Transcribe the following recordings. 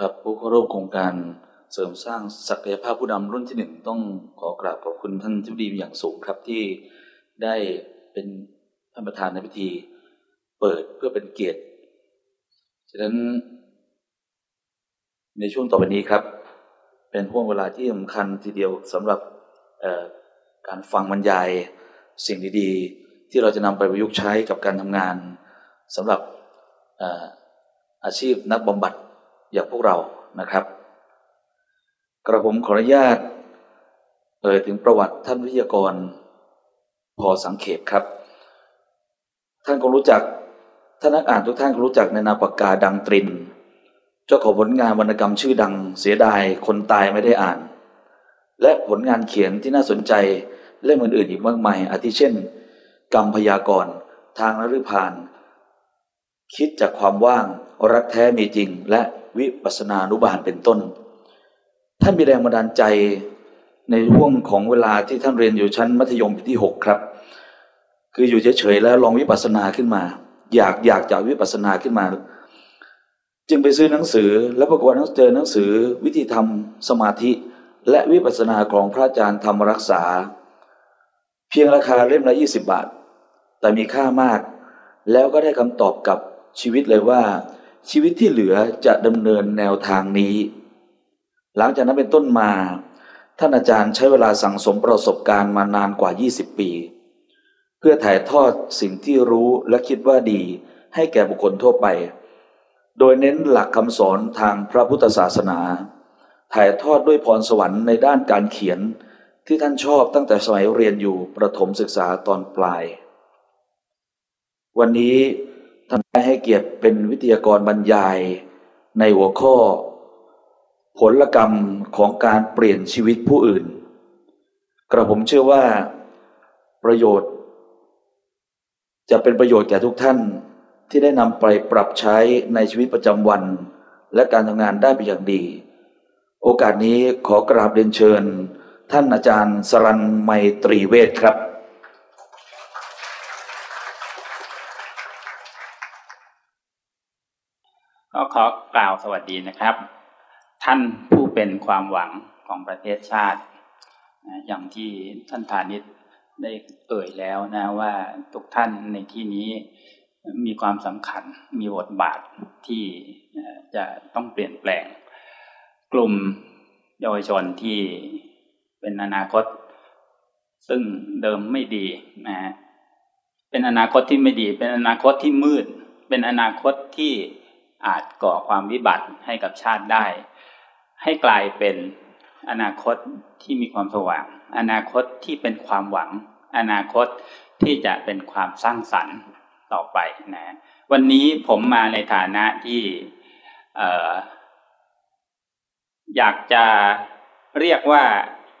ครับผู้เข้าร่วมโครงการเสริมสร้างศักยภาพผู้นำรุ่นที่หนึ่งต้องขอกราบขอบคุณท่านทิบดีอย่างสูงครับที่ได้เป็นท่านประธานในพิธี เปิดเพื่อเป็นเกียรติฉะนั้นในช่วงต่อไปนี้ครับ เป็นห่วงเวลาที่สำคัญทีเดียวสำหรับการฟังบรรยายสิ่งดีๆ ที่เราจะนำไปประยุกต์ใช้กับการทำงานสำหรับอาชีพนักบำบัด อย่างพวกเรานะครับ กระผมขออนุญาต เอ่ยถึงประวัติท่านวิทยากร พอสังเขปครับ ท่านคงรู้จักท่านนักอ่านทุกท่านคงรู้จักในนามปากกาดังตริน เจ้าของผลงานวรรณกรรมชื่อดังเสียดายคนตายไม่ได้อ่าน และผลงานเขียนที่น่าสนใจเล่มอื่นๆอีกมากมาย อาทิเช่น กรรมพยากรทางนฤพานคิดจากความว่าง รักแท้มีจริงและ วิปัสนานุบาลเป็นต้น ท่านมีแรงบันดาลใจในห่วงของเวลาที่ท่านเรียนอยู่ชั้นมัธยมปีที่หกครับ คืออยู่เฉยๆแล้วลองวิปัสสนาขึ้นมา อยากอยากจะวิปัสสนาขึ้นมา จึงไปซื้อหนังสือแล้วปรากฏว่าเจอหนังสือวิธีทำสมาธิ และวิปัสสนาของพระอาจารย์ธรรมรักษา เพียงราคาเล่มละยี่สิบบาท แต่มีค่ามาก แล้วก็ได้คำตอบกับชีวิตเลยว่า ชีวิตที่เหลือจะดำเนินแนวทางนี้ หลังจากนั้นเป็นต้นมา ท่านอาจารย์ใช้เวลาสั่งสมประสบการณ์มานานกว่า 20 ปี เพื่อถ่ายทอดสิ่งที่รู้และคิดว่าดี ให้แก่บุคคลทั่วไป โดยเน้นหลักคำสอนทางพระพุทธศาสนา ถ่ายทอดด้วยพรสวรรค์ในด้านการเขียนที่ท่านชอบตั้งแต่สมัยเรียนอยู่ประถมศึกษาตอนปลาย วันนี้ ท่านได้ให้เกียรติเป็นวิทยากรบรรยายในหัวข้อ ผลกรรมของการเปลี่ยนชีวิตผู้อื่น กระผมเชื่อว่าประโยชน์ จะเป็นประโยชน์แก่ทุกท่านที่ได้นำไปปรับใช้ในชีวิตประจำวัน และการทำงานได้เป็นอย่างดี โอกาสนี้ขอกราบเรียนเชิญ ท่านอาจารย์สรันไมตรีเวทครับ ก็ขอกล่าวสวัสดีนะครับ ท่านผู้เป็นความหวังของประเทศชาติ อย่างที่ท่านธานิตได้เอ่ยแล้วนะว่าทุกท่านในที่นี้มีความสำคัญมีบทบาทที่จะต้องเปลี่ยนแปลง กลุ่มเยาวชนที่เป็นอนาคต ซึ่งเดิมไม่ดีนะเป็นอนาคตที่ไม่ดี เป็นอนาคตที่มืด เป็นอนาคตที่ อาจก่อความวิบัติให้กับชาติได้ ให้กลายเป็นอนาคตที่มีความสว่าง อนาคตที่เป็นความหวัง อนาคตที่จะเป็นความสร้างสรรค์ต่อไปนะวันนี้ผมมาในฐานะที่อยากจะเรียกว่า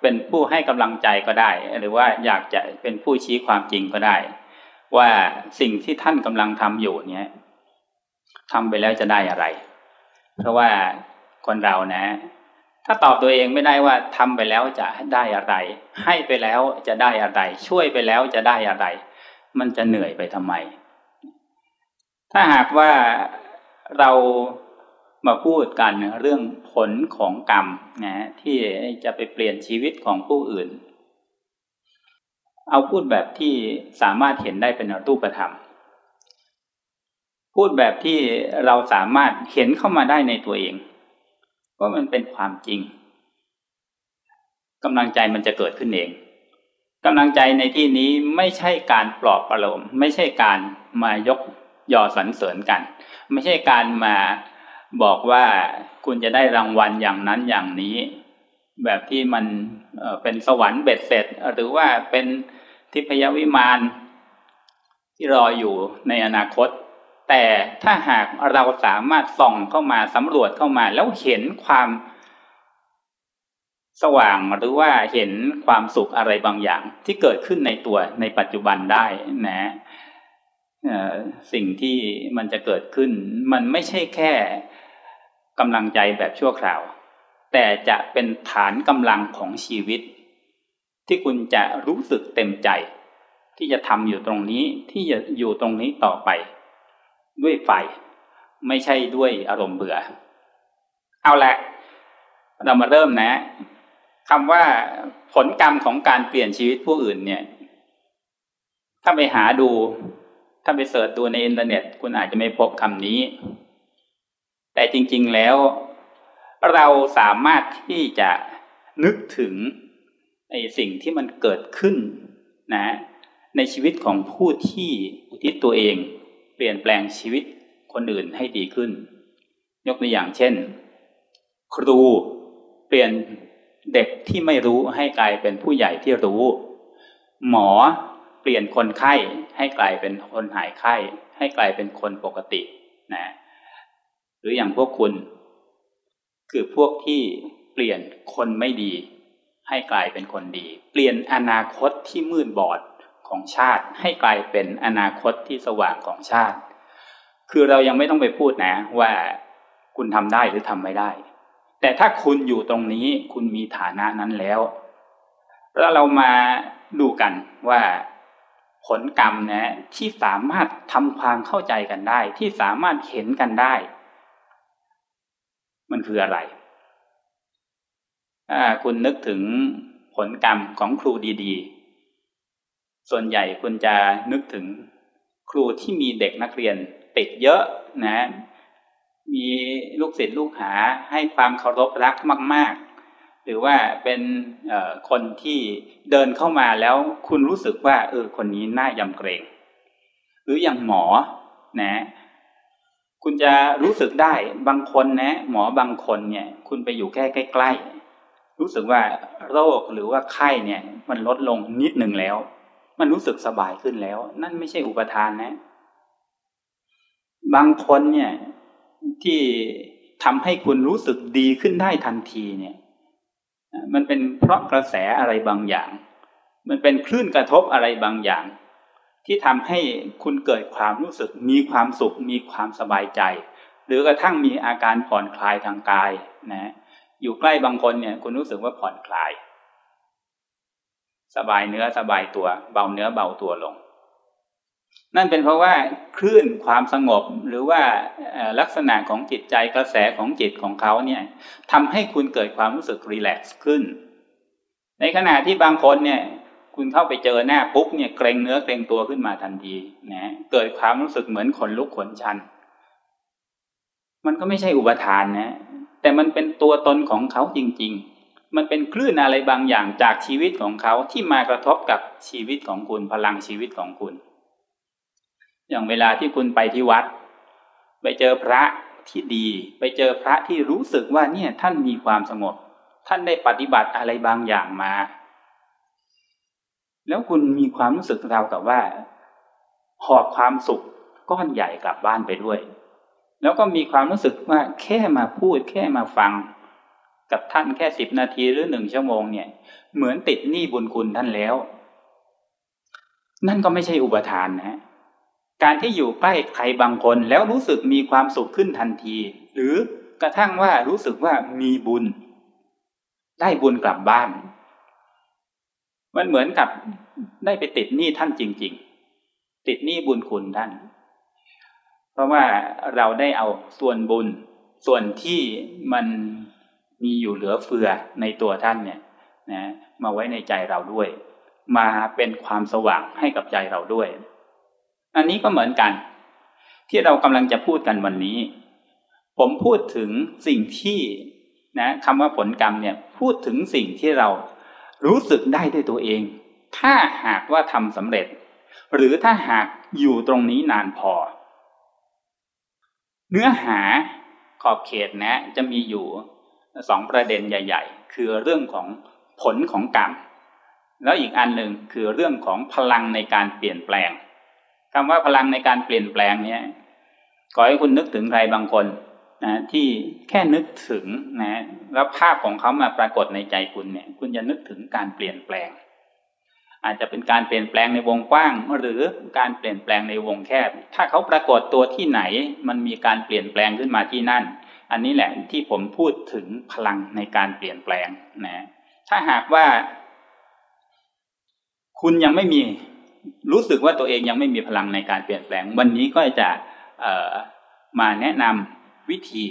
เป็นผู้ให้กำลังใจก็ได้ หรือว่าอยากจะเป็นผู้ชี้ความจริงก็ได้ ว่าสิ่งที่ท่านกำลังทำอยู่เนี้ย ทำไปแล้วจะได้อะไร เพราะว่าคนเรานะ ถ้าตอบตัวเองไม่ได้ว่าทำไปแล้วจะได้อะไร ให้ไปแล้วจะได้อะไร ช่วยไปแล้วจะได้อะไร มันจะเหนื่อยไปทำไม ถ้าหากว่าเรามาพูดกันเรื่องผลของกรรมนะที่จะไปเปลี่ยนชีวิตของผู้อื่น เอาพูดแบบที่สามารถเห็นได้เป็นรูปธรรม พูดแบบที่เราสามารถเห็นเข้ามาได้ในตัวเองว่ามันเป็นความจริงกำลังใจมันจะเกิดขึ้นเองกำลังใจในที่นี้ไม่ใช่การปลอบประโลมไม่ใช่การมายกยอสรรเสริญกัน ไม่ใช่การมาบอกว่าคุณจะได้รางวัลอย่างนั้นอย่างนี้ แบบที่มันเป็นสวรรค์เบ็ดเสร็จ หรือว่าเป็นทิพยวิมานที่รออยู่ในอนาคต แต่ถ้าหากเราสามารถส่องเข้ามาสำรวจเข้ามา แล้วเห็นความสว่างหรือว่าเห็นความสุขอะไรบางอย่าง ที่เกิดขึ้นในตัวในปัจจุบันได้นะสิ่งที่มันจะเกิดขึ้น มันไม่ใช่แค่กำลังใจแบบชั่วคราว แต่จะเป็นฐานกำลังของชีวิต ที่คุณจะรู้สึกเต็มใจ ที่จะทำอยู่ตรงนี้ที่จะอยู่ตรงนี้ต่อไป ด้วยไฟ ไม่ใช่ด้วยอารมณ์เบื่อ เอาละเรามาเริ่มนะคำว่าผลกรรมของการเปลี่ยนชีวิตผู้อื่นเนี่ย ถ้าไปหาดู ถ้าไปเสิร์ชดูในอินเทอร์เน็ต คุณอาจจะไม่พบคำนี้ แต่จริง ๆแล้ว เราสามารถที่จะนึกถึงไอ้สิ่งที่มันเกิดขึ้นนะ ในชีวิตของผู้ที่อุทิศตัวเอง เปลี่ยนแปลงชีวิตคนอื่นให้ดีขึ้น ยกตัวอย่างเช่น ครูเปลี่ยนเด็กที่ไม่รู้ให้กลายเป็นผู้ใหญ่ที่รู้ หมอเปลี่ยนคนไข้ให้กลายเป็นคนหายไข้ ให้กลายเป็นคนปกตินะหรืออย่างพวกคุณ คือพวกที่เปลี่ยนคนไม่ดี ให้กลายเป็นคนดี เปลี่ยนอนาคตที่มืดบอด ของชาติ ให้กลายเป็นอนาคตที่สว่างของชาติ คือเรายังไม่ต้องไปพูดนะว่าคุณทำได้หรือทำไม่ได้ แต่ถ้าคุณอยู่ตรงนี้คุณมีฐานะนั้นแล้ว แล้วเรามาดูกันว่าผลกรรมนะที่สามารถทำความเข้าใจกันได้ ที่สามารถเห็นกันได้ มันคืออะไรถ้าคุณนึกถึงผลกรรมของครูดี ๆ ส่วนใหญ่คุณจะนึกถึงครูที่มีเด็กนักเรียนติดเยอะนะ มีลูกศิษย์ลูกหาให้ความเคารพรักมาก ๆ หรือว่าเป็นคนที่เดินเข้ามาแล้วคุณรู้สึกว่า เออคนนี้น่ายำเกรง หรืออย่างหมอนะ คุณจะรู้สึกได้บางคนนะ หมอบางคนเนี่ย คุณไปอยู่แค่ใกล้ๆรู้สึกว่าโรคหรือว่าไข้เนี่ย มันลดลงนิดหนึ่งแล้ว มันรู้สึกสบายขึ้นแล้ว นั่นไม่ใช่อุปทานนะ บางคนเนี่ยที่ทำให้คุณรู้สึกดีขึ้นได้ทันทีเนี่ย มันเป็นเพราะกระแสอะไรบางอย่าง มันเป็นคลื่นกระทบอะไรบางอย่าง ที่ทำให้คุณเกิดความรู้สึก มีความสุข มีความสบายใจ หรือกระทั่งมีอาการผ่อนคลายทางกายนะ อยู่ใกล้บางคนเนี่ย คุณรู้สึกว่าผ่อนคลาย สบายเนื้อสบายตัว เบาเนื้อเบาตัวลง นั่นเป็นเพราะว่าคลื่นความสงบหรือว่าลักษณะของจิตใจกระแสของจิตของเขาเนี่ยทำให้คุณเกิดความรู้สึกรีแลกซ์ขึ้น ในขณะที่บางคนเนี่ยคุณเข้าไปเจอหน้าปุ๊บเนี่ยเกรงเนื้อเกรงตัวขึ้นมาทันทีนะเกิดความรู้สึกเหมือนขนลุกขนชัน มันก็ไม่ใช่อุปทานนะ แต่มันเป็นตัวตนของเขาจริง ๆ มันเป็นคลื่นอะไรบางอย่างจากชีวิตของเขาที่มากระทบกับชีวิตของคุณพลังชีวิตของคุณ อย่างเวลาที่คุณไปที่วัด ไปเจอพระที่ดี ไปเจอพระที่รู้สึกว่าเนี่ยท่านมีความสงบ ท่านได้ปฏิบัติอะไรบางอย่างมา แล้วคุณมีความรู้สึกราวกับว่า หอบความสุขก้อนใหญ่กลับบ้านไปด้วย แล้วก็มีความรู้สึกว่าแค่มาพูดแค่มาฟัง กับท่านแค่สิบนาทีหรือหนึ่งชั่วโมงเนี่ย เหมือนติดหนี้บุญคุณท่านแล้ว นั่นก็ไม่ใช่อุปทานนะการที่อยู่ใกล้ใครบางคนแล้วรู้สึกมีความสุขขึ้นทันที หรือกระทั่งว่ารู้สึกว่ามีบุญ ได้บุญกลับบ้าน มันเหมือนกับได้ไปติดหนี้ท่านจริง ๆ ติดหนี้บุญคุณท่าน เพราะว่าเราได้เอาส่วนบุญส่วนที่มัน มีอยู่เหลือเฟือในตัวท่านเนี่ยนะมาไว้ในใจเราด้วย มาเป็นความสว่างให้กับใจเราด้วย อันนี้ก็เหมือนกัน ที่เรากำลังจะพูดกันวันนี้ ผมพูดถึงสิ่งที่นะคำว่าผลกรรมเนี่ยพูดถึงสิ่งที่เรารู้สึกได้ด้วยตัวเอง ถ้าหากว่าทำสำเร็จ หรือถ้าหากอยู่ตรงนี้นานพอ เนื้อหาขอบเขตนะ จะมีอยู่ สองประเด็นใหญ่ ๆ คือเรื่องของผลของกรรม แล้วอีกอันหนึ่งคือเรื่องของพลังในการเปลี่ยนแปลงคำว่าพลังในการเปลี่ยนแปลงเนี่ยขอให้คุณนึกถึงใครบางคนนะที่แค่นึกถึงนะแล้วภาพของเขามาปรากฏในใจคุณเนี่ย คุณจะนึกถึงการเปลี่ยนแปลง อาจจะเป็นการเปลี่ยนแปลงในวงกว้าง หรือการเปลี่ยนแปลงในวงแคบ ถ้าเขาปรากฏตัวที่ไหน มันมีการเปลี่ยนแปลงขึ้นมาที่นั่น อันนี้แหละที่ผมพูดถึงพลังในการเปลี่ยนแปลงนะถ้าหากว่า คุณยังไม่มีรู้สึกว่าตัวเองยังไม่มีพลังในการเปลี่ยนแปลง วันนี้ก็จะมาแนะนำวิธี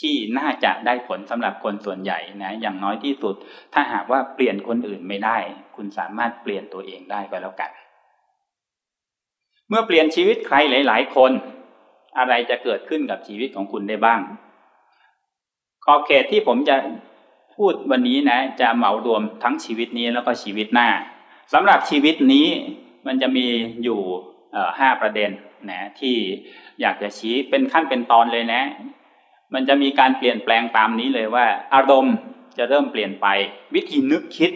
ที่น่าจะได้ผลสำหรับคนส่วนใหญ่นะอย่างน้อยที่สุด ถ้าหากว่าเปลี่ยนคนอื่นไม่ได้ คุณสามารถเปลี่ยนตัวเองได้ก็แล้วกัน เมื่อเปลี่ยนชีวิตใครหลาย ๆ คน อะไรจะเกิดขึ้นกับชีวิตของคุณได้บ้าง ขอบเขตที่ผมจะพูดวันนี้นะ จะเหมารวมทั้งชีวิตนี้แล้วก็ชีวิตหน้าสำหรับชีวิตนี้มันจะมีอยู่ห้าประเด็นนะที่อยากจะชี้เป็นขั้นเป็นตอนเลยนะ มันจะมีการเปลี่ยนแปลงตามนี้เลยว่า อารมณ์จะเริ่มเปลี่ยนไป วิธีนึกคิด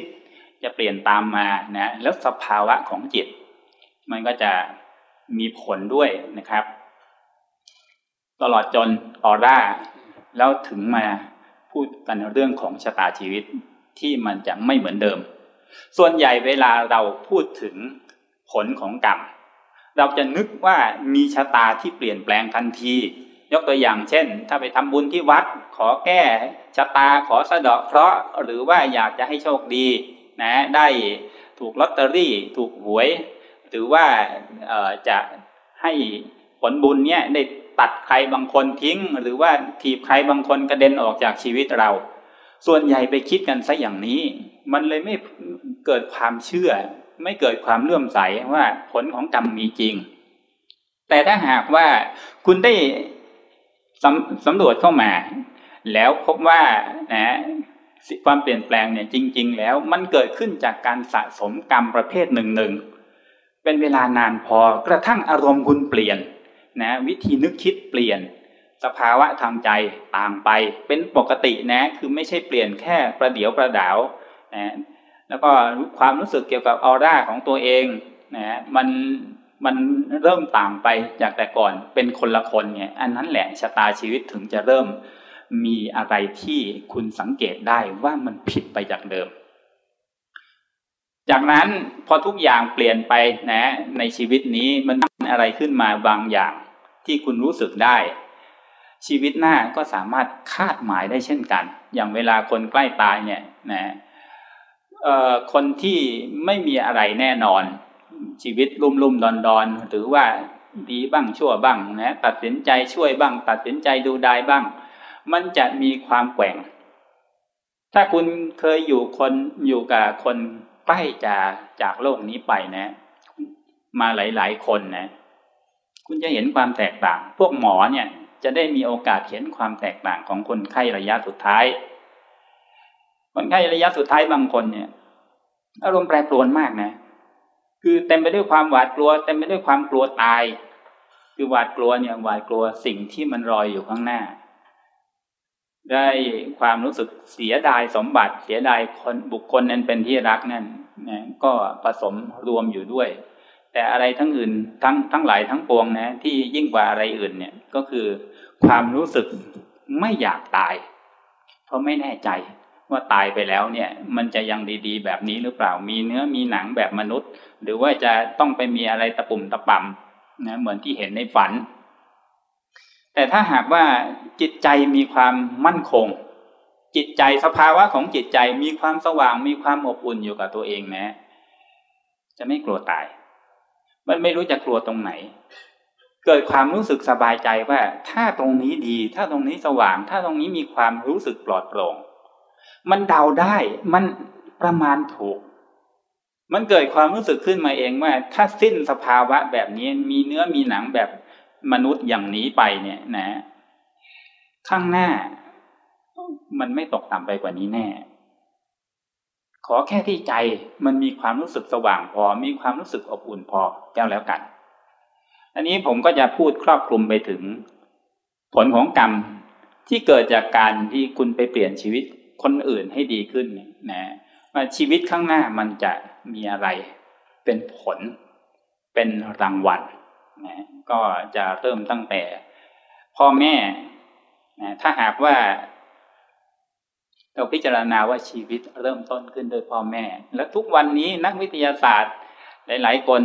จะเปลี่ยนตามมานะแล้วสภาวะของจิต มันก็จะมีผลด้วยนะครับ ตลอดจนออร่า แล้วถึงมาพูดกันเรื่องของชะตาชีวิตที่มันจะไม่เหมือนเดิม ส่วนใหญ่เวลาเราพูดถึงผลของกรรม เราจะนึกว่ามีชะตาที่เปลี่ยนแปลงทันที ยกตัวอย่างเช่น ถ้าไปทำบุญที่วัด ขอแก้ชะตาขอสะเดาะเคราะห์หรือว่าอยากจะให้โชคดีนะได้ถูกลอตเตอรี่ถูกหวย หรือว่าจะให้ผลบุญเนี่ยได้ ตัดใครบางคนทิ้ง หรือว่าถีบใครบางคนกระเด็นออกจากชีวิตเรา ส่วนใหญ่ไปคิดกันซะอย่างนี้ มันเลยไม่เกิดความเชื่อ ไม่เกิดความเลื่อมใสว่าผลของกรรมมีจริง แต่ถ้าหากว่าคุณได้สำสำรวจเข้ามา แล้วพบว่านะความเปลี่ยนแปลงเนี่ยจริง ๆ แล้วมันเกิดขึ้นจากการสะสมกรรมประเภทหนึ่งหนึ่งเป็นเวลานานพอกระทั่งอารมณ์คุณเปลี่ยน นะวิธีนึกคิดเปลี่ยน สภาวะทางใจต่างไปเป็นปกตินะ คือไม่ใช่เปลี่ยนแค่ประเดี๋ยวประดาวนะแล้วก็ความรู้สึกเกี่ยวกับออร่าของตัวเองนะมันมันเริ่มต่างไปจากแต่ก่อนเป็นคนละคนเนี่ยอันนั้นแหละชะตาชีวิตถึงจะเริ่มมีอะไรที่คุณสังเกตได้ว่ามันผิดไปจากเดิม จากนั้นพอทุกอย่างเปลี่ยนไปนะ ในชีวิตนี้มันอะไรขึ้นมาบางอย่าง ที่คุณรู้สึกได้ ชีวิตหน้าก็สามารถคาดหมายได้เช่นกัน อย่างเวลาคนใกล้ตายเนี่ยนะคนที่ไม่มีอะไรแน่นอน ชีวิตลุ่มลุ่มดอนดอนหรือว่าดีบ้างชั่วบ้างนะตัดสินใจช่วยบ้าง ตัดสินใจดูได้บ้าง มันจะมีความแกว่ง ถ้าคุณเคยอยู่คนอยู่กับคนใกล้จะจากโลกนี้ไปนะ มาหลาย ๆ คนนะ คุณจะเห็นความแตกต่าง พวกหมอเนี่ยจะได้มีโอกาสเห็นความแตกต่างของคนไข้ระยะสุดท้าย คนไข้ระยะสุดท้ายบางคนเนี่ย อารมณ์แปรปรวนมากนะ คือเต็มไปด้วยความหวาดกลัว เต็มไปด้วยความกลัวตาย คือหวาดกลัวเนี่ยหวาดกลัวสิ่งที่มันรอยอยู่ข้างหน้า ได้ความรู้สึกเสียดายสมบัติ เสียดายคนบุคคลนั้นเป็นที่รักนั่นนะก็ผสมรวมอยู่ด้วย แต่อะไรทั้งอื่นทั้งทั้งหลายทั้งปวงนะ ที่ยิ่งกว่าอะไรอื่นเนี่ยก็คือความรู้สึกไม่อยากตาย เพราะไม่แน่ใจว่าตายไปแล้วเนี่ย มันจะยังดีๆ แบบนี้หรือเปล่ามีเนื้อมีหนังแบบมนุษย์ หรือว่าจะต้องไปมีอะไรตะปุ่มตะป่ำนะเหมือนที่เห็นในฝัน แต่ถ้าหากว่าจิตใจมีความมั่นคง จิตใจสภาวะของจิตใจมีความสว่างมีความอบอุ่นอยู่กับตัวเองนะ จะไม่กลัวตาย มันไม่รู้จะกลัวตรงไหน เกิดความรู้สึกสบายใจว่า ถ้าตรงนี้ดี ถ้าตรงนี้สว่าง ถ้าตรงนี้มีความรู้สึกปลอดโปร่ง มันเดาได้ มันประมาณถูก มันเกิดความรู้สึกขึ้นมาเองว่า ถ้าสิ้นสภาวะแบบนี้มีเนื้อมีหนังแบบมนุษย์อย่างนี้ไปเนี่ยนะ ข้างหน้า มันไม่ตกต่ำไปกว่านี้แน่ ขอแค่ที่ใจมันมีความรู้สึกสว่างพอ มีความรู้สึกอบอุ่นพอแก้วแล้วกัน อันนี้ผมก็จะพูดครอบคลุมไปถึง ผลของกรรมที่เกิดจากการที่คุณไปเปลี่ยนชีวิตคนอื่นให้ดีขึ้นนะว่าชีวิตข้างหน้ามันจะมีอะไร เป็นผล เป็นรางวัลนะก็จะเริ่มตั้งแต่ พ่อแม่นะถ้าหากว่า เราพิจารณาว่าชีวิตเริ่มต้นขึ้นโดยพ่อแม่ และทุกวันนี้นักวิทยาศาสตร์ หลาย ๆ คน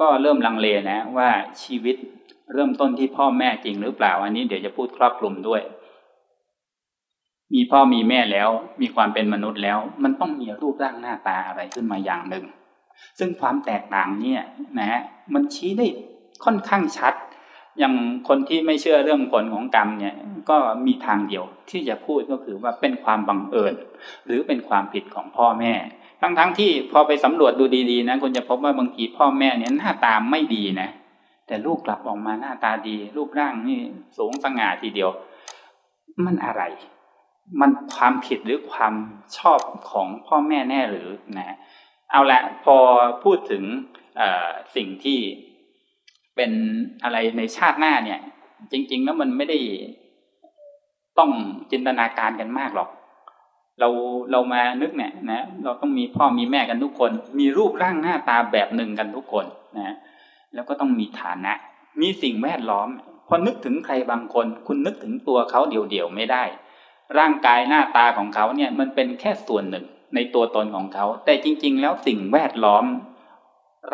ก็เริ่มลังเลนะ ว่าชีวิตเริ่มต้นที่พ่อแม่จริงหรือเปล่า อันนี้เดี๋ยวจะพูดครอบคลุมด้วย มีพ่อมีแม่แล้ว มีความเป็นมนุษย์แล้ว มันต้องมีรูปร่างหน้าตาอะไรขึ้นมาอย่างหนึ่ง ซึ่งความแตกต่างเนี่ยนะ มันชี้ได้ค่อนข้างชัด อย่างคนที่ไม่เชื่อเรื่องผลของกรรมเนี่ย ก็มีทางเดียวที่จะพูดก็คือว่าเป็นความบังเอิญ หรือเป็นความผิดของพ่อแม่ ทั้งๆทที่พอไปสำรวจดูดีๆนะคุณจะพบว่าบางทีพ่อแม่เนี่ยหน้าตาไม่ดีนะแต่ลูกกลับออกมาหน้าตาดี รูปร่างนี่สูงสง่าทีเดียว มันอะไร มันความผิดหรือความชอบของพ่อแม่แน่หรือนะเอาละพอพูดถึงสิ่งที่ เป็นอะไรในชาติหน้าเนี่ย จริง ๆ แล้วมันไม่ได้ต้องจินตนาการกันมากหรอก เราเรามานึกเนี่ยนะเราต้องมีพ่อมีแม่กันทุกคน มีรูปร่างหน้าตาแบบหนึ่งกันทุกคนนะแล้วก็ต้องมีฐานะ มีสิ่งแวดล้อมพอนึกถึงใครบางคน คุณนึกถึงตัวเขาเดี่ยวๆไม่ได้ ร่างกายหน้าตาของเขาเนี่ยมันเป็นแค่ส่วนหนึ่งในตัวตนของเขา แต่จริง ๆ แล้วสิ่งแวดล้อม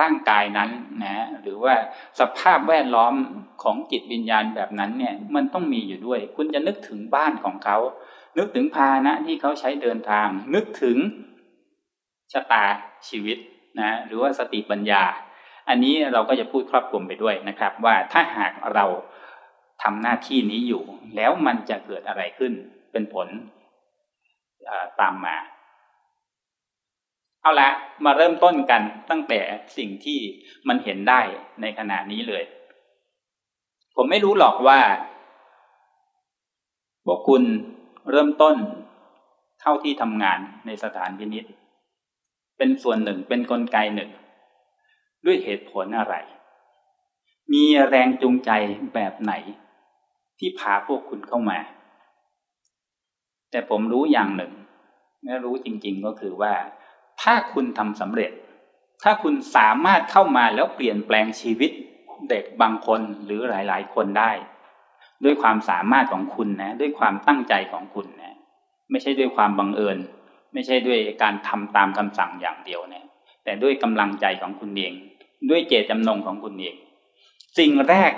ร่างกายนั้นนะหรือว่าสภาพแวดล้อมของจิตวิญญาณแบบนั้นเนี่ยมันต้องมีอยู่ด้วย คุณจะนึกถึงบ้านของเขา นึกถึงพาหนะที่เขาใช้เดินทาง นึกถึงชะตาชีวิตนะหรือว่าสติปัญญา อันนี้เราก็จะพูดครอบคลุมไปด้วยนะครับ ว่าถ้าหากเราทำหน้าที่นี้อยู่ แล้วมันจะเกิดอะไรขึ้นเป็นผลตามมา เอาละมาเริ่มต้นกันตั้งแต่สิ่งที่มันเห็นได้ในขณะนี้เลย ผมไม่รู้หรอกว่าพวกคุณเริ่มต้นเท่าที่ทำงานในสถานพินิษเป็นส่วนหนึ่งเป็นนกลไกหนึ่ง ด้วยเหตุผลอะไร มีแรงจูงใจแบบไหน ที่พาพวกคุณเข้ามา แต่ผมรู้อย่างหนึ่งและรู้จริง ๆก็คือว่า ถ้าคุณทำสำเร็จ ถ้าคุณสามารถเข้ามาแล้วเปลี่ยนแปลงชีวิตเด็กบางคนหรือหลาย ๆ คนได้ ด้วยความสามารถของคุณนะ ด้วยความตั้งใจของคุณนะ ไม่ใช่ด้วยความบังเอิญ ไม่ใช่ด้วยการทำตามคำสั่งอย่างเดียวนะแต่ด้วยกำลังใจของคุณเอง ด้วยเจตจำนงของคุณเอง สิ่งแรก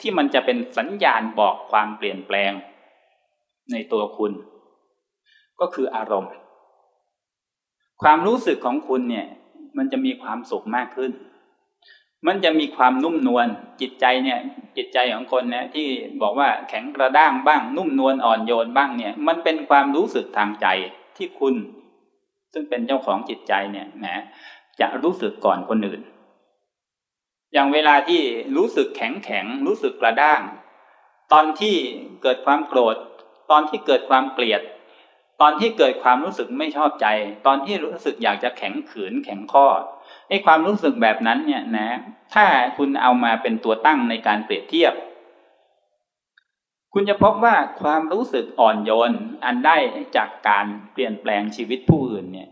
ที่มันจะเป็นสัญญาณบอกความเปลี่ยนแปลง ในตัวคุณ ก็คืออารมณ์ ความรู้สึกของคุณเนี่ย มันจะมีความสุขมากขึ้น มันจะมีความนุ่มนวลจิตใจเนี่ย จิตใจของคนเนี่ยที่บอกว่าแข็งกระด้างบ้าง นุ่มนวลอ่อนโยนบ้างเนี่ย มันเป็นความรู้สึกทางใจที่คุณ ซึ่งเป็นเจ้าของจิตใจเนี่ยนะจะรู้สึกก่อนคนอื่น อย่างเวลาที่รู้สึกแข็งแข็งรู้สึกกระด้าง ตอนที่เกิดความโกรธ ตอนที่เกิดความเกลียด ตอนที่เกิดความรู้สึกไม่ชอบใจ ตอนที่รู้สึกอยากจะแข็งขืนแข็งข้อไอ้ความรู้สึกแบบนั้นเนี่ยนะ ถ้าคุณเอามาเป็นตัวตั้งในการเปรียบเทียบ คุณจะพบว่าความรู้สึกอ่อนโยนอันได้จากการเปลี่ยนแปลงชีวิตผู้อื่นเนี่ย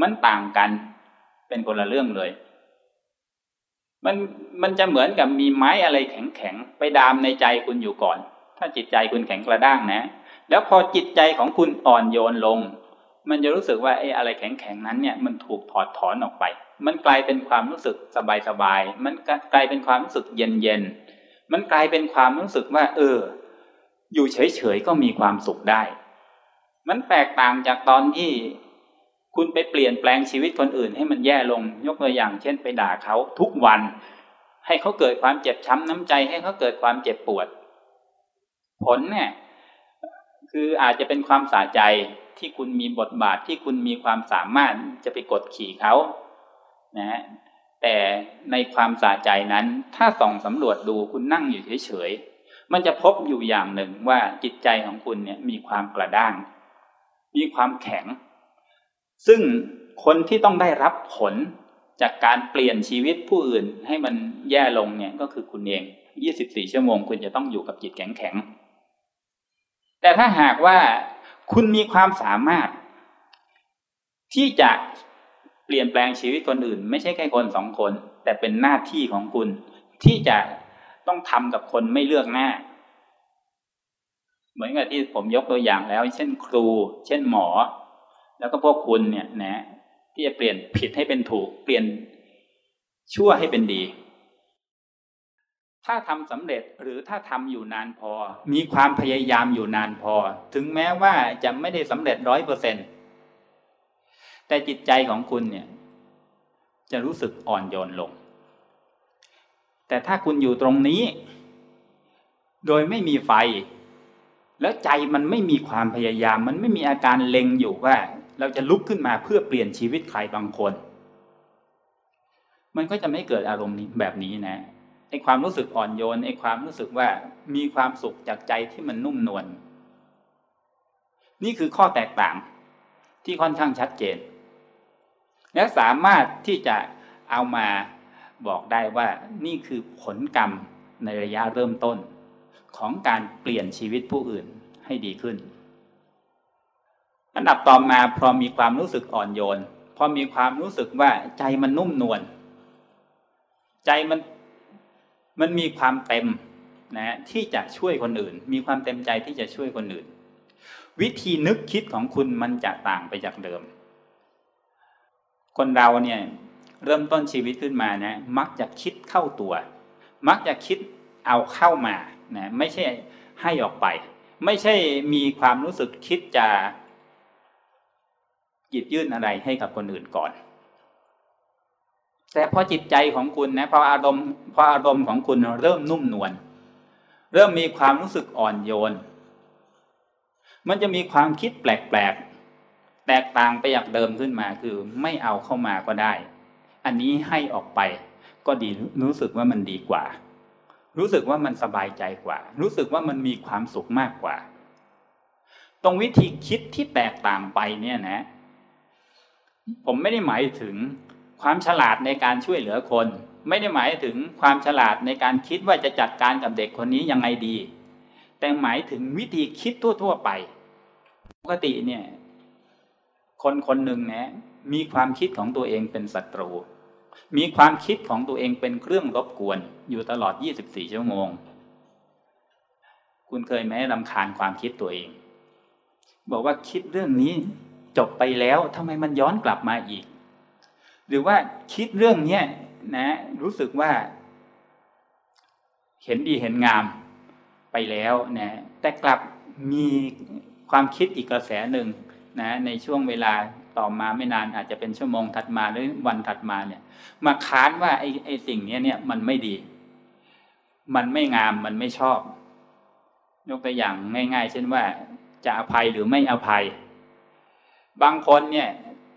มันต่างกันเป็นคนละเรื่องเลย มันมันจะเหมือนกับมีไม้อะไรแข็งๆไปดามในใจคุณอยู่ก่อน ถ้าจิตใจคุณแข็งกระด้างนะ แล้วพอจิตใจของคุณอ่อนโยนลง มันจะรู้สึกว่าไอ้อะไรแข็งๆนั้นเนี่ยมันถูกถอดถอนออกไป มันกลายเป็นความรู้สึกสบายๆมันกลายเป็นความรู้สึกเย็นๆมันกลายเป็นความรู้สึกว่า เออ อยู่เฉยๆก็มีความสุขได้ มันแตกต่างจากตอนที่คุณไปเปลี่ยนแปลงชีวิตคนอื่นให้มันแย่ลงยกตัวอย่าง เช่นไปด่าเขาทุกวัน ให้เขาเกิดความเจ็บช้ำน้ำใจให้เขาเกิดความเจ็บปวด ผลเนี่ย คืออาจจะเป็นความสาใจที่คุณมีบทบาทที่คุณมีความสามารถจะไปกดขี่เขานะแต่ในความสาใจนั้น ถ้าส่องสำรวจดูคุณนั่งอยู่เฉยๆมันจะพบอยู่อย่างหนึ่งว่าจิตใจของคุณเนี่ยมีความกระด้าง มีความแข็ง ซึ่งคนที่ต้องได้รับผลจากการเปลี่ยนชีวิตผู้อื่นให้มันแย่ลงเนี่ยก็คือคุณเอง 24 ชั่วโมง คุณจะต้องอยู่กับจิตแข็งแข็ง แต่ถ้าหากว่าคุณมีความสามารถ ที่จะเปลี่ยนแปลงชีวิตคนอื่น ไม่ใช่แค่คนสองคน แต่เป็นหน้าที่ของคุณ ที่จะต้องทำกับคนไม่เลือกหน้า เหมือนกับที่ผมยกตัวอย่างแล้ว เช่นครู เช่นหมอ แล้วก็พวกคุณเนี่ยนะที่จะเปลี่ยนผิดให้เป็นถูก เปลี่ยนชั่วให้เป็นดี ถ้าทำสำเร็จหรือถ้าทำอยู่นานพอ มีความพยายามอยู่นานพอ ถึงแม้ว่าจะไม่ได้สำเร็จร้อยเปอร์เซ็นแต่จิตใจของคุณเนี่ย จะรู้สึกอ่อนโยนลง แต่ถ้าคุณอยู่ตรงนี้ โดยไม่มีไฟ แล้วใจมันไม่มีความพยายาม มันไม่มีอาการเล็งอยู่ว่า เราจะลุกขึ้นมาเพื่อเปลี่ยนชีวิตใครบางคน มันก็จะไม่เกิดอารมณ์นี้แบบนี้นะ ไอ้ความรู้สึกอ่อนโยนไอ้ความรู้สึกว่ามีความสุขจากใจที่มันนุ่มนวลนี่คือข้อแตกต่างที่ค่อนข้างชัดเจน และสามารถที่จะเอามาบอกได้ว่านี่คือผลกรรมในระยะเริ่มต้น ของการเปลี่ยนชีวิตผู้อื่นให้ดีขึ้น อันดับต่อมาพอมีความรู้สึกอ่อนโยน พอมีความรู้สึกว่าใจมันนุ่มนวลใจมัน มันมีความเต็มนะที่จะช่วยคนอื่น มีความเต็มใจที่จะช่วยคนอื่น วิธีนึกคิดของคุณมันจะต่างไปจากเดิม คนเราเนี่ยเริ่มต้นชีวิตขึ้นมานะมักจะคิดเข้าตัว มักจะคิดเอาเข้ามานะไม่ใช่ให้ออกไป ไม่ใช่มีความรู้สึกคิดจะหยิบยื่นอะไรให้กับคนอื่นก่อน แต่พอจิตใจของคุณนะพออารมณ์พออารมณ์ของคุณเริ่มนุ่มนวลเริ่มมีความรู้สึกอ่อนโยน มันจะมีความคิดแปลกๆ แตกต่างไปจากเดิมขึ้นมาคือไม่เอาเข้ามาก็ได้ อันนี้ให้ออกไปก็ดีรู้สึกว่ามันดีกว่า รู้สึกว่ามันสบายใจกว่า รู้สึกว่ามันมีความสุขมากกว่า ตรงวิธีคิดที่แตกต่างไปเนี่ยนะ ผมไม่ได้หมายถึง ความฉลาดในการช่วยเหลือคน ไม่ได้หมายถึงความฉลาดในการคิดว่าจะจัดการกับเด็กคนนี้ยังไงดี แต่หมายถึงวิธีคิดทั่ว ๆ ไป ปกติเนี่ย คนคนหนึ่งนะมีความคิดของตัวเองเป็นศัตรู มีความคิดของตัวเองเป็นเครื่องรบกวน อยู่ตลอด 24 ชั่วโมง คุณเคยไหมลำคาญความคิดตัวเอง บอกว่าคิดเรื่องนี้จบไปแล้วทำไมมันย้อนกลับมาอีก หรือว่าคิดเรื่องเนี้ยนะ รู้สึกว่า เห็นดีเห็นงามไปแล้วนะแต่กลับมีความคิดอีกกระแสหนึ่งนะในช่วงเวลาต่อมาไม่นานอาจจะเป็นชั่วโมงถัดมาหรือวันถัดมาเนี่ย มาค้านว่าไอ้ไอ้สิ่งนี้เนี่ยมันไม่ดี มันไม่งามมันไม่ชอบ ยกตัวอย่างง่าย ๆ เช่นว่าจะอภัยหรือไม่อภัย บางคนเนี่ย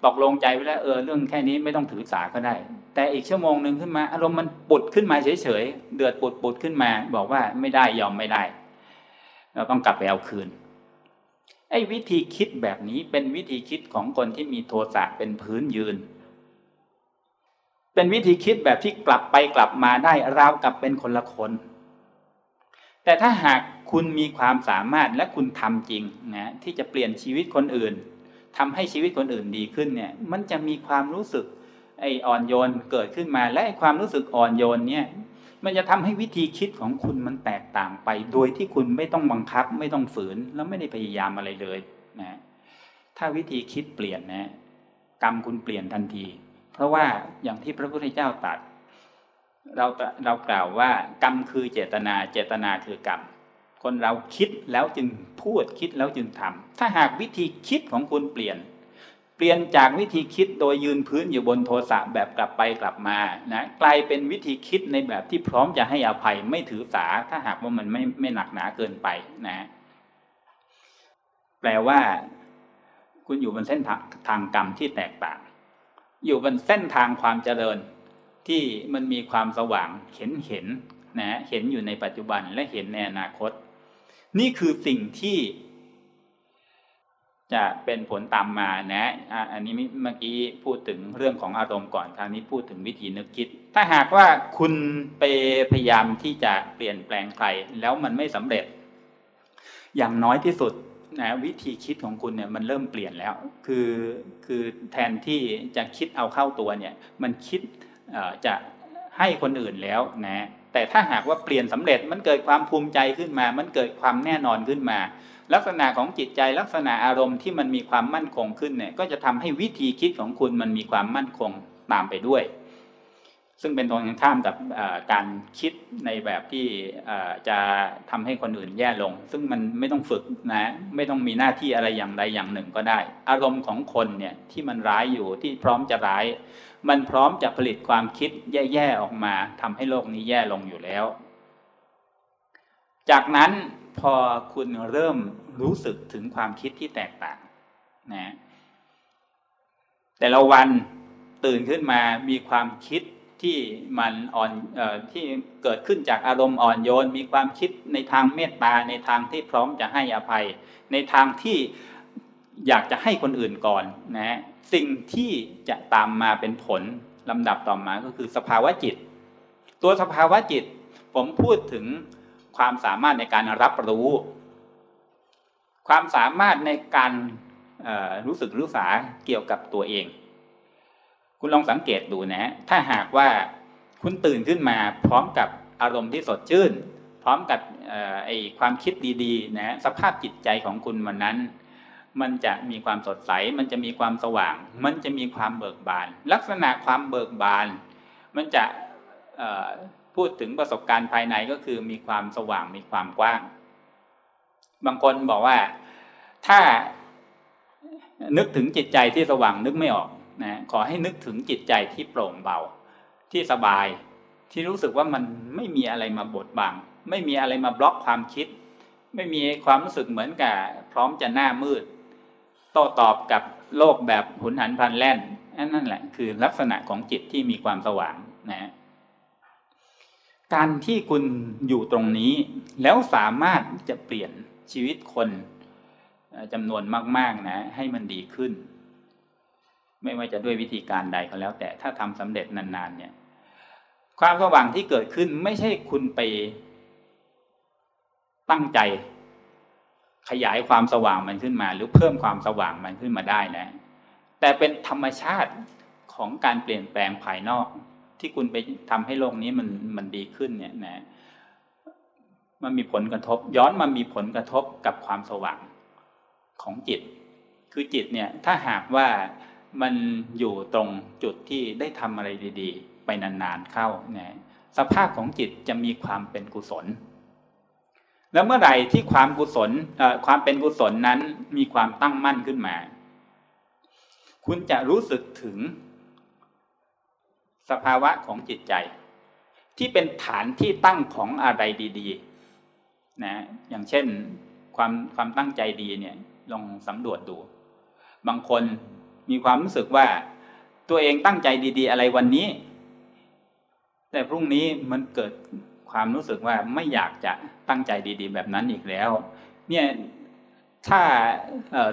ตกลงใจไว้แล้วเออเรื่องแค่นี้ไม่ต้องถือสาก็ได้ แต่อีกชั่วโมงหนึ่งขึ้นมา อารมณ์มันปุดขึ้นมาเฉยๆเดือดปุดปุดขึ้นมา บอกว่าไม่ได้ยอมไม่ได้ เราต้องกลับไปเอาคืนไอ้วิธีคิดแบบนี้เป็นวิธีคิดของคนที่มีโทสะเป็นพื้นยืน เป็นวิธีคิดแบบที่กลับไปกลับมาได้ราวกับเป็นคนละคน แต่ถ้าหากคุณมีความสามารถและคุณทำจริงนะที่จะเปลี่ยนชีวิตคนอื่น ทำให้ชีวิตคนอื่นดีขึ้นเนี่ยมันจะมีความรู้สึกไอ้อ่อนโยนเกิดขึ้นมาและไอ้ความรู้สึกอ่อนโยนเนี่ยมันจะทำให้วิธีคิดของคุณมันแตกต่างไป โดยที่คุณไม่ต้องบังคับ ไม่ต้องฝืนแล้วไม่ได้พยายามอะไรเลยนะถ้าวิธีคิดเปลี่ยนนะ กรรมคุณเปลี่ยนทันที เพราะว่าอย่างที่พระพุทธเจ้าตรัสเราเรากล่าวว่ากรรมคือเจตนาเจตนาคือกรรม คนเราคิดแล้วจึงพูดคิดแล้วจึงทำถ้าหากวิธีคิดของคุณเปลี่ยน เปลี่ยนจากวิธีคิดโดยยืนพื้นอยู่บนโทสะแบบกลับไปกลับมานะกลายเป็นวิธีคิดในแบบที่พร้อมจะให้อภัยไม่ถือสา ถ้าหากว่ามันไม่ไม่หนักหนาเกินไปนะ แปลว่า คุณอยู่บนเส้นทางทางกรรมที่แตกต่าง อยู่บนเส้นทางความเจริญที่มันมีความสว่างเห็นเห็นนะเห็นอยู่ในปัจจุบันและเห็นในอนาคต นี่คือสิ่งที่ จะเป็นผลตามมานะ อันนี้เมื่อกี้พูดถึงเรื่องของอารมณ์ก่อน คราวนี้พูดถึงวิธีนึกคิด ถ้าหากว่าคุณไปพยายามที่จะเปลี่ยนแปลงใคร แล้วมันไม่สำเร็จ อย่างน้อยที่สุดนะวิธีคิดของคุณเนี่ยมันเริ่มเปลี่ยนแล้ว คือคือแทนที่จะคิดเอาเข้าตัวเนี่ย มันคิดจะให้คนอื่นแล้วนะ แต่ถ้าหากว่าเปลี่ยนสำเร็จมันเกิดความภูมิใจขึ้นมา มันเกิดความแน่นอนขึ้นมา ลักษณะของจิตใจลักษณะอารมณ์ที่มันมีความมั่นคงขึ้นเนี่ยก็จะทำให้วิธีคิดของคุณมันมีความมั่นคงตามไปด้วย ซึ่งเป็นตรงกันข้ามกับการคิดในแบบที่จะทำให้คนอื่นแย่ลง ซึ่งมันไม่ต้องฝึกนะไม่ต้องมีหน้าที่อะไรอย่างใดอย่างหนึ่งก็ได้ อารมณ์ของคนเนี่ยที่มันร้ายอยู่ที่พร้อมจะร้าย มันพร้อมจะผลิตความคิดแย่ๆออกมาทำให้โลกนี้แย่ลงอยู่แล้ว จากนั้นพอคุณเริ่มรู้สึกถึงความคิดที่แตกต่างนะแต่ละวันตื่นขึ้นมามีความคิดที่มันอ่อนอที่เกิดขึ้นจากอารมณ์อ่อนโยน มีความคิดในทางเมตตาในทางที่พร้อมจะให้อภัย ในทางที่อยากจะให้คนอื่นก่อนนะ สิ่งที่จะตามมาเป็นผลลำดับต่อมาก็คือสภาวะจิต ตัวสภาวะจิต ผมพูดถึงความสามารถในการรับรู้ ความสามารถในการรู้สึกรู้สาเกี่ยวกับตัวเอง คุณลองสังเกตดูนะถ้าหากว่าคุณตื่นขึ้นมาพร้อมกับอารมณ์ที่สดชื่น พร้อมกับไอความคิดดีๆนะสภาพจิตใจของคุณวันนั้น มันจะมีความสดใส มันจะมีความสว่าง มันจะมีความเบิกบาน ลักษณะความเบิกบาน มันจะพูดถึงประสบการณ์ภายในก็คือมีความสว่างมีความกว้าง บางคนบอกว่าถ้านึกถึงจิตใจที่สว่างนึกไม่ออกนะขอให้นึกถึงจิตใจที่โปร่งเบา ที่สบาย ที่รู้สึกว่ามันไม่มีอะไรมาบดบัง ไม่มีอะไรมาบล็อกความคิด ไม่มีความรู้สึกเหมือนกับพร้อมจะหน้ามืด โต้ตอบกับโลกแบบหุนหันพลันแล่นนั่นแหละคือลักษณะของจิตที่มีความสว่างนะการที่คุณอยู่ตรงนี้ แล้วสามารถจะเปลี่ยนชีวิตคนจำนวนมาก ๆ นะ ให้มันดีขึ้น ไม่ว่าจะด้วยวิธีการใดก็แล้ว แต่ถ้าทำสำเร็จนาน ๆ เนี่ย ความสว่างที่เกิดขึ้นไม่ใช่คุณไปตั้งใจ ขยายความสว่างมันขึ้นมา หรือเพิ่มความสว่างมันขึ้นมาได้นะ แต่เป็นธรรมชาติของการเปลี่ยนแปลงภายนอก ที่คุณไปทำให้โลกนี้มันมันดีขึ้นเนี่ยนะมันมีผลกระทบ ย้อนมามีผลกระทบกับความสว่างของจิต คือจิตเนี่ยถ้าหากว่ามันอยู่ตรงจุดที่ได้ทำอะไรดี ๆ ไปนานๆเข้านะสภาพของจิตจะมีความเป็นกุศล แล้วเมื่อไหร่ที่ความกุศลความเป็นกุศลนั้นมีความตั้งมั่นขึ้นมา คุณจะรู้สึกถึงสภาวะของจิตใจ ที่เป็นฐานที่ตั้งของอะไรดีๆนะอย่างเช่นความความตั้งใจดีเนี่ยลองสำรวจดู บางคนมีความรู้สึกว่าตัวเองตั้งใจดี ๆ อะไรวันนี้ แต่พรุ่งนี้มันเกิด ความรู้สึกว่าไม่อยากจะตั้งใจดี ๆ แบบนั้นอีกแล้ว เนี่ยถ้า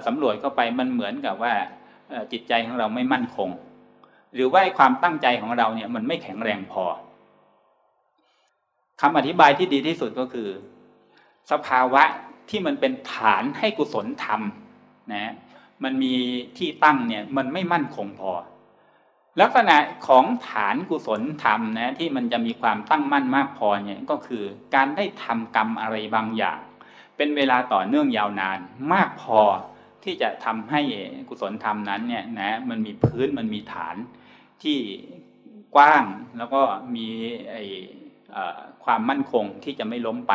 สำรวจเข้าไปมันเหมือนกับว่าจิตใจของเราไม่มั่นคง หรือว่าความตั้งใจของเราเนี่ยมันไม่แข็งแรงพอคำอธิบายที่ดีที่สุดก็คือ สภาวะที่มันเป็นฐานให้กุศลธรรมนะมันมีที่ตั้งเนี่ยมันไม่มั่นคงพอ ลักษณะของฐานกุศลธรรมนะที่มันจะมีความตั้งมั่นมากพอเนี่ยก็คือการได้ทำกรรมอะไรบางอย่าง เป็นเวลาต่อเนื่องยาวนานมากพอที่จะทำให้กุศลธรรมนั้นเนี่ยนะมันมีพื้นมันมีฐานที่กว้างแล้วก็มีไอความมั่นคงที่จะไม่ล้มไป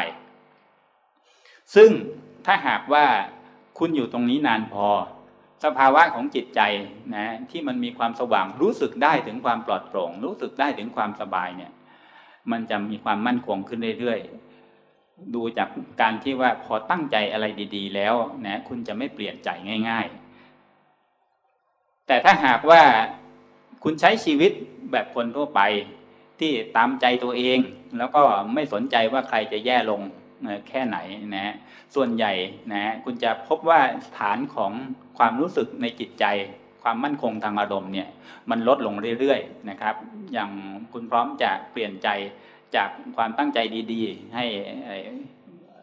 ซึ่งถ้าหากว่าคุณอยู่ตรงนี้นานพอ สภาวะของจิตใจนะที่มันมีความสว่างรู้สึกได้ถึงความปลอดโปร่ง รู้สึกได้ถึงความสบายเนี่ย มันจะมีความมั่นคงขึ้นเรื่อยๆดูจากการที่ว่าพอตั้งใจอะไรดี ๆ แล้วนะคุณจะไม่เปลี่ยนใจง่าย ๆ แต่ถ้าหากว่าคุณใช้ชีวิตแบบคนทั่วไปที่ตามใจตัวเอง แล้วก็ไม่สนใจว่าใครจะแย่ลง แค่ไหนนะส่วนใหญ่นะคุณจะพบว่าฐานของความรู้สึกในจิตใจ ความมั่นคงทางอารมณ์เนี่ยมันลดลงเรื่อยๆนะครับ อย่างคุณพร้อมจะเปลี่ยนใจจากความตั้งใจดี ๆ ให้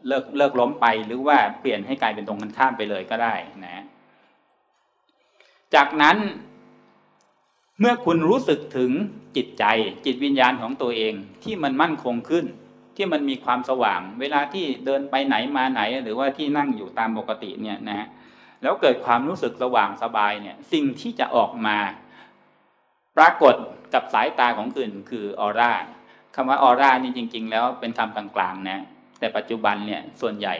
เลิกเลิกล้มไปหรือว่าเปลี่ยนให้กลายเป็นตรงกันข้ามไปเลยก็ได้นะจากนั้นเมื่อคุณรู้สึกถึงจิตใจจิตวิญญาณของตัวเองที่มันมั่นคงขึ้น ที่มันมีความสว่าง เวลาที่เดินไปไหนมาไหน หรือว่าที่นั่งอยู่ตามปกติเนี่ยนะฮะแล้วเกิดความรู้สึกสว่างสบายเนี่ยสิ่งที่จะออกมา ปรากฏกับสายตาของคุณคือออร่าคำว่าออร่านี่จริง ๆ แล้วเป็นคำกลางๆนะแต่ปัจจุบันเนี่ยส่วนใหญ่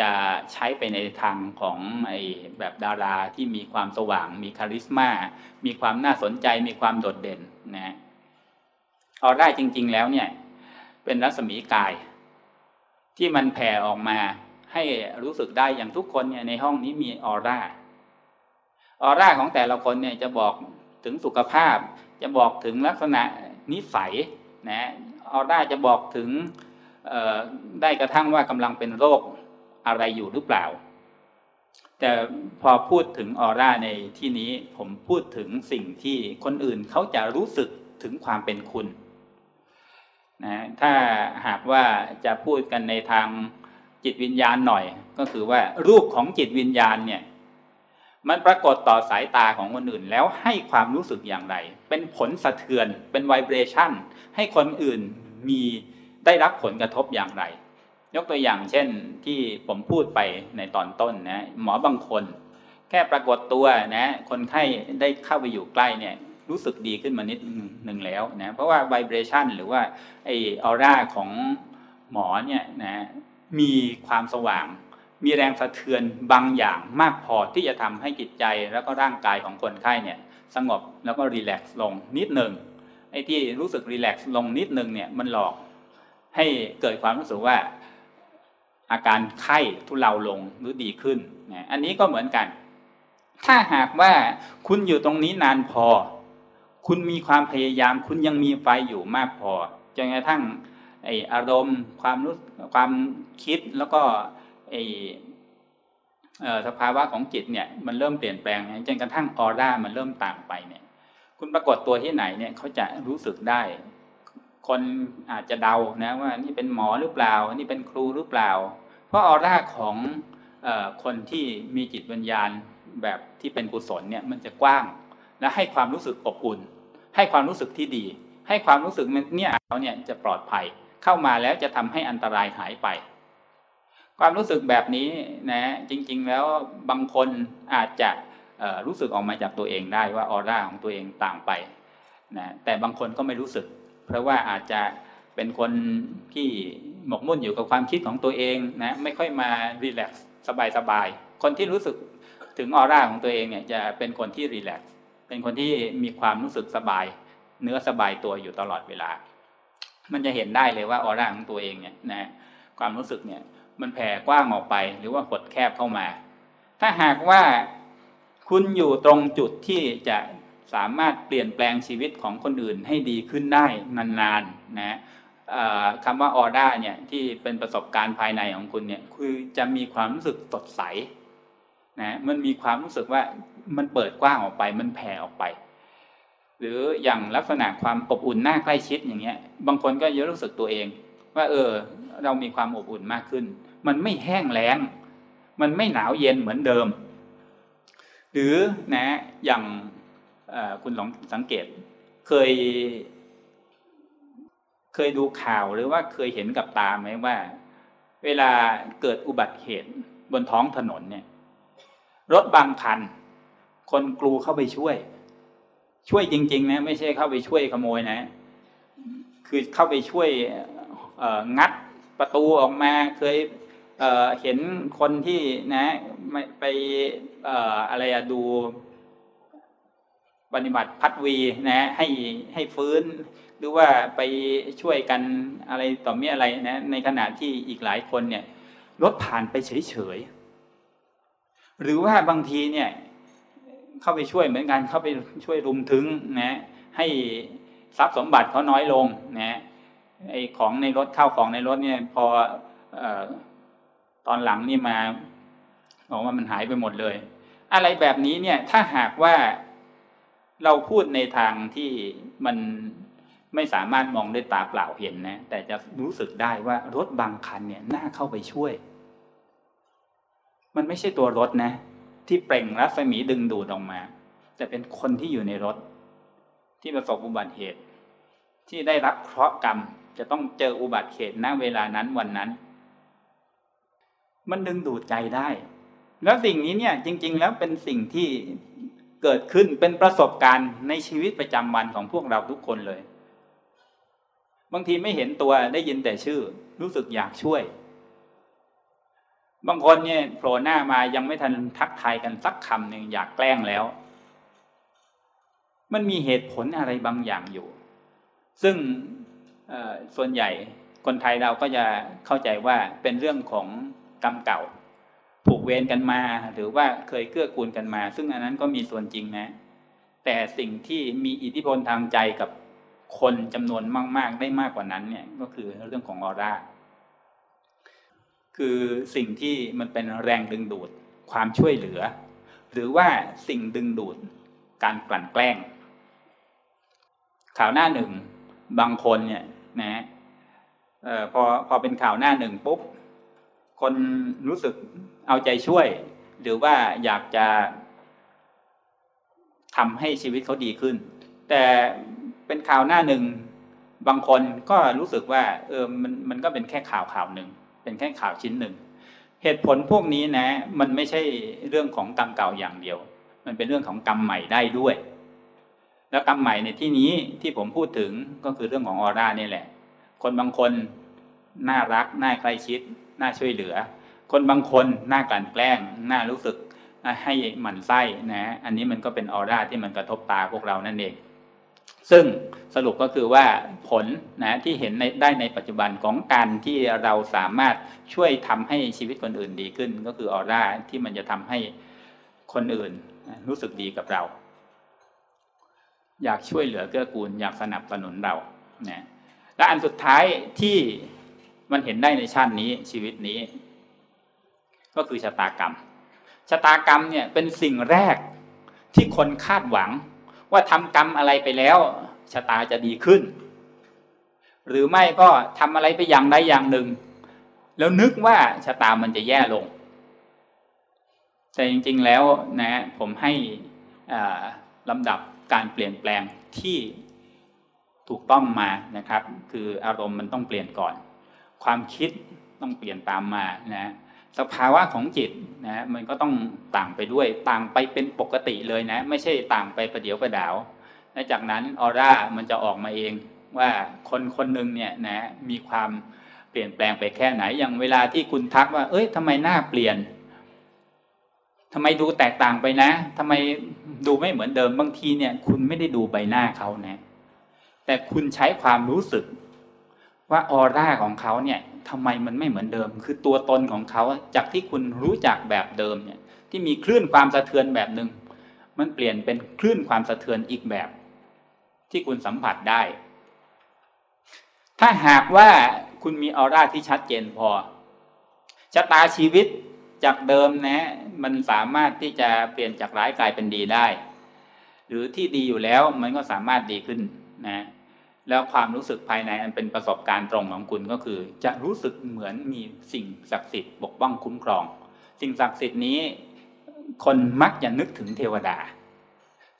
จะใช้ไปในทางของไอ้แบบดาราที่มีความสว่าง มีคาริสมา มีความน่าสนใจ มีความโดดเด่นนะเอาได้จริง ๆ แล้วเนี่ย เป็นรัศมีกาย ที่มันแผ่ออกมาให้รู้สึกได้อย่างทุกคนเนี่ยในห้องนี้มีออร่า ออร่าของแต่ละคนเนี่ยจะบอกถึงสุขภาพ จะบอกถึงลักษณะนิสัยนะออร่าจะบอกถึงได้กระทั่งว่ากำลังเป็นโรคอะไรอยู่หรือเปล่า แต่พอพูดถึงออร่าในที่นี้ผมพูดถึงสิ่งที่คนอื่นเขาจะรู้สึกถึงความเป็นคุณ นะถ้าหากว่าจะพูดกันในทางจิตวิญญาณหน่อย ก็คือว่ารูปของจิตวิญญาณเนี่ยมันปรากฏต่อสายตาของคนอื่นแล้วให้ความรู้สึกอย่างไร เป็นผลสะเทือนเป็นไวเบรชั่น ให้คนอื่นมีได้รับผลกระทบอย่างไร ยกตัวอย่างเช่นที่ผมพูดไปในตอนต้นนะหมอบางคน แค่ปรากฏตัวนะคนไข้ได้เข้าไปอยู่ใกล้เนี่ย รู้สึกดีขึ้นมานิดหนึ่งแล้วนะเพราะว่าไวเบรชันหรือว่าไอออร่าของหมอเนี่ยนะมีความสว่าง มีแรงสะเทือนบางอย่างมากพอที่จะทำให้จิตใจแล้วก็ร่างกายของคนไข้เนี่ยสงบแล้วก็รีแลกซ์ลงนิดหนึ่งไอ้ที่รู้สึกรีแลกซ์ลงนิดหนึ่งเนี่ยมันหลอกให้เกิดความรู้สึกว่าอาการไข้ทุเลาลงหรือดีขึ้นนะอันนี้ก็เหมือนกัน ถ้าหากว่าคุณอยู่ตรงนี้นานพอ คุณมีความพยายาม คุณยังมีไฟอยู่มากพอจนกระทั่งไออารมณ์ความรู้ความคิดแล้วก็ไอสภาวะของจิตเนี่ยมันเริ่มเปลี่ยนแปลงจนกระทั่งออร่ามันเริ่มต่างไปเนี่ย คุณปรากฏตัวที่ไหนเนี่ยเขาจะรู้สึกได้ คนอาจจะเดานะว่านี่เป็นหมอหรือเปล่า นี่เป็นครูหรือเปล่า เพราะออร่าของอคนที่มีจิตวิญญาณแบบที่เป็นกุศลเนี่ยมันจะกว้าง และให้ความรู้สึกอบอุ่น ให้ความรู้สึกที่ดี ให้ความรู้สึกเนี่ยเขาเนี่ยจะปลอดภัย เข้ามาแล้วจะทำให้อันตรายหายไป ความรู้สึกแบบนี้นะจริง ๆ แล้วบางคนอาจจะรู้สึกออกมาจากตัวเองได้ว่าออร่าของตัวเองต่างไปนะแต่บางคนก็ไม่รู้สึก เพราะว่าอาจจะเป็นคนที่หมกมุ่นอยู่กับความคิดของตัวเองนะไม่ค่อยมารีแลกซ์สบายๆคนที่รู้สึกถึงออร่าของตัวเองเนี่ยจะเป็นคนที่รีแลกซ์ เป็นคนที่มีความรู้สึกสบาย เนื้อสบายตัวอยู่ตลอดเวลา มันจะเห็นได้เลยว่าออร่าของตัวเองเนี่ยนะความรู้สึกเนี่ย มันแผ่กว้างออกไปหรือว่าหดแคบเข้ามา ถ้าหากว่าคุณอยู่ตรงจุดที่จะสามารถเปลี่ยนแปลงชีวิตของคนอื่นให้ดีขึ้นได้นานๆนะคำว่าออร่าเนี่ยที่เป็นประสบการณ์ภายในของคุณเนี่ยคือจะมีความรู้สึกสดใส นะมันมีความรู้สึกว่ามันเปิดกว้างออกไป มันแผ่ออกไป หรืออย่างลักษณะความอบอุ่นหน้าใกล้ชิดอย่างเงี้ย บางคนก็จะรู้สึกตัวเอง ว่า เออ เรามีความอบอุ่นมากขึ้น มันไม่แห้งแล้ง มันไม่หนาวเย็นเหมือนเดิม หรือนะอย่างคุณลองสังเกตเคย เคยดูข่าวหรือว่าเคยเห็นกับตาไหมว่า เวลาเกิดอุบัติเหตุบนท้องถนนเนี่ย รถบางคัน คนกลูเข้าไปช่วย ช่วยจริง ๆ นะ ไม่ใช่เข้าไปช่วยขโมยนะ คือเข้าไปช่วยงัดประตูออกมาเคยเเห็นคนที่นะไปอะไรอะดูปฏิบัติพัดวีนะให้ให้ฟื้น หรือว่าไปช่วยกันอะไรต่อมีอะไรนะในขณะที่อีกหลายคนเนี่ยรถผ่านไปเฉยๆ หรือว่าบางทีเนี่ยเข้าไปช่วยเหมือนกันเข้าไปช่วยรุมถึงนะให้ทรัพย์สมบัติเขาน้อยลงนะไอของในรถเข้าของในรถเนี่ยพออตอนหลังนี่มาบอกว่ามันหายไปหมดเลย อะไรแบบนี้เนี่ยถ้าหากว่าเราพูดในทางที่มันไม่สามารถมองด้วยตาเปล่าเห็นนะแต่จะรู้สึกได้ว่ารถบางคันเนี่ยน่าเข้าไปช่วย มันไม่ใช่ตัวรถนะ ที่เปล่งรัศมีดึงดูดออกมา แต่เป็นคนที่อยู่ในรถ ที่ประสบอุบัติเหตุ ที่ได้รับเคราะห์กรรม จะต้องเจออุบัติเหตุณเวลานั้นวันนั้น มันดึงดูดใจได้ แล้วสิ่งนี้เนี่ยจริง ๆ แล้วเป็นสิ่งที่เกิดขึ้นเป็นประสบการณ์ในชีวิตประจำวันของพวกเราทุกคนเลย บางทีไม่เห็นตัวได้ยินแต่ชื่อ รู้สึกอยากช่วย บางคนเนี่ยโผล่หน้ามายังไม่ทันทักทายกันสักคำหนึ่งอยากแกล้งแล้ว มันมีเหตุผลอะไรบางอย่างอยู่ ซึ่งส่วนใหญ่คนไทยเราก็จะเข้าใจว่าเป็นเรื่องของกรรมเก่า ผูกเวรกันมา หรือว่าเคยเกื้อกูลกันมา ซึ่งอันนั้นก็มีส่วนจริงนะ แต่สิ่งที่มีอิทธิพลทางใจกับคนจำนวนมาก ๆ ได้มากกว่านั้นเนี่ยก็คือเรื่องของออร่า คือสิ่งที่มันเป็นแรงดึงดูดความช่วยเหลือ หรือว่าสิ่งดึงดูดการกลั่นแกล้ง ข่าวหน้าหนึ่งบางคนเนี่ยนะออพอพอเป็นข่าวหน้าหนึ่งปุ๊บคนรู้สึกเอาใจช่วย หรือว่าอยากจะทำให้ชีวิตเขาดีขึ้น แต่เป็นข่าวหน้าหนึ่งบางคนก็รู้สึกว่าเออมันมันก็เป็นแค่ข่าวข่าวหนึ่ง เป็นแค่ข่าวชิ้นหนึ่ง เหตุผลพวกนี้นะ มันไม่ใช่เรื่องของกรรมเก่าอย่างเดียว มันเป็นเรื่องของกรรมใหม่ได้ด้วย แล้วกรรมใหม่ในที่นี้ที่ผมพูดถึงก็คือเรื่องของออร่านี่แหละ คนบางคนน่ารักน่าใกล้ชิดน่าช่วยเหลือ คนบางคนน่ากลั่นแกล้งน่ารู้สึกให้หมันไส้นะ อันนี้มันก็เป็นออร่าที่มันกระทบตาพวกเรานั่นเอง ซึ่งสรุปก็คือว่าผลนะที่เห็นในได้ในปัจจุบันของการที่เราสามารถช่วยทำให้ชีวิตคนอื่นดีขึ้น ก็คือออร่าที่มันจะทำให้คนอื่นรู้สึกดีกับเรา อยากช่วยเหลือเกื้อกูล อยากสนับสนุนเรานะและอันสุดท้ายที่มันเห็นได้ในชาตินี้ชีวิตนี้ ก็คือชะตากรรม ชะตากรรมเนี่ยเป็นสิ่งแรกที่คนคาดหวัง ว่าทำกรรมอะไรไปแล้วชะตาจะดีขึ้น หรือไม่ก็ทำอะไรไปอย่างใดอย่างหนึ่ง แล้วนึกว่าชะตามันจะแย่ลง แต่จริงๆแล้วนะผมให้ลำดับการเปลี่ยนแปลงที่ถูกต้องมานะครับ คืออารมณ์มันต้องเปลี่ยนก่อน ความคิดต้องเปลี่ยนตามมานะ สภาวะของจิตนะมันก็ต้องต่างไปด้วยต่างไปเป็นปกติเลยนะ ไม่ใช่ต่างไปประเดี๋ยวประดาวและจากนั้นออร่ามันจะออกมาเองว่าคนคนหนึ่งเนี่ยนะมีความเปลี่ยนแปลงไปแค่ไหนอย่างเวลาที่คุณทักว่า เอ้ยทำไมหน้าเปลี่ยนทำไมดูแตกต่างไปนะทำไมดูไม่เหมือนเดิมบางทีเนี่ย คุณไม่ได้ดูใบหน้าเขานะ แต่คุณใช้ความรู้สึก ว่าออร่าของเขาเนี่ยทำไมมันไม่เหมือนเดิม คือตัวตนของเขาจากที่คุณรู้จักแบบเดิมเนี่ยที่มีคลื่นความสะเทือนแบบหนึ่งมันเปลี่ยนเป็นคลื่นความสะเทือนอีกแบบ ที่คุณสัมผัสได้ ถ้าหากว่าคุณมีออร่าที่ชัดเจนพอชะตาชีวิตจากเดิมนะมันสามารถที่จะเปลี่ยนจากร้ายกลายเป็นดีได้ หรือที่ดีอยู่แล้วมันก็สามารถดีขึ้นนะ แล้วความรู้สึกภายในอันเป็นประสบการณ์ตรงของคุณก็คือ จะรู้สึกเหมือนมีสิ่งศักดิ์สิทธิ์ปกป้องคุ้มครอง สิ่งศักดิ์สิทธิ์นี้ คนมักจะนึกถึงเทวดา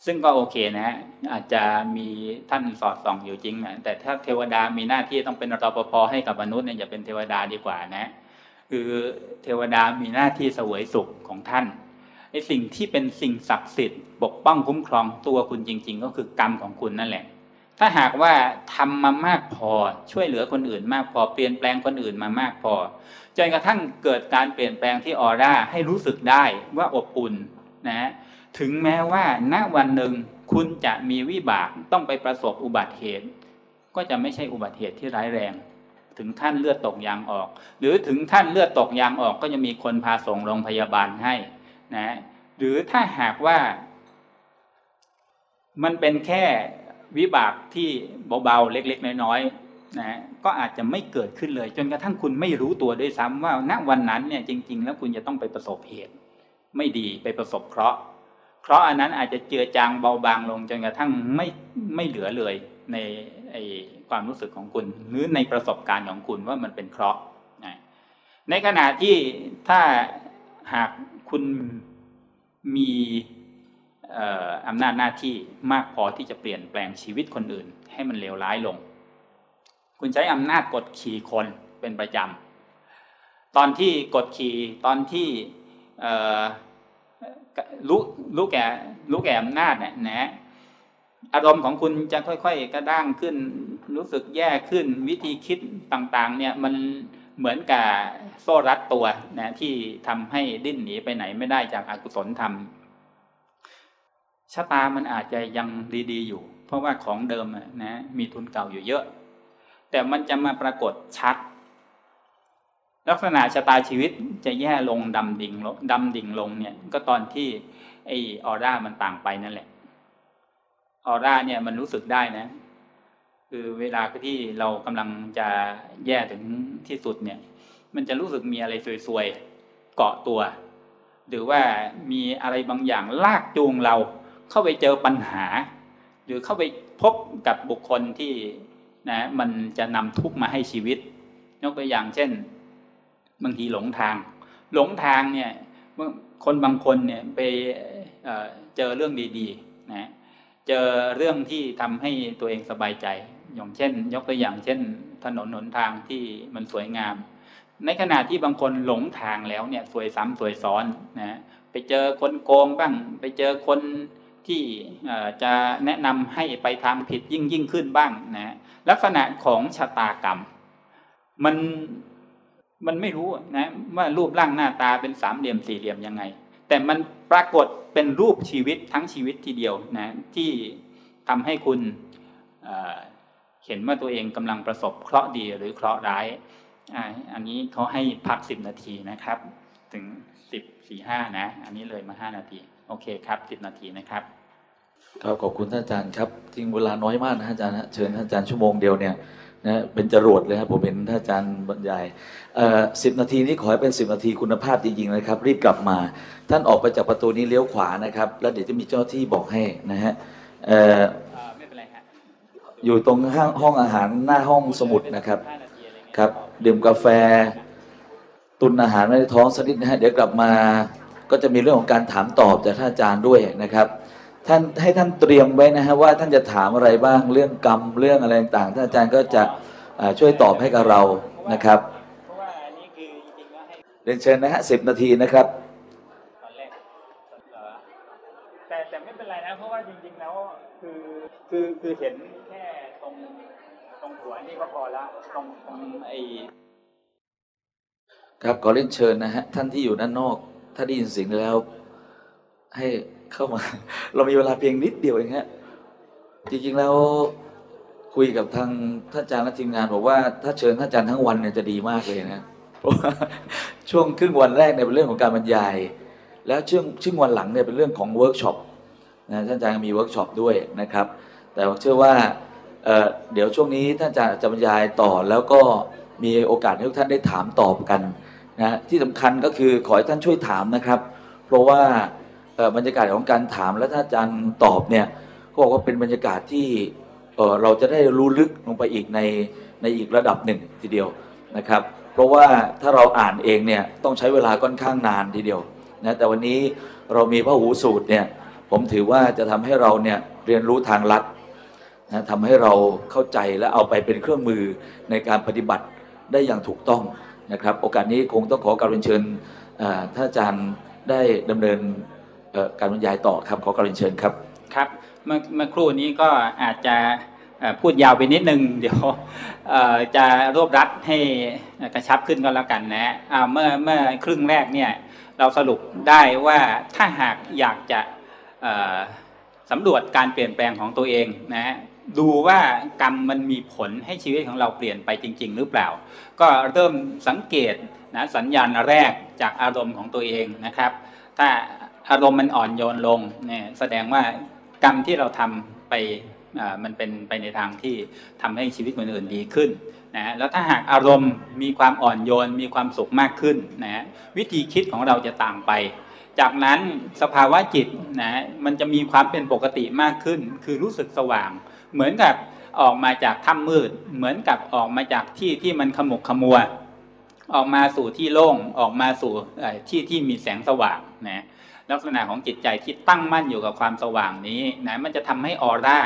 ซึ่งก็โอเคนะ อาจจะมีท่านสอดส่องอยู่จริงนะแต่ถ้าเทวดามีหน้าที่ต้องเป็นรปภให้กับมนุษย์เนี่ยอย่าเป็นเทวดาดีกว่านะ คือเทวดามีหน้าที่เสวยสุขของท่านไอ้สิ่งที่เป็นสิ่งศักดิ์สิทธิ์ปกป้องคุ้มครองตัวคุณจริง ๆ ก็คือกรรมของคุณนั่นแหละ ถ้าหากว่าทำมามากพอช่วยเหลือคนอื่นมากพอเปลี่ยนแปลงคนอื่นมามากพอจนกระทั่งเกิดการเปลี่ยนแปลงที่ออร่าให้รู้สึกได้ว่าอบอุ่นนะถึงแม้ว่าณวันหนึ่งคุณจะมีวิบากต้องไปประสบอุบัติเหตุ ก็จะไม่ใช่อุบัติเหตุที่ร้ายแรง ถึงขั้นเลือดตกยางออก หรือถึงขั้นเลือดตกยางออกก็จะมีคนพาส่งโรงพยาบาลให้นะหรือถ้าหากว่า มันเป็นแค่ วิบากที่เบาๆเล็กๆ น้อยๆนะก็อาจจะไม่เกิดขึ้นเลย จนกระทั่งคุณไม่รู้ตัวด้วยซ้ำว่าณวันนั้นเนี่ยจริง ๆ แล้วคุณจะต้องไปประสบเหตุ ไม่ดีไปประสบเคราะห์เคราะห์อันนั้นอาจจะเจือจางเบาบางลง จนกระทั่งไม่ไม่เหลือเลยในไอความรู้สึกของคุณ หรือในประสบการณ์ของคุณว่ามันเป็นเคราะห์นะในขณะที่ถ้าหากคุณมี อำนาจหน้าที่มากพอที่จะเปลี่ยนแปลงชีวิตคนอื่น ให้มันเลวร้ายลง คุณใช้อำนาจกดขี่คนเป็นประจำตอนที่กดขี่ตอนที่รู้รู้แก่รู้แก่อำนาจเนี่ยนะอารมณ์ของคุณจะค่อยๆกระด้างขึ้น รู้สึกแย่ขึ้นวิธีคิดต่างๆ เนี่ยมันเหมือนกับโซ่รัดตัวนะที่ทำให้ดิ้นหนีไปไหนไม่ได้จากอากุศลธรรม ชะตามันอาจจะยังดีๆอยู่ เพราะว่าของเดิมนะมีทุนเก่าอยู่เยอะ แต่มันจะมาปรากฏชัด ลักษณะชะตาชีวิตจะแย่ลงดำดิ่งลงดำดิ่งลงเนี่ยก็ตอนที่ไอออร่ามันต่างไปนั่นแหละออร่าเนี่ยมันรู้สึกได้นะ คือเวลาที่เรากำลังจะแย่ถึงที่สุดเนี่ย มันจะรู้สึกมีอะไรซวยๆเกาะตัว หรือว่ามีอะไรบางอย่างลากจูงเรา เข้าไปเจอปัญหา หรือเข้าไปพบกับบุคคลที่นะมันจะนำทุกข์มาให้ชีวิต ยกตัวอย่างเช่น บางทีหลงทาง หลงทางเนี่ยคนบางคนเนี่ยไปเเจอเรื่องดีๆนะเจอเรื่องที่ทำให้ตัวเองสบายใจ อย่างเช่น ยกตัวอย่างเช่น ถนนหนทางที่มันสวยงาม ในขณะที่บางคนหลงทางแล้วเนี่ยสวยซ้ำสวยซ้อนนะไปเจอคนโกงบ้าง ไปเจอคน ที่จะแนะนำให้ไปทำผิดยิ่งยิ่งขึ้นบ้างนะลักษณะของชะตากรรม มันมันไม่รู้นะว่ารูปร่างหน้าตาเป็นสามเหลี่ยมสี่เหลี่ยมยังไง แต่มันปรากฏเป็นรูปชีวิตทั้งชีวิตทีเดียวนะที่ทำให้คุณเห็นว่าตัวเองกำลังประสบเคราะห์ดีหรือเคราะห์ร้ายอันนี้เขาให้พักสิบนาทีนะครับ ถึงสิบสี่ห้านะ อันนี้เลยมาห้านาที โอเคครับสิบนาทีนะครับ ครับขอบคุณท่านอาจารย์ครับจริงเวลาน้อยมากนะอาจารย์นะเชิญท่านอาจารย์ชั่วโมงเดียวเนี่ยนะเป็นจรวดเลยครับผมเห็นท่านอาจารย์บรรยายสิบนาทีนี้ขอให้เป็นสิบนาทีคุณภาพจริงๆนะครับ รีบกลับมา ท่านออกไปจากประตูนี้เลี้ยวขวานะครับ แล้วเดี๋ยวจะมีเจ้าที่บอกให้นะฮะไม่เป็นไรฮะอยู่ตรงห้องห้องอาหารหน้าห้องสมุดนะครับครับดื่มกาแฟ ตุนอาหารในท้องสักนิดนะฮะเดี๋ยวกลับมาก็จะมีเรื่องของการถามตอบจากท่านอาจารย์ด้วยนะครับ ท่านให้ท่านเตรียมไว้นะฮะว่าท่านจะถามอะไรบ้างเรื่องกรรมเรื่องอะไรต่างท่านอาจารย์ก็จะช่วยตอบให้กับเรานะครับเรียนเชิญนะฮะสิบนาทีนะครับแต่แต่ไม่เป็นไรนะเพราะว่าจริงๆแล้วคือคือคือเห็นแค่ตรงตรงหัวนี่ก็พอละตรงตรงไอครับขอเรียนเชิญนะฮะท่านที่อยู่ด้านนอก ถ้าได้ยินเสียงแล้วให้ เข้ามา เรามีเวลาเพียงนิดเดียวเองฮะจริงๆแล้วคุยกับทางท่านอาจารย์และทีมงานบอกว่าถ้าเชิญท่านอาจารย์ทั้งวันเนี่ยจะดีมากเลยนะเพราะว่าช่วงครึ่งวันแรกเนี่ยเป็นเรื่องของการบรรยาย แล้วช่วงช่วงวันหลังเนี่ยเป็นเรื่องของเวิร์กช็อปนะท่านอาจารย์มีเวิร์กช็อปด้วยนะครับ แต่เชื่อว่าเดี๋ยวช่วงนี้ท่านอาจารย์จะบรรยายต่อ แล้วก็มีโอกาสให้ทุกท่านได้ถามตอบกันนะที่สำคัญก็คือขอให้ท่านช่วยถามนะครับ เพราะว่า บรรยากาศของการถามและถ้าอาจารย์ตอบเนี่ยก็บอกว่าเป็นบรรยากาศที่เราจะได้รู้ลึกลงไปอีกในในอีกระดับหนึ่งทีเดียวนะครับ เพราะว่าถ้าเราอ่านเองเนี่ยต้องใช้เวลาค่อนข้างนานทีเดียวนะแต่วันนี้เรามีพระหูสูตรเนี่ยผมถือว่าจะทำให้เราเนี่ยเรียนรู้ทางลัดนะทำให้เราเข้าใจและเอาไปเป็นเครื่องมือในการปฏิบัติได้อย่างถูกต้องนะครับ โอกาสนี้คงต้องขอการเชิญท่านอาจารย์ได้ดำเนิน การบรรยายต่อครับขอกราบเชิญครับครับเมื่อเมื่อครู่นี้ก็อาจจะพูดยาวไปนิดนึง เดี๋ยวจะรวบรัดให้กระชับขึ้นก็แล้วกันนะเมื่อเมื่อครึ่งแรกเนี่ยเราสรุปได้ว่าถ้าหากอยากจะสำรวจการเปลี่ยนแปลงของตัวเองนะดูว่ากรรมมันมีผลให้ชีวิตของเราเปลี่ยนไปจริง ๆ หรือเปล่า ก็เริ่มสังเกตนะสัญญาณแรกจากอารมณ์ของตัวเองนะครับ ถ้า อารมณ์มันอ่อนโยนลงเนี่ยแสดงว่ากรรมที่เราทำไปมันเป็นไปในทางที่ทำให้ชีวิตคนอื่นดีขึ้นนะแล้วถ้าหากอารมณ์มีความอ่อนโยนมีความสุขมากขึ้นนะวิธีคิดของเราจะต่างไป จากนั้นสภาวะจิตนะมันจะมีความเป็นปกติมากขึ้น คือรู้สึกสว่าง เหมือนกับออกมาจากถ้ำมืด เหมือนกับออกมาจากที่ที่มันขมุกขมัว ออกมาสู่ที่โล่งออกมาสู่ที่ที่มีแสงสว่างนะ ลักษณะของจิตใจที่ตั้งมั่นอยู่กับความสว่างนี้นะมันจะทำให้ออร่า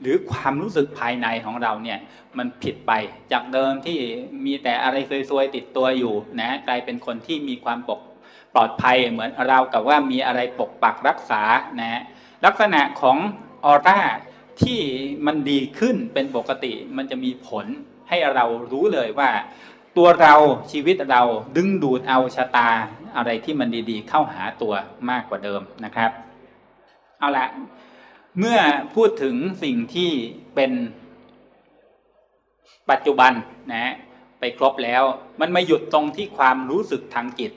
หรือความรู้สึกภายในของเราเนี่ยมันผิดไปจากเดิมที่มีแต่อะไรซวยๆติดตัวอยู่นะกลายเป็นคนที่มีความปกปลอดภัยเหมือนเรากับว่ามีอะไรปกปักรักษานะลักษณะของออร่าที่มันดีขึ้นเป็นปกติมันจะมีผลให้เรารู้เลยว่า ตัวเราชีวิตเราดึงดูดเอาชะตาอะไรที่มันดีๆ เข้าหาตัวมากกว่าเดิมนะครับ เอาละเมื่อพูดถึงสิ่งที่เป็นปัจจุบันนะไปครบแล้ว มันมาหยุดตรงที่ความรู้สึกทางจิต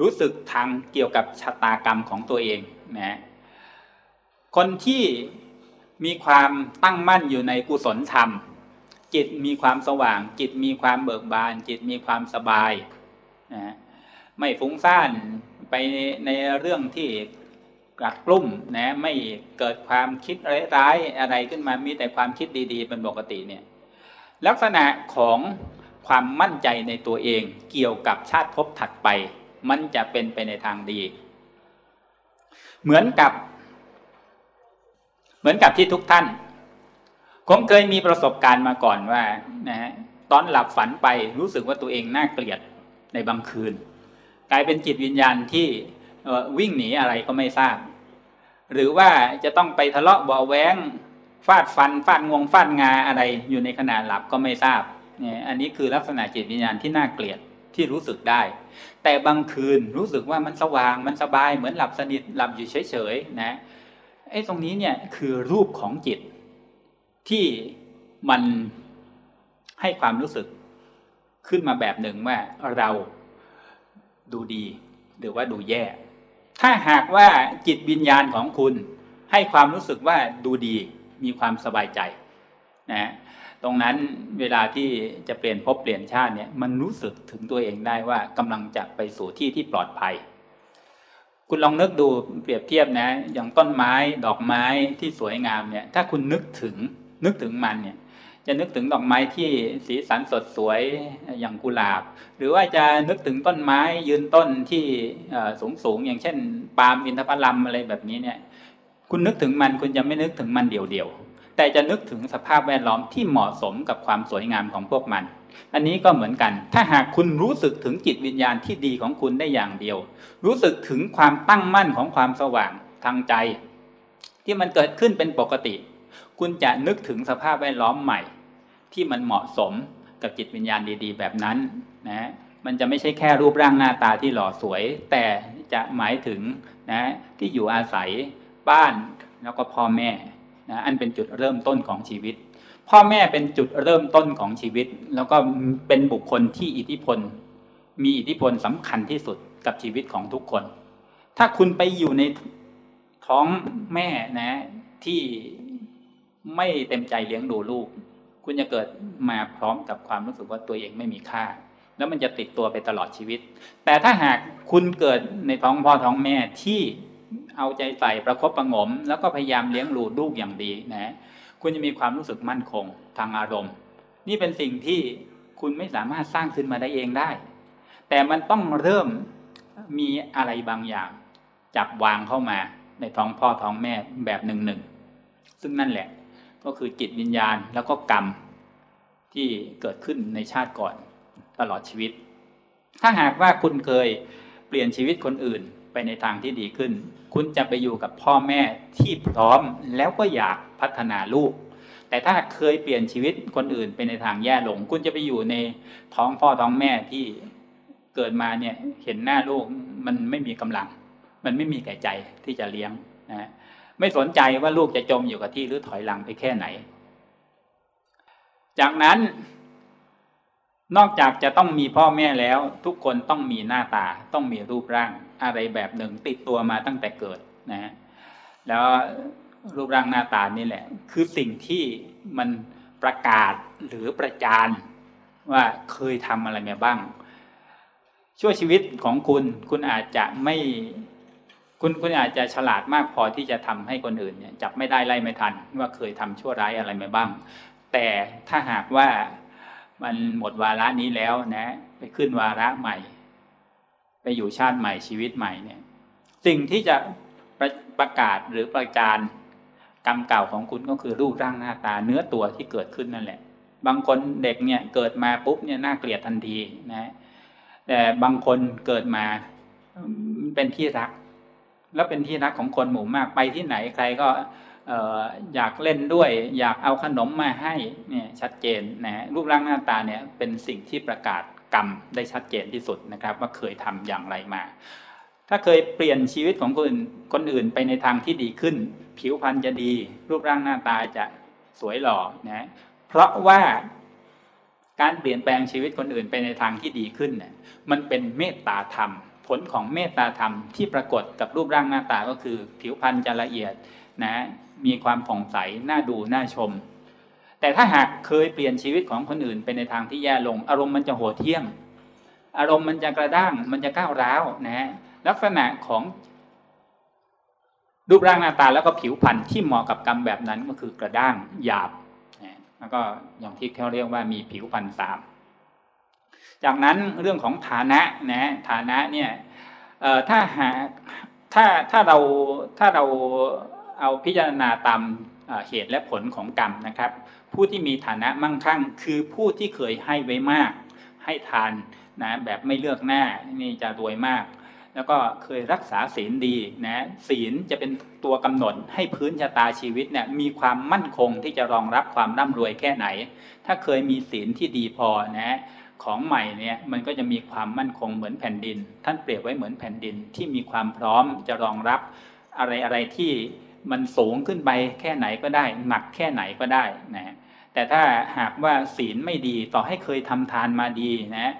รู้สึกทางเกี่ยวกับชะตากรรมของตัวเองนะคนที่มีความตั้งมั่นอยู่ในกุศลธรรม จิตมีความสว่าง จิตมีความเบิกบาน จิตมีความสบายนะไม่ฟุ้งซ่านไปในเรื่องที่กัดกลุ่มนะไม่เกิดความคิดร้ายๆอะไรขึ้นมามีแต่ความคิดดีๆเป็นปกติเนี่ยลักษณะของความมั่นใจในตัวเองเกี่ยวกับชาติภพถัดไป มันจะเป็นไปในทางดี เหมือนกับ เหมือนกับที่ทุกท่าน ผมเคยมีประสบการณ์มาก่อนว่านะตอนหลับฝันไปรู้สึกว่าตัวเองน่าเกลียดในบางคืน กลายเป็นจิตวิญญาณที่วิ่งหนีอะไรก็ไม่ทราบ หรือว่าจะต้องไปทะเลาะเบาแวงฟาดฟันฟาดงวงฟาดงาอะไรอยู่ในขณะหลับก็ไม่ทราบเนี่ยอันนี้คือลักษณะจิตวิญญาณที่น่าเกลียดที่รู้สึกได้ แต่บางคืนรู้สึกว่ามันสว่างมันสบายเหมือนหลับสนิทหลับอยู่เฉยๆนะไอ้ตรงนี้เนี่ยคือรูปของจิต ที่มันให้ความรู้สึกขึ้นมาแบบหนึ่งว่าเราดูดี หรือว่าดูแย่ ถ้าหากว่าจิตวิญญาณของคุณ ให้ความรู้สึกว่าดูดีมีความสบายใจนะตรงนั้นเวลาที่จะเปลี่ยนภพเปลี่ยนชาติเนี่ยมันรู้สึกถึงตัวเองได้ว่ากำลังจะไปสู่ที่ที่ปลอดภัย คุณลองนึกดูเปรียบเทียบนะ อย่างต้นไม้ดอกไม้ที่สวยงามเนี่ย ถ้าคุณนึกถึง นึกถึงมันเนี่ย จะนึกถึงดอกไม้ที่สีสันสดสวยอย่างกุหลาบ หรือว่าจะนึกถึงต้นไม้ยืนต้นที่สูงสูงอย่างเช่น ปาล์มอินทผลัมอะไรแบบนี้เนี่ย คุณนึกถึงมันคุณจะไม่นึกถึงมันเดี่ยวๆแต่จะนึกถึงสภาพแวดล้อมที่เหมาะสมกับความสวยงามของพวกมันอันนี้ก็เหมือนกัน ถ้าหากคุณรู้สึกถึงจิตวิญญาณที่ดีของคุณได้อย่างเดียว รู้สึกถึงความตั้งมั่นของความสว่างทางใจ ที่มันเกิดขึ้นเป็นปกติ คุณจะนึกถึงสภาพแวดล้อมใหม่ ที่มันเหมาะสมกับจิตวิญญาณดี ๆ แบบนั้นนะมันจะไม่ใช่แค่รูปร่างหน้าตาที่หล่อสวย แต่จะหมายถึงนะที่อยู่อาศัยบ้านแล้วก็พ่อแม่นะอันเป็นจุดเริ่มต้นของชีวิต พ่อแม่เป็นจุดเริ่มต้นของชีวิต แล้วก็เป็นบุคคลที่อิทธิพล มีอิทธิพลสำคัญที่สุดกับชีวิตของทุกคน ถ้าคุณไปอยู่ในท้องแม่นะที่ ไม่เต็มใจเลี้ยงดูลูก คุณจะเกิดมาพร้อมกับความรู้สึกว่าตัวเองไม่มีค่า แล้วมันจะติดตัวไปตลอดชีวิต แต่ถ้าหากคุณเกิดในท้องพ่อท้องแม่ที่เอาใจใส่ประคบประงม แล้วก็พยายามเลี้ยงลูลูกอย่างดีนะคุณจะมีความรู้สึกมั่นคงทางอารมณ์ นี่เป็นสิ่งที่คุณไม่สามารถสร้างขึ้นมาได้เองได้ แต่มันต้องเริ่มมีอะไรบางอย่างจับวางเข้ามาในท้องพ่อท้องแม่แบบหนึ่งหนึ่งซึ่งนั่นแหละ ก็คือจิตวิญญาณแล้วก็กรรมที่เกิดขึ้นในชาติก่อนตลอดชีวิต ถ้าหากว่าคุณเคยเปลี่ยนชีวิตคนอื่นไปในทางที่ดีขึ้น คุณจะไปอยู่กับพ่อแม่ที่พร้อมแล้วก็อยากพัฒนาลูก แต่ถ้าเคยเปลี่ยนชีวิตคนอื่นไปในทางแย่ลง คุณจะไปอยู่ในท้องพ่อท้องแม่ที่เกิดมาเนี่ยเห็นหน้าลูกมันไม่มีกำลัง มันไม่มีแก่ใจที่จะเลี้ยงนะ ไม่สนใจว่าลูกจะจมอยู่กับที่หรือถอยหลังไปแค่ไหน จากนั้นนอกจากจะต้องมีพ่อแม่แล้ว ทุกคนต้องมีหน้าตาต้องมีรูปร่างอะไรแบบหนึ่งติดตัวมาตั้งแต่เกิดนะฮะแล้วรูปร่างหน้าตานี่แหละ คือสิ่งที่มันประกาศหรือประจานว่าเคยทำอะไรมาบ้าง ช่วชีวิตของคุณคุณอาจจะไม่ คุณคุณอาจจะฉลาดมากพอที่จะทำให้คนอื่นเนี่ยจับไม่ได้ไล่ไม่ทันว่าเคยทำชั่วร้ายอะไรมาบ้าง แต่ถ้าหากว่ามันหมดวาระนี้แล้วนะ ไปขึ้นวาระใหม่ ไปอยู่ชาติใหม่ชีวิตใหม่เนี่ย สิ่งที่จะประประกาศหรือประจานกรรมเก่าของคุณก็คือรูปร่างหน้าตาเนื้อตัวที่เกิดขึ้นนั่นแหละ บางคนเด็กเนี่ยเกิดมาปุ๊บเนี่ยน่าเกลียดทันทีนะแต่บางคนเกิดมาเป็นที่รัก แล้วเป็นที่รักของคนหมู่มากไปที่ไหนใครก็อยากเล่นด้วย อยากเอาขนมมาให้เนี่ยชัดเจนนะรูปร่างหน้าตาเนี่ยเป็นสิ่งที่ประกาศกรรมได้ชัดเจนที่สุดนะครับ ว่าเคยทำอย่างไรมา ถ้าเคยเปลี่ยนชีวิตของคนอื่นคนอื่นไปในทางที่ดีขึ้น ผิวพรรณจะดี รูปร่างหน้าตาจะสวยหล่อนะเพราะว่าการเปลี่ยนแปลงชีวิตคนอื่นไปในทางที่ดีขึ้นเนี่ยมันเป็นเมตตาธรรม ผลของเมตตาธรรมที่ปรากฏกับรูปร่างหน้าตาก็คือ ผิวพรรณจะละเอียดนะมีความผ่องใสน่าดูน่าชม แต่ถ้าหากเคยเปลี่ยนชีวิตของคนอื่นไปในทางที่แย่ลง อารมณ์มันจะโหดเที่ยม อารมณ์มันจะกระด้าง มันจะก้าวร้าวนะลักษณะของรูปร่างหน้าตาแล้วก็ผิวพรรณที่เหมาะกับกรรมแบบนั้นก็คือกระด้างหยาบ แล้วก็อย่างที่เขาเรียกว่ามีผิวพรรณสาม จากนั้นเรื่องของฐานะนะฐานะเนี่ยถ้าหาถ้าถ้าเราถ้าเราเอาพิจารณาตามเหตุและผลของกรรมนะครับ ผู้ที่มีฐานะมั่งคั่ง คือผู้ที่เคยให้ไว้มาก ให้ทานนะแบบไม่เลือกหน้านี่จะรวยมาก แล้วก็เคยรักษาศีลดีนะศีลจะเป็นตัวกำหนดให้พื้นชะตาชีวิตเนี่ยมีความมั่นคงที่จะรองรับความร่ำรวยแค่ไหน ถ้าเคยมีศีลที่ดีพอนะ ของใหม่เนี่ยมันก็จะมีความมั่นคงเหมือนแผ่นดิน ท่านเปรียบไว้เหมือนแผ่นดินที่มีความพร้อมจะรองรับอะไรอะไรที่มันสูงขึ้นไปแค่ไหนก็ได้ หนักแค่ไหนก็ได้นะแต่ถ้าหากว่าศีลไม่ดีต่อให้เคยทำทานมาดีนะ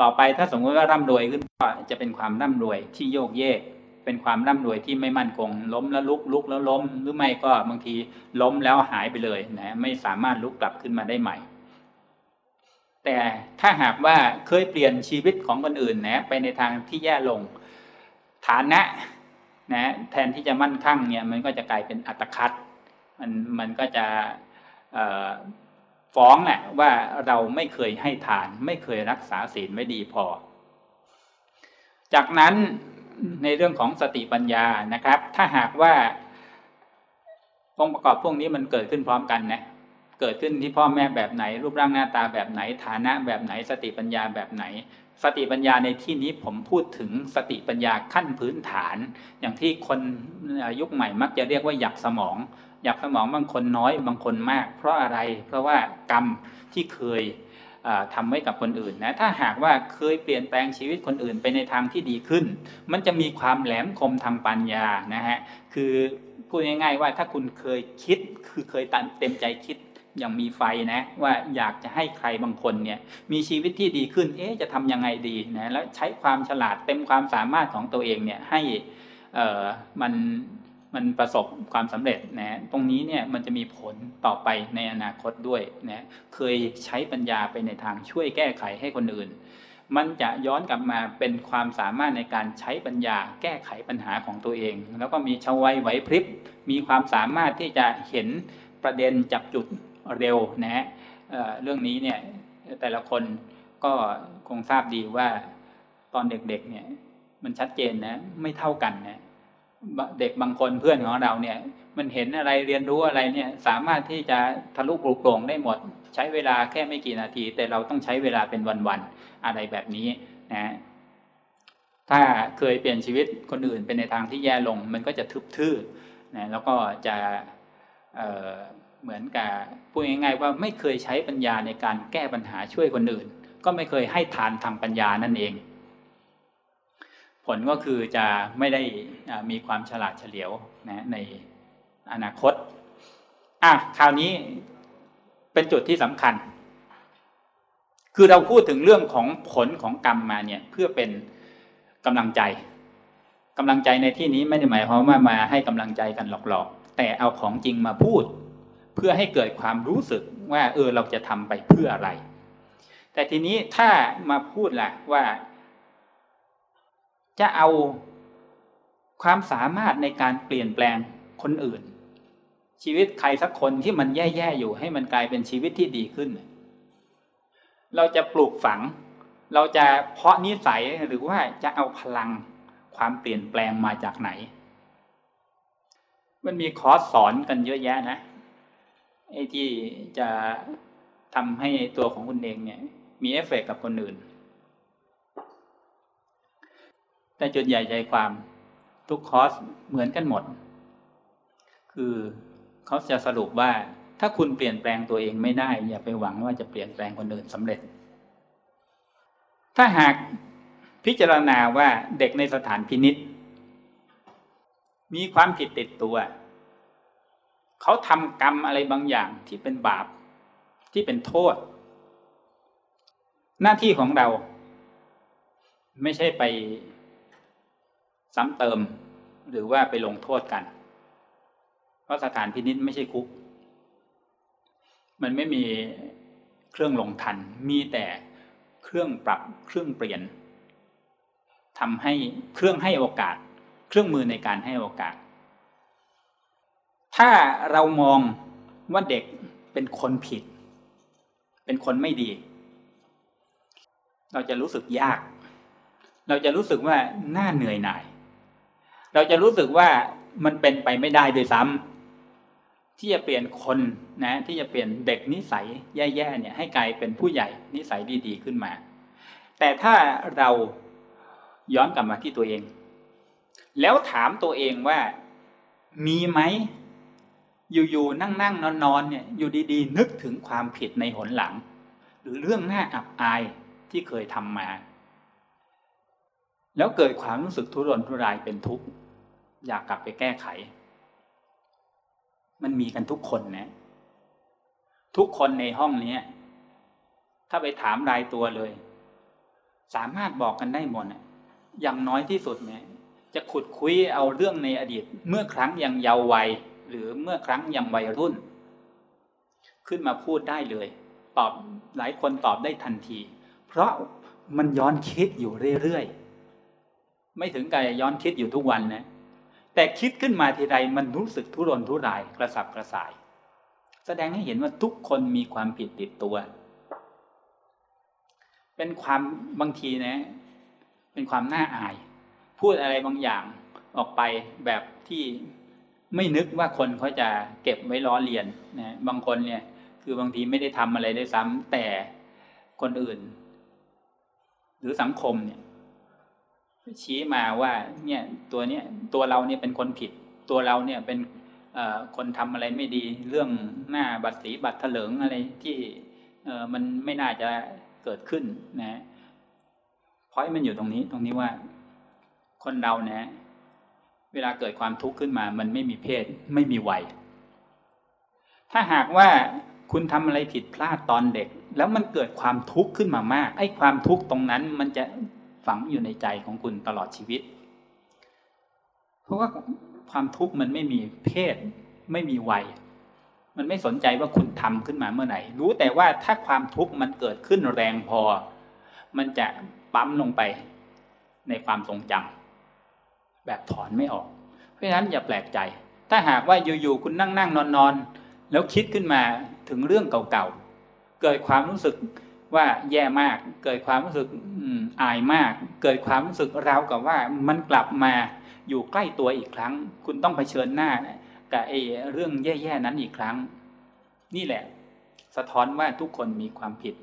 ต่อไปถ้าสมมติว่าร่ำรวยขึ้นก็จะเป็นความร่ำรวยที่โยกเยก เป็นความร่ำรวยที่ไม่มั่นคง ล้มแล้วลุกลุกแล้วล้ม หรือไม่ก็บางทีล้มแล้วหายไปเลยนะไม่สามารถลุกกลับขึ้นมาได้ใหม่ แต่ถ้าหากว่าเคยเปลี่ยนชีวิตของคนอื่นนะไปในทางที่แย่ลง ฐานะนะแทนที่จะมั่นคงเนี่ยมันก็จะกลายเป็นอัตคัดมันมันก็จะฟ้องแหละว่าเราไม่เคยให้ทาน ไม่เคยรักษาศีลไว้ดีพอ จากนั้นในเรื่องของสติปัญญานะครับ ถ้าหากว่าองค์ประกอบพวกนี้มันเกิดขึ้นพร้อมกันนะ เกิดขึ้นที่พ่อแม่แบบไหน รูปร่างหน้าตาแบบไหน ฐานะแบบไหนสติปัญญาแบบไหน สติปัญญาในที่นี้ผมพูดถึงสติปัญญาขั้นพื้นฐาน อย่างที่คนยุคใหม่มักจะเรียกว่าหยักสมองอยากสมองบางคนน้อยบางคนมาก เพราะอะไรเพราะว่ากรรมที่เคยทำไว้กับคนอื่นนะถ้าหากว่าเคยเปลี่ยนแปลงชีวิตคนอื่นไปในทางที่ดีขึ้น มันจะมีความแหลมคมทางปัญญานะฮะคือพูดง่ายๆว่าถ้าคุณเคยคิดคือเคยเต็มใจคิด อย่างมีไฟนะ ว่าอยากจะให้ใครบางคนเนี่ยมีชีวิตที่ดีขึ้น เอ๊ะจะทำยังไงดีนะแล้วใช้ความฉลาดเต็มความสามารถของตัวเองเนี่ยให้มันมันประสบความสำเร็จนะตรงนี้เนี่ยมันจะมีผลต่อไปในอนาคตด้วยนะเคยใช้ปัญญาไปในทางช่วยแก้ไขให้คนอื่น มันจะย้อนกลับมาเป็นความสามารถในการใช้ปัญญาแก้ไขปัญหาของตัวเอง แล้วก็มีชวัยไหวพริบมีความสามารถที่จะเห็นประเด็นจับจุด เร็วนะฮะเรื่องนี้เนี่ยแต่ละคนก็คงทราบดีว่าตอนเด็กๆเนี่ยมันชัดเจนนะไม่เท่ากันนะเด็กบางคนเพื่อนของเราเนี่ย มันเห็นอะไรเรียนรู้อะไรเนี่ยสามารถที่จะทะลุปลุกโปร่งได้หมด ใช้เวลาแค่ไม่กี่นาที แต่เราต้องใช้เวลาเป็นวันๆอะไรแบบนี้นะถ้าเคยเปลี่ยนชีวิตคนอื่นเป็นในทางที่แย่ลง มันก็จะทึบทื่อนะแล้วก็จะ เหมือนกับพูดง่ายๆว่าไม่เคยใช้ปัญญาในการแก้ปัญหาช่วยคนอื่น ก็ไม่เคยให้ทานทางปัญญานั่นเอง ผลก็คือจะไม่ได้มีความฉลาดเฉลียวนะในอนาคตอะคราวนี้เป็นจุดที่สำคัญ คือเราพูดถึงเรื่องของผลของกรรมมาเนี่ยเพื่อเป็นกำลังใจกำลังใจในที่นี้ไม่ได้หมายความว่ามาให้กำลังใจกันหลอกๆ แต่เอาของจริงมาพูด เพื่อให้เกิดความรู้สึกว่า เออเราจะทำไปเพื่ออะไร แต่ทีนี้ถ้ามาพูดล่ะว่า จะเอาความสามารถในการเปลี่ยนแปลงคนอื่น ชีวิตใครสักคนที่มันแย่ๆอยู่ให้มันกลายเป็นชีวิตที่ดีขึ้น เราจะปลูกฝัง เราจะเพาะนิสัยหรือว่าจะเอาพลังความเปลี่ยนแปลงมาจากไหน มันมีคอร์สสอนกันเยอะแยะนะ ไอ้ที่จะทำให้ตัวของคุณเองเนี่ย มีเอฟเฟกกับคนอื่น แต่จุดใหญ่ใจความทุกคอร์สเหมือนกันหมด คือเขาจะสรุปว่าถ้าคุณเปลี่ยนแปลงตัวเองไม่ได้ อย่าไปหวังว่าจะเปลี่ยนแปลงคนอื่นสำเร็จ ถ้าหากพิจารณาว่าเด็กในสถานพินิษมีความผิดติดตัว เขาทำกรรมอะไรบางอย่างที่เป็นบาปที่เป็นโทษ หน้าที่ของเรา ไม่ใช่ไปซ้ำเติม หรือว่าไปลงโทษกัน เพราะสถานพินิษไม่ใช่คุก มันไม่มีเครื่องลงทัน มีแต่เครื่องปรับเครื่องเปลี่ยนทำให้เครื่องให้โอกาส เครื่องมือในการให้โอกาส ถ้าเรามองว่าเด็กเป็นคนผิด เป็นคนไม่ดี เราจะรู้สึกยาก เราจะรู้สึกว่าน่าเหนื่อยหน่าย เราจะรู้สึกว่ามันเป็นไปไม่ได้ด้วยซ้ำที่จะเปลี่ยนคนนะ ที่จะเปลี่ยนเด็กนิสัยแย่ๆเนี่ยให้กลายเป็นผู้ใหญ่นิสัยดี ๆ ขึ้นมา แต่ถ้าเราย้อนกลับมาที่ตัวเอง แล้วถามตัวเองว่ามีไหม อยู่ๆนั่งๆนอนๆเนี่ยอยู่ดีๆ นึกถึงความผิดในหนหลัง หรือเรื่องหน่าอับอายที่เคยทำมา แล้วเกิดความรู้สึกทุรนทุรายเป็นทุกข์อยากกลับไปแก้ไข มันมีกันทุกคนนะ ทุกคนในห้องนี้ถ้าไปถามรายตัวเลย สามารถบอกกันได้หมดอย่างน้อยที่สุดเนี่ยจะขุดคุยเอาเรื่องในอดีต เมื่อครั้งยังเยาว์วัย หรือเมื่อครั้งยังวัยรุ่น ขึ้นมาพูดได้เลย ตอบหลายคนตอบได้ทันที เพราะมันย้อนคิดอยู่เรื่อยๆ ไม่ถึงกับย้อนคิดอยู่ทุกวันนะ แต่คิดขึ้นมาทีไรมันรู้สึกทุรนทุรายกระสับกระส่าย แสดงให้เห็นว่าทุกคนมีความผิดติดตัว เป็นความบางทีนะ เป็นความน่าอาย พูดอะไรบางอย่างออกไปแบบที่ ไม่นึกว่าคนเขาจะเก็บไว้ล้อเลียนนะบางคนเนี่ย คือบางทีไม่ได้ทำอะไรได้ซ้ำแต่คนอื่น หรือสังคมเนี่ย ชี้มาว่า เนี่ย ตัวเนี้ยตัวเราเนี่ยเป็นคนผิด ตัวเราเนี่ยเป็นคนทำอะไรไม่ดี เรื่องหน้าบัตรสีบัตรเถลิงอะไรที่มันไม่น่าจะเกิดขึ้นนะพอยมันอยู่ตรงนี้ตรงนี้ว่า คนเราเนี่ย เวลาเกิดความทุกข์ขึ้นมา มันไม่มีเพศ ไม่มีวัย ถ้าหากว่าคุณทำอะไรผิดพลาดตอนเด็ก แล้วมันเกิดความทุกข์ขึ้นมามาก ไอ้ความทุกข์ตรงนั้นมันจะฝังอยู่ในใจของคุณตลอดชีวิต เพราะว่าความทุกข์มันไม่มีเพศ ไม่มีวัย มันไม่สนใจว่าคุณทำขึ้นมาเมื่อไหร่ รู้แต่ว่าถ้าความทุกข์มันเกิดขึ้นแรงพอ มันจะปั๊มลงไปในความทรงจำ แบบถอนไม่ออก เพราะฉะนั้นอย่าแปลกใจ ถ้าหากว่าอยู่ๆคุณนั่งนั่งนอนนอนแล้วคิดขึ้นมาถึงเรื่องเก่าๆเกิดความรู้สึกว่าแย่มาก เกิดความรู้สึกอายมาก เกิดความรู้สึกราวกับว่ามันกลับมาอยู่ใกล้ตัวอีกครั้ง คุณต้องเผชิญหน้ากับไอ้เรื่องแย่ๆนั้นอีกครั้ง นี่แหละ สะท้อนว่าทุกคนมีความผิด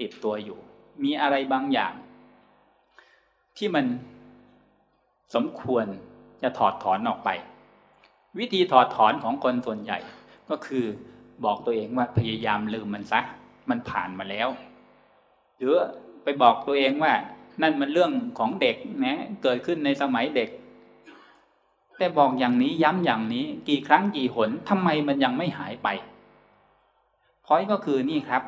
ติดตัวอยู่ มีอะไรบางอย่าง ที่มัน สมควรจะถอดถอนออกไป วิธีถอดถอนของคนส่วนใหญ่ก็คือบอกตัวเองว่าพยายามลืมมันซะ มันผ่านมาแล้ว หรือไปบอกตัวเองว่า นั่นมันเรื่องของเด็กนะเกิดขึ้นในสมัยเด็ก แต่บอกอย่างนี้ย้ำอย่างนี้ กี่ครั้งกี่หนทำไมมันยังไม่หายไปพอยก็คือนี่ครับ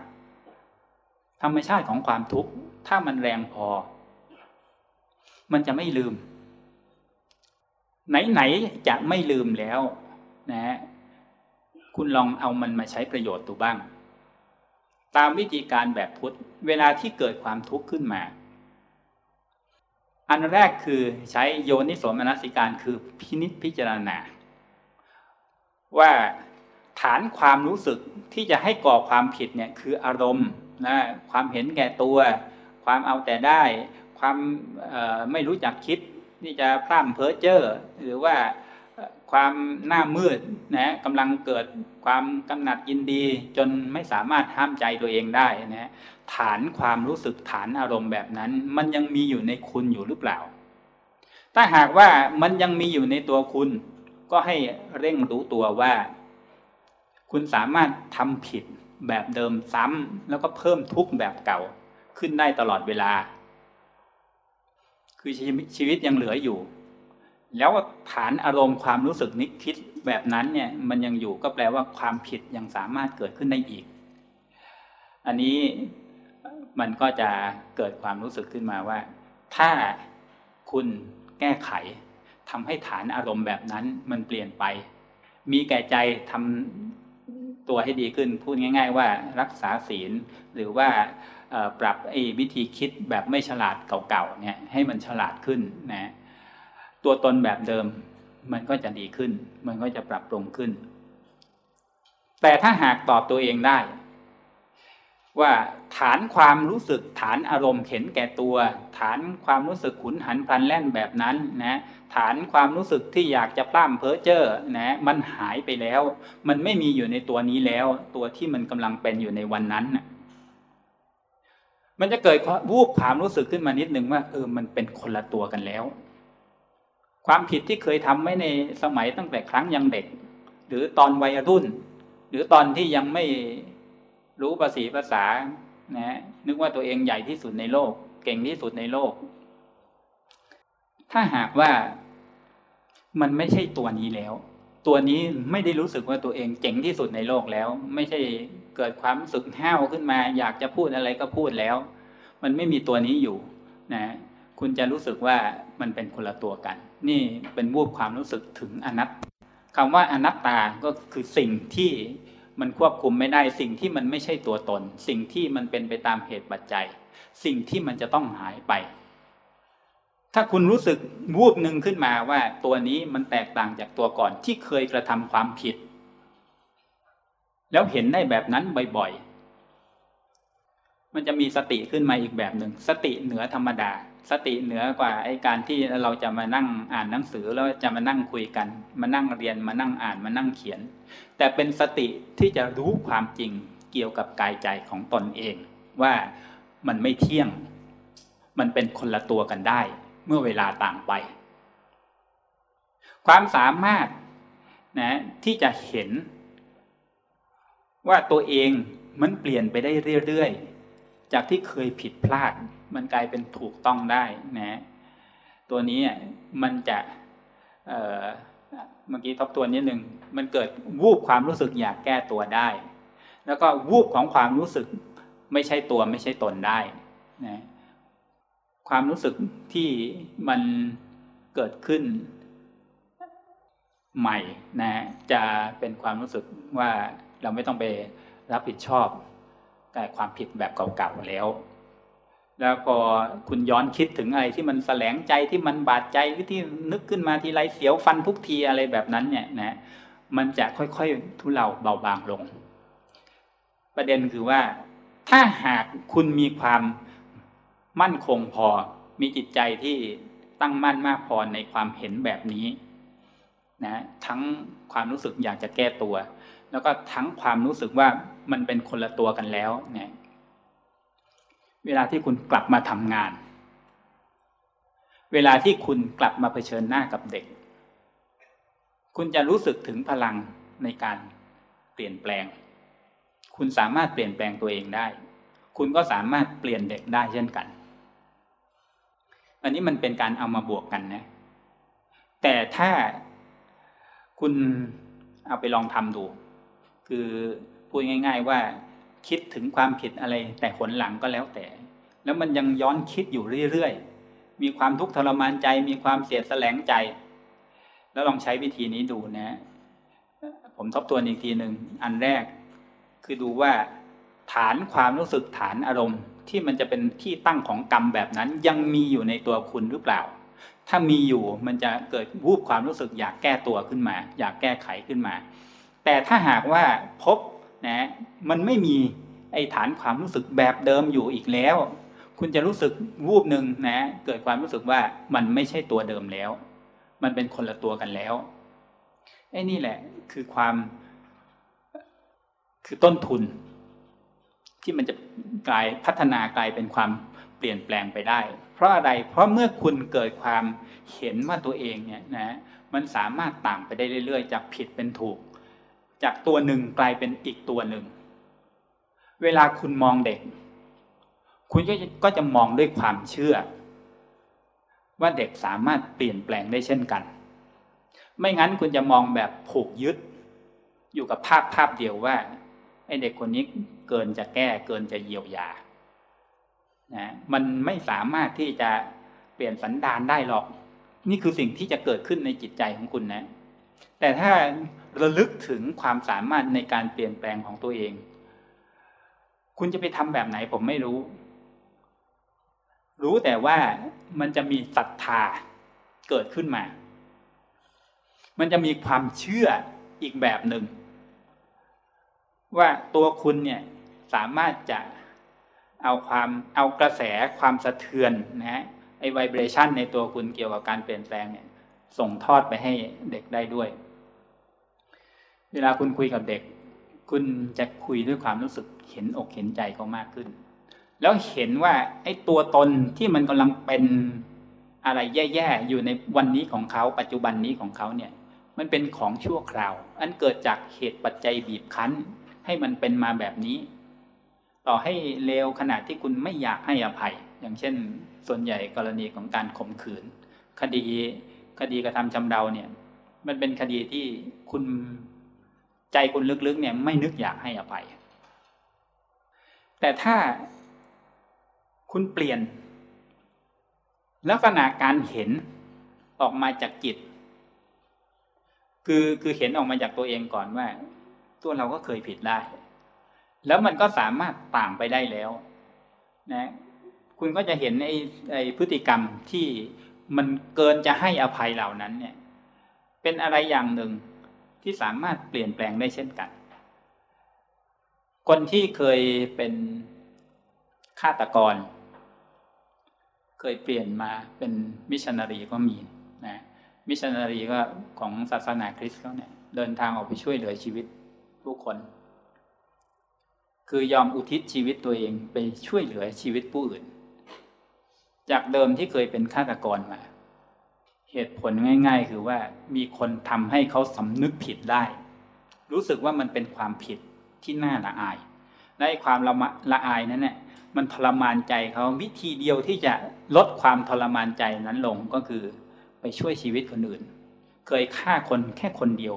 ธรรมชาติของความทุกข์ถ้ามันแรงพอ มันจะไม่ลืม ไหนๆจะไม่ลืมแล้วนะคุณลองเอามันมาใช้ประโยชน์ดูบ้าง ตามวิธีการแบบพุทธเวลาที่เกิดความทุกข์ขึ้นมา อันแรกคือใช้โยนิสมนสิการคือพินิจพิจารณา ว่าฐานความรู้สึกที่จะให้ก่อความผิดเนี่ยคืออารมณ์นะความเห็นแก่ตัว ความเอาแต่ได้ ความไม่รู้จักคิด นี่จะพร่ำเพ้อเจ้อหรือว่าความหน้ามืดนะกำลังเกิดความกำหนัดยินดี จนไม่สามารถห้ามใจตัวเองได้นะฐานความรู้สึกฐานอารมณ์แบบนั้น มันยังมีอยู่ในคุณอยู่หรือเปล่า ถ้าหากว่ามันยังมีอยู่ในตัวคุณ ก็ให้เร่งรู้ตัวว่า คุณสามารถทำผิดแบบเดิมซ้ำแล้วก็เพิ่มทุกข์แบบเก่าขึ้นได้ตลอดเวลา คือชีวิตยังเหลืออยู่ แล้วฐานอารมณ์ความรู้สึกนึกคิดแบบนั้นเนี่ยมันยังอยู่ก็แปลว่าความผิดยังสามารถเกิดขึ้นได้อีก อันนี้มันก็จะเกิดความรู้สึกขึ้นมาว่า ถ้าคุณแก้ไขทำให้ฐานอารมณ์แบบนั้นมันเปลี่ยนไป มีแก่ใจทำตัวให้ดีขึ้น พูดง่าย ๆ ว่ารักษาศีลหรือว่า ปรับไอ้วิธีคิดแบบไม่ฉลาดเก่าๆเนี่ยให้มันฉลาดขึ้นนะตัวตนแบบเดิมมันก็จะดีขึ้น มันก็จะปรับปรุงขึ้น แต่ถ้าหากตอบตัวเองได้ ว่าฐานความรู้สึกฐานอารมณ์เห็นแก่ตัว ฐานความรู้สึกขุนหันพลันแล่นแบบนั้นนะฐานความรู้สึกที่อยากจะปล้ำเพ้อเจ้อนะมันหายไปแล้ว มันไม่มีอยู่ในตัวนี้แล้ว ตัวที่มันกำลังเป็นอยู่ในวันนั้นนะ มันจะเกิดวูบความรู้สึกขึ้นมานิดนึงว่าเออมันเป็นคนละตัวกันแล้ว ความผิดที่เคยทำไว้ในสมัยตั้งแต่ครั้งยังเด็ก หรือตอนวัยรุ่น หรือตอนที่ยังไม่รู้ภาษีภาษานะนึกว่าตัวเองใหญ่ที่สุดในโลก เก่งที่สุดในโลก ถ้าหากว่ามันไม่ใช่ตัวนี้แล้ว ตัวนี้ไม่ได้รู้สึกว่าตัวเองเจ๋งที่สุดในโลกแล้ว ไม่ใช่ เกิดความรู้สึกห้าวขึ้นมา อยากจะพูดอะไรก็พูดแล้ว มันไม่มีตัวนี้อยู่นะคุณจะรู้สึกว่ามันเป็นคนละตัวกัน นี่เป็นวูบความรู้สึกถึงอนัตคำว่าอนัตตาก็คือสิ่งที่มันควบคุมไม่ได้สิ่งที่มันไม่ใช่ตัวตน สิ่งที่มันเป็นไปตามเหตุปัจจัย สิ่งที่มันจะต้องหายไป ถ้าคุณรู้สึกวูบหนึ่งขึ้นมาว่าตัวนี้มันแตกต่างจากตัวก่อนที่เคยกระทำความผิด แล้วเห็นได้แบบนั้นบ่อยๆ มันจะมีสติขึ้นมาอีกแบบหนึ่ง สติเหนือธรรมดา สติเหนือกว่าไอ้การที่เราจะมานั่งอ่านหนังสือแล้วจะมานั่งคุยกัน มานั่งเรียนมานั่งอ่านมานั่งเขียน แต่เป็นสติที่จะรู้ความจริงเกี่ยวกับกายใจของตนเอง ว่ามันไม่เที่ยง มันเป็นคนละตัวกันได้ เมื่อเวลาต่างไป ความสามารถนะที่จะเห็น ว่าตัวเองมันเปลี่ยนไปได้เรื่อยๆ จากที่เคยผิดพลาด มันกลายเป็นถูกต้องได้นะตัวนี้มันจะเมื่อกี้ทบทวนนิดหนึ่งมันเกิดวูบความรู้สึกอยากแก้ตัวได้ แล้วก็วูบของความรู้สึกไม่ใช่ตัวไม่ใช่ตนได้นะความรู้สึกที่มันเกิดขึ้นใหม่นะจะเป็นความรู้สึกว่า เราไม่ต้องไปรับผิดชอบแต่ความผิดแบบเก่าๆแล้ว แล้วพอคุณย้อนคิดถึงอะไรที่มันแสลงใจที่มันบาดใจหรือที่นึกขึ้นมาทีไรเสียวฟันทุกทีอะไรแบบนั้นเนี่ยนะมันจะค่อยๆทุเลาเบาบางลง ประเด็นคือว่า ถ้าหากคุณมีความมั่นคงพอมีจิตใจที่ตั้งมั่นมากพอในความเห็นแบบนี้นะทั้งความรู้สึกอยากจะแก้ตัว แล้วก็ทั้งความรู้สึกว่ามันเป็นคนละตัวกันแล้วเนี่ยเวลาที่คุณกลับมาทำงาน เวลาที่คุณกลับมาเผชิญหน้ากับเด็ก คุณจะรู้สึกถึงพลังในการเปลี่ยนแปลง คุณสามารถเปลี่ยนแปลงตัวเองได้ คุณก็สามารถเปลี่ยนเด็กได้เช่นกัน อันนี้มันเป็นการเอามาบวกกันนะ แต่ถ้าคุณเอาไปลองทำดู คือพูดง่าย ๆว่าคิดถึงความผิดอะไร แต่ผลหลังก็แล้วแต่ แล้วมันยังย้อนคิดอยู่เรื่อยๆ มีความทุกข์ทรมานใจ มีความเสียดแสลงใจ แล้วลองใช้วิธีนี้ดูนะ ผมทบทวนอีกทีหนึ่งอันแรก คือดูว่า ฐานความรู้สึกฐานอารมณ์ ที่มันจะเป็นที่ตั้งของกรรมแบบนั้น ยังมีอยู่ในตัวคุณหรือเปล่า ถ้ามีอยู่มันจะเกิดวูบความรู้สึกอยากแก้ตัวขึ้นมา อยากแก้ไขขึ้นมา แต่ถ้าหากว่าพบนะมันไม่มีไอ้ฐานความรู้สึกแบบเดิมอยู่อีกแล้ว คุณจะรู้สึกวูบหนึ่งนะเกิดความรู้สึกว่ามันไม่ใช่ตัวเดิมแล้ว มันเป็นคนละตัวกันแล้วไอ้นี่แหละคือความคือต้นทุน ที่มันจะกลายพัฒนากลายเป็นความเปลี่ยนแปลงไปได้ เพราะอะไรเพราะเมื่อคุณเกิดความเห็นว่าตัวเองเนี่ยนะมันสามารถต่างไปได้เรื่อย ๆ จากผิดเป็นถูก จากตัวหนึ่งกลายเป็นอีกตัวหนึ่ง เวลาคุณมองเด็ก คุณก็ก็จะมองด้วยความเชื่อ ว่าเด็กสามารถเปลี่ยนแปลงได้เช่นกัน ไม่งั้นคุณจะมองแบบผูกยึด อยู่กับภาพภาพเดียวว่าไอ้เด็กคนนี้เกินจะแก้เกินจะเยียวยานะมันไม่สามารถที่จะเปลี่ยนสันดานได้หรอก นี่คือสิ่งที่จะเกิดขึ้นในจิตใจของคุณนะ แต่ถ้าระลึกถึงความสามารถในการเปลี่ยนแปลงของตัวเอง คุณจะไปทำแบบไหนผมไม่รู้ รู้แต่ว่ามันจะมีศรัทธาเกิดขึ้นมา มันจะมีความเชื่ออีกแบบหนึ่ง ว่าตัวคุณเนี่ยสามารถจะเอาความเอากระแสความสะเทือนนะฮะไอไวเบรชันในตัวคุณเกี่ยวกับการเปลี่ยนแปลงเนี่ย ส่งทอดไปให้เด็กได้ด้วย เวลาคุณคุยกับเด็ก คุณจะคุยด้วยความรู้สึกเห็นอกเห็นใจเขามากขึ้น แล้วเห็นว่าไอ้ตัวตนที่มันกำลังเป็นอะไรแย่ๆอยู่ในวันนี้ของเขา ปัจจุบันนี้ของเขาเนี่ย มันเป็นของชั่วคราว อันเกิดจากเหตุปัจจัยบีบคั้น ให้มันเป็นมาแบบนี้ ต่อให้เลวขนาดที่คุณไม่อยากให้อภัย อย่างเช่น ส่วนใหญ่กรณีของการข่มขืน คดี คดีกระทำชำเราเนี่ย มันเป็นคดีที่คุณใจคุณลึกๆเนี่ย ไม่นึกอยากให้อภัย แต่ถ้าคุณเปลี่ยน ลักษณะการเห็นออกมาจากจิต คือคือเห็นออกมาจากตัวเองก่อนว่า ตัวเราก็เคยผิดได้ แล้วมันก็สามารถต่างไปได้แล้ว นะ คุณก็จะเห็นไอ้ไอ้พฤติกรรมที่ มันเกินจะให้อภัยเหล่านั้นเนี่ย เป็นอะไรอย่างหนึ่งที่สามารถเปลี่ยนแปลงได้เช่นกัน คนที่เคยเป็นฆาตกร เคยเปลี่ยนมาเป็นมิชชันนารีก็มีนะมิชชันนารีก็ของศาสนาคริสต์เขาเนี่ยเดินทางออกไปช่วยเหลือชีวิตผู้คน คือยอมอุทิศชีวิตตัวเองไปช่วยเหลือชีวิตผู้อื่น จากเดิมที่เคยเป็นฆาตกรมา เหตุผลง่าย ๆ คือว่ามีคนทำให้เขาสำนึกผิดได้ รู้สึกว่ามันเป็นความผิดที่น่าละอายและความละละอายนั้นเนี่ยมันทรมานใจเขาวิธีเดียวที่จะลดความทรมานใจนั้นลงก็คือไปช่วยชีวิตคนอื่น เคยฆ่าคนแค่คนเดียว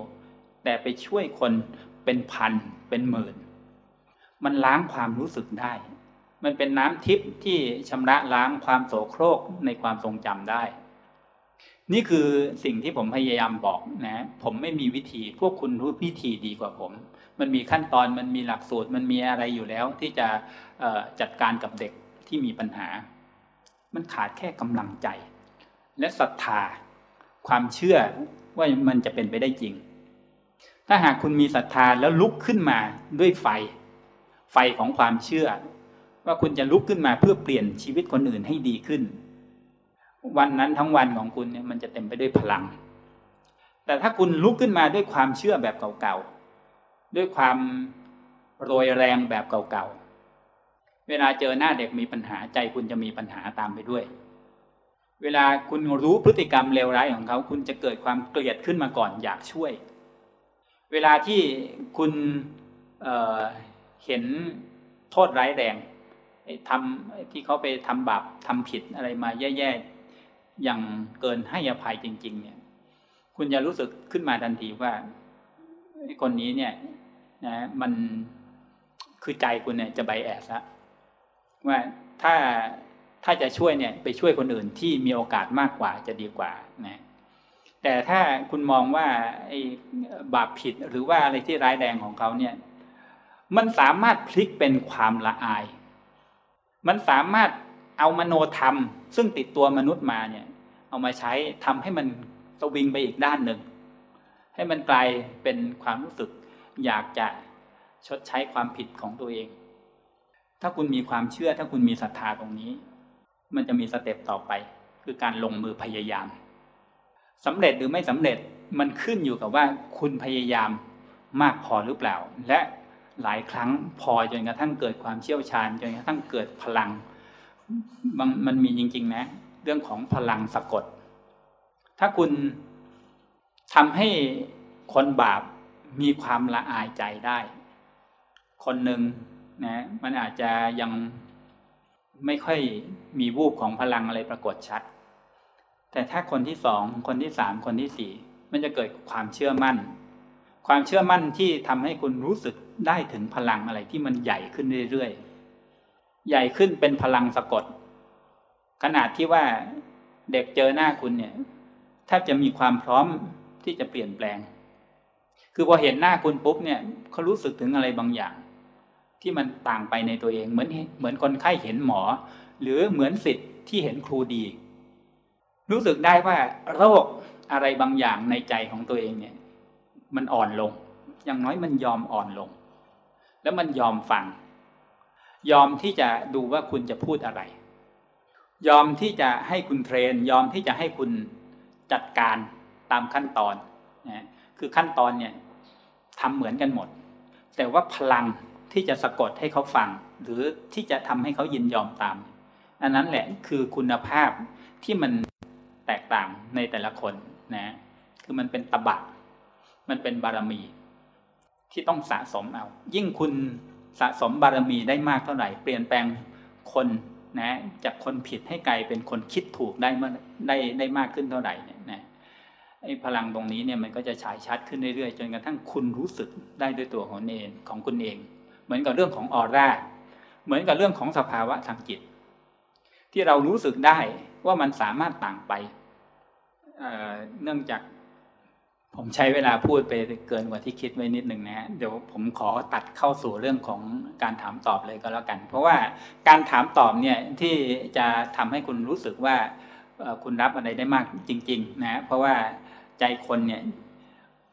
แต่ไปช่วยคนเป็นพันเป็นหมื่น มันล้างความรู้สึกได้ มันเป็นน้ำทิพย์ที่ชำระล้างความโสโครกในความทรงจำได้ นี่คือสิ่งที่ผมพยายามบอกนะ ผมไม่มีวิธี พวกคุณรู้วิธีดีกว่าผม มันมีขั้นตอนมันมีหลักสูตรมันมีอะไรอยู่แล้วที่จะจัดการกับเด็กที่มีปัญหา มันขาดแค่กำลังใจ และศรัทธา ความเชื่อว่ามันจะเป็นไปได้จริง ถ้าหากคุณมีศรัทธาแล้วลุกขึ้นมาด้วยไฟ ไฟของความเชื่อ ว่าคุณจะลุกขึ้นมาเพื่อเปลี่ยนชีวิตคนอื่นให้ดีขึ้น วันนั้นทั้งวันของคุณเนี่ยมันจะเต็มไปด้วยพลัง แต่ถ้าคุณลุกขึ้นมาด้วยความเชื่อแบบเก่าๆ ด้วยความโรยแรงแบบเก่าๆ เวลาเจอหน้าเด็กมีปัญหาใจคุณจะมีปัญหาตามไปด้วย เวลาคุณรู้พฤติกรรมเลวร้ายของเขา คุณจะเกิดความเกลียดขึ้นมาก่อนอยากช่วย เวลาที่คุณเเห็นโทษร้ายแรง ทำที่เขาไปทำบาปทำผิดอะไรมาแย่ๆอย่างเกินให้อภัยจริง ๆ เนี่ย คุณจะรู้สึกขึ้นมาทันทีว่าคนนี้เนี่ยนะมันคือใจคุณเนี่ยจะใบแอสละว่าถ้าถ้าจะช่วยเนี่ยไปช่วยคนอื่นที่มีโอกาสมากกว่าจะดีกว่านะแต่ถ้าคุณมองว่าไอ้บาปผิดหรือว่าอะไรที่ร้ายแรงของเขาเนี่ย มันสามารถพลิกเป็นความละอาย มันสามารถเอามโนธรรม ซึ่งติดตัวมนุษย์มาเนี่ยเอามาใช้ทำให้มันสวิงไปอีกด้านหนึ่ง ให้มันกลายเป็นความรู้สึก อยากจะชดใช้ความผิดของตัวเอง ถ้าคุณมีความเชื่อถ้าคุณมีศรัทธาตรงนี้ มันจะมีสเต็ปต่อไป คือการลงมือพยายามสำเร็จหรือไม่สำเร็จมันขึ้นอยู่กับว่าคุณพยายามมากพอหรือเปล่า และ หลายครั้งพอจนกระทั่งเกิดความเชี่ยวชาญจนกระทั่งเกิดพลังมันมันมีจริง ๆ นะ เรื่องของพลังสะกด ถ้าคุณทำให้คนบาปมีความละอายใจได้ คนหนึ่งนะมันอาจจะยังไม่ค่อยมีวูบของพลังอะไรปรากฏชัด แต่ถ้าคนที่สองคนที่สามคนที่สี่มันจะเกิดความเชื่อมั่น ความเชื่อมั่นที่ทำให้คุณรู้สึกได้ถึงพลังอะไรที่มันใหญ่ขึ้นเรื่อยๆ ใหญ่ขึ้นเป็นพลังสะกด ขนาดที่ว่าเด็กเจอหน้าคุณเนี่ยแทบจะมีความพร้อมที่จะเปลี่ยนแปลง คือพอเห็นหน้าคุณปุ๊บเนี่ยเขารู้สึกถึงอะไรบางอย่าง ที่มันต่างไปในตัวเองเหมือนเหมือนคนไข้เห็นหมอ หรือเหมือนสิทธิ์ที่เห็นครูดี รู้สึกได้ว่าโรคอะไรบางอย่างในใจของตัวเองเนี่ย มันอ่อนลง อย่างน้อยมันยอมอ่อนลง แล้วมันยอมฟัง ยอมที่จะดูว่าคุณจะพูดอะไร ยอมที่จะให้คุณเทรน ยอมที่จะให้คุณจัดการตามขั้นตอนนะคือขั้นตอนเนี่ยทำเหมือนกันหมด แต่ว่าพลังที่จะสะกดให้เขาฟัง หรือที่จะทำให้เขายินยอมตาม อันนั้นแหละคือคุณภาพที่มันแตกต่างในแต่ละคนนะคือมันเป็นตบะ มันเป็นบารมี ที่ต้องสะสมเอา ยิ่งคุณสะสมบารมีได้มากเท่าไหร่ เปลี่ยนแปลงคนนะจากคนผิดให้กลายเป็นคนคิดถูกได้เมื่อได้ได้มากขึ้นเท่าไหร่เนี่ยนะไอ้พลังตรงนี้เนี่ยมันก็จะฉายชัดขึ้นเรื่อยๆ จนกระทั่งคุณรู้สึกได้ด้วยตัวของเองของคุณเอง เหมือนกับเรื่องของออร่าเหมือนกับเรื่องของสภาวะทางจิต ที่เรารู้สึกได้ว่ามันสามารถต่างไปเนื่องจาก ผมใช้เวลาพูดไปเกินกว่าที่คิดไว้นิดหนึ่งนะฮะเดี๋ยวผมขอตัดเข้าสู่เรื่องของการถามตอบเลยก็แล้วกัน เพราะว่าการถามตอบเนี่ยที่จะทำให้คุณรู้สึกว่าคุณรับอะไรได้มากจริง ๆ นะเพราะว่าใจคนเนี่ย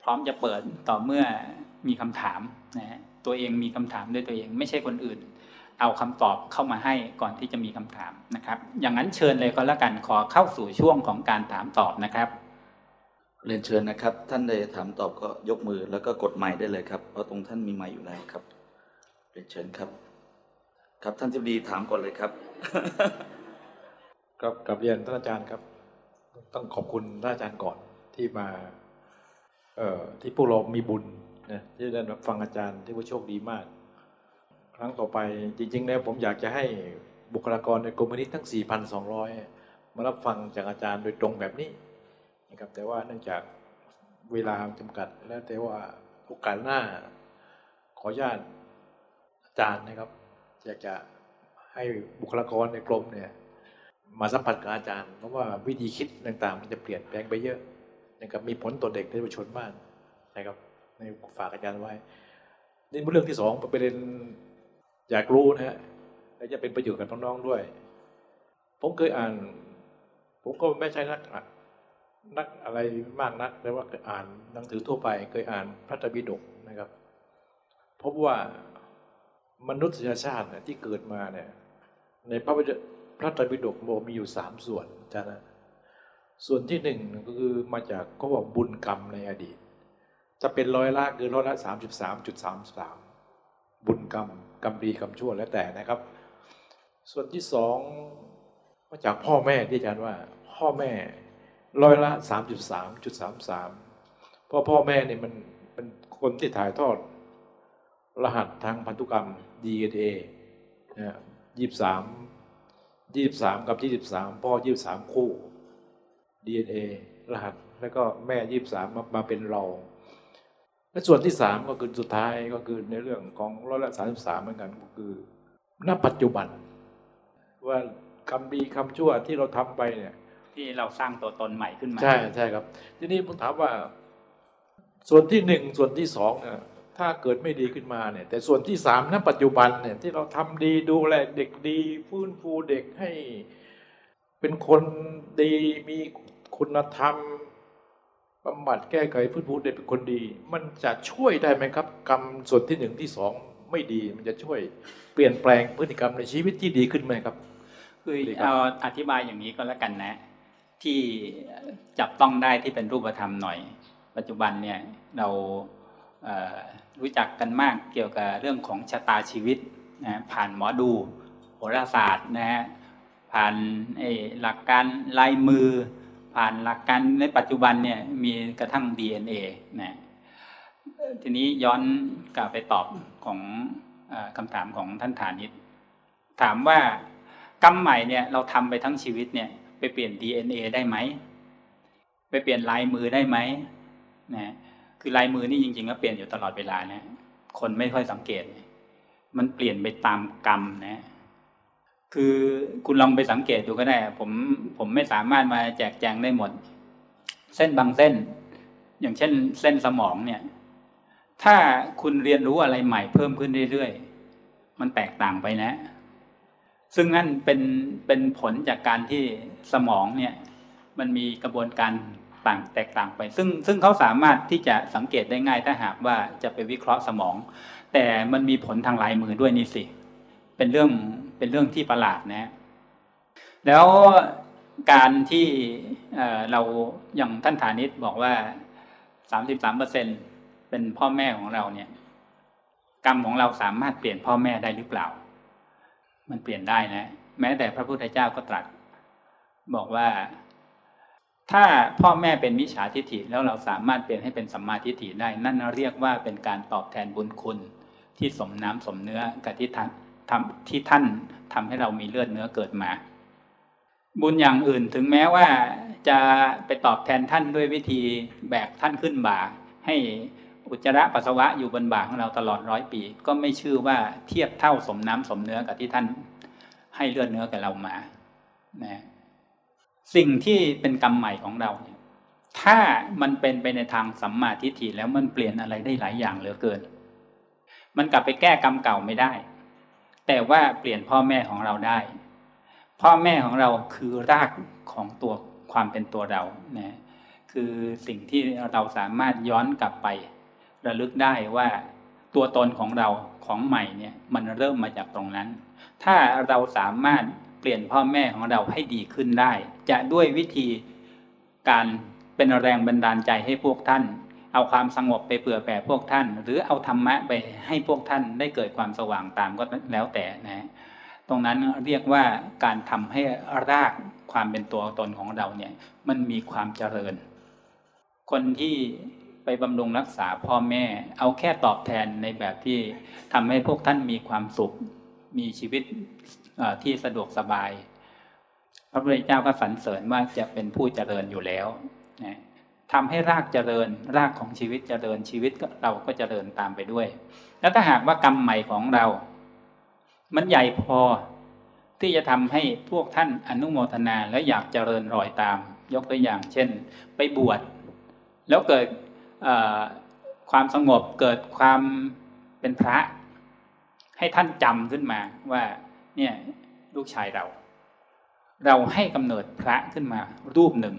พร้อมจะเปิดต่อเมื่อมีคำถามนะตัวเองมีคำถามด้วยตัวเอง ไม่ใช่คนอื่น เอาคำตอบเข้ามาให้ก่อนที่จะมีคำถามนะครับ อย่างนั้นเชิญเลยก็แล้วกันขอเข้าสู่ช่วงของการถามตอบนะครับ เรียนเชิญนะครับ ท่านใดถามตอบก็ยกมือแล้วก็กดไมค์ได้เลยครับ เพราะตรงท่านมีไมค์อยู่แล้วครับ เรียนเชิญครับ ครับท่านทิบดีถามก่อนเลยครับ ครับกับเรียนท่านอาจารย์ครับ ต้องขอบคุณท่านอาจารย์ก่อนที่มา เอ่อที่พวกเรามีบุญนะที่ได้ฟังอาจารย์ที่ว่าโชคดีมาก ครั้งต่อไปจริงๆแล้วผมอยากจะให้บุคลากรในกรมนิทั้ง 4,200 มารับฟังจากอาจารย์โดยตรงแบบนี้ นะครับแต่ว่าเนื่องจากเวลาจำกัดแล้วแต่ว่าโอกาสหน้า ขออนุญาตอาจารย์นะครับ อยากจะให้บุคลากรในกรมเนี่ยมาสัมผัสกับอาจารย์ เพราะว่าวิธีคิดต่างๆ มันจะเปลี่ยนแปลงไปเยอะนะครับมีผลต่อเด็กในประชนมากนะครับในฝากอาจารย์ไว้นี่เรื่องที่สองประเด็นอยากรู้นะฮะและจะเป็นประโยชน์กับน้องๆด้วย ผมเคยอ่าน ผมก็ไม่ใช่นัก นักอะไรมากนักแต่ว่าเคยอ่านหนังสือทั่วไปเคยอ่านพระตบิดกนะครับ พบว่ามนุษยชาติเนี่ยที่เกิดมาเนี่ย ในพระพระไตรปิฎกบอกมีอยู่สามส่วนจ้านะส่วนที่หนึ่งก็คือมาจากเขาบอกบุญกรรมในอดีต จะเป็นร้อยละคือร้อยละสามจุดสามจุดสามสามบุญกรรมกรรมดีกรรมชั่วแล้วแต่นะครับ ส่วนที่สองมาจากพ่อแม่ที่อาจารย์ว่า พ่อแม่ ร้อยละสามจุดสามจุดสามสามเพราะพ่อแม่เนี่ยมันเป็นคนที่ถ่ายทอด รหัสทางพันธุกรรม DNA นะยี่สิบสามยี่สิบสามกับยี่สิบสามพ่อยี่สิบสามคู่ DNA รหัสแล้วก็แม่ยี่สิบสามมามาเป็นเรา และส่วนที่สามก็คือสุดท้ายก็คือในเรื่องของร้อยละสามสิบสามเหมือนกันก็คือ ณปัจจุบัน ว่าคำดีคำชั่วที่เราทำไปเนี่ย ที่เราสร้างตัวตนใหม่ขึ้นมา ใช่ใช่ครับ ทีนี้ผมถามว่า ส่วนที่หนึ่งส่วนที่สองเนี่ยถ้าเกิดไม่ดีขึ้นมาเนี่ย แต่ส่วนที่สามณปัจจุบันเนี่ยที่เราทำดีดูแลเด็กดีฟื้นฟูเด็กให้ เป็นคนดีมีคุณธรรมบำบัดแก้ไขฟื้นฟูเด็กเป็นคนดี มันจะช่วยได้ไหมครับ กรรมส่วนที่หนึ่งที่สองไม่ดี มันจะช่วยเปลี่ยนแปลงพฤติกรรมในชีวิตที่ดีขึ้นไหมครับ คือเอาอธิบายอย่างนี้ก็แล้วกันนะ ที่จับต้องได้ที่เป็นรูปธรรมหน่อย ปัจจุบันเนี่ยเรารู้จักกันมากเกี่ยวกับเรื่องของชะตาชีวิตนะผ่านหมอดูโหราศาสตร์นะฮะผ่านหลักการลายมือ ผ่านหลักการในปัจจุบันเนี่ยมีกระทั่ง DNA นะทีนี้ย้อนกลับไปตอบของอคำถามของท่านฐานิตถามว่ากรรมใหม่เนี่ยเราทำไปทั้งชีวิตเนี่ย ไปเปลี่ยน DNA ได้ไหม ไปเปลี่ยนลายมือได้ไหมนะคือลายมือนี่จริงๆก็เปลี่ยนอยู่ตลอดเวลานะคนไม่ค่อยสังเกต มันเปลี่ยนไปตามกรรมนะ คือคุณลองไปสังเกตดูก็ได้ ผมผมไม่สามารถมาแจกแจงได้หมด เส้นบางเส้น อย่างเช่น เส้นสมองเนี่ย ถ้าคุณเรียนรู้อะไรใหม่เพิ่มขึ้นเรื่อยๆ มันแตกต่างไปนะ ซึ่งนั่นเป็นเป็นผลจากการที่สมองเนี่ยมันมีกระบวนการต่างแตกต่างไป ซึ่งซึ่งเขาสามารถที่จะสังเกตได้ง่ายถ้าหากว่าจะไปวิเคราะห์สมอง แต่มันมีผลทางลายมือด้วยนี่สิ เป็นเรื่องเป็นเรื่องที่ประหลาดนะ แล้วการที่เราอย่างท่านฐานิตบอกว่าสามสิบสามเปอร์เซ็นเป็นพ่อแม่ของเราเนี่ย กรรมของเราสามารถเปลี่ยนพ่อแม่ได้หรือเปล่า มันเปลี่ยนได้นะ แม้แต่พระพุทธเจ้าก็ตรัส บอกว่า ถ้าพ่อแม่เป็นมิจฉาทิฏฐิแล้วเราสามารถเปลี่ยนให้เป็นสัมมาทิฏฐิได้ นั่นเรียกว่าเป็นการตอบแทนบุญคุณ ที่สมน้ำสมเนื้อกับที่ท่านทำที่ท่านทำให้เรามีเลือดเนื้อเกิดมา บุญอย่างอื่นถึงแม้ว่าจะไปตอบแทนท่านด้วยวิธีแบกท่านขึ้นบ่าให้ อุจจาระปัสสาวะอยู่บนบ่าของเราตลอดร้อยปี ก็ไม่ชื่อว่าเทียบเท่าสมน้ำสมเนื้อกับที่ท่านให้เลือดเนื้อกับเรามานะสิ่งที่เป็นกรรมใหม่ของเราเนี่ยถ้ามันเป็นไปในทางสัมมาทิฏฐิแล้วมันเปลี่ยนอะไรได้หลายอย่างเหลือเกิน มันกลับไปแก้กรรมเก่าไม่ได้ แต่ว่าเปลี่ยนพ่อแม่ของเราได้ พ่อแม่ของเราคือรากของตัวความเป็นตัวเรานะคือสิ่งที่เราสามารถย้อนกลับไป ระลึกได้ว่าตัวตนของเราของใหม่เนี่ยมันเริ่มมาจากตรงนั้น ถ้าเราสามารถเปลี่ยนพ่อแม่ของเราให้ดีขึ้นได้ จะด้วยวิธีการเป็นแรงบันดาลใจให้พวกท่าน เอาความสงบไปเผื่อแผ่พวกท่าน หรือเอาธรรมะไปให้พวกท่านได้เกิดความสว่างตามก็แล้วแต่นะตรงนั้นเรียกว่าการทำให้รากความเป็นตัวตนของเราเนี่ยมันมีความเจริญ คนที่ ไปบำรุงรักษาพ่อแม่ เอาแค่ตอบแทนในแบบที่ทำให้พวกท่านมีความสุข มีชีวิตที่สะดวกสบาย พระพุทธเจ้าก็สรรเสริญว่าจะเป็นผู้เจริญอยู่แล้วนะทำให้รากเจริญรากของชีวิตเจริญชีวิตเราก็เจริญตามไปด้วย แล้วถ้าหากว่ากรรมใหม่ของเรา มันใหญ่พอที่จะทำให้พวกท่านอนุโมทนาและอยากเจริญรอยตาม ยกตัวอย่าง เช่น ไปบวชแล้วเกิด ความสงบเกิดความเป็นพระ ให้ท่านจำขึ้นมาว่าเนี่ยลูกชายเรา เราให้กำเนิดพระขึ้นมา รูปหนึ่ง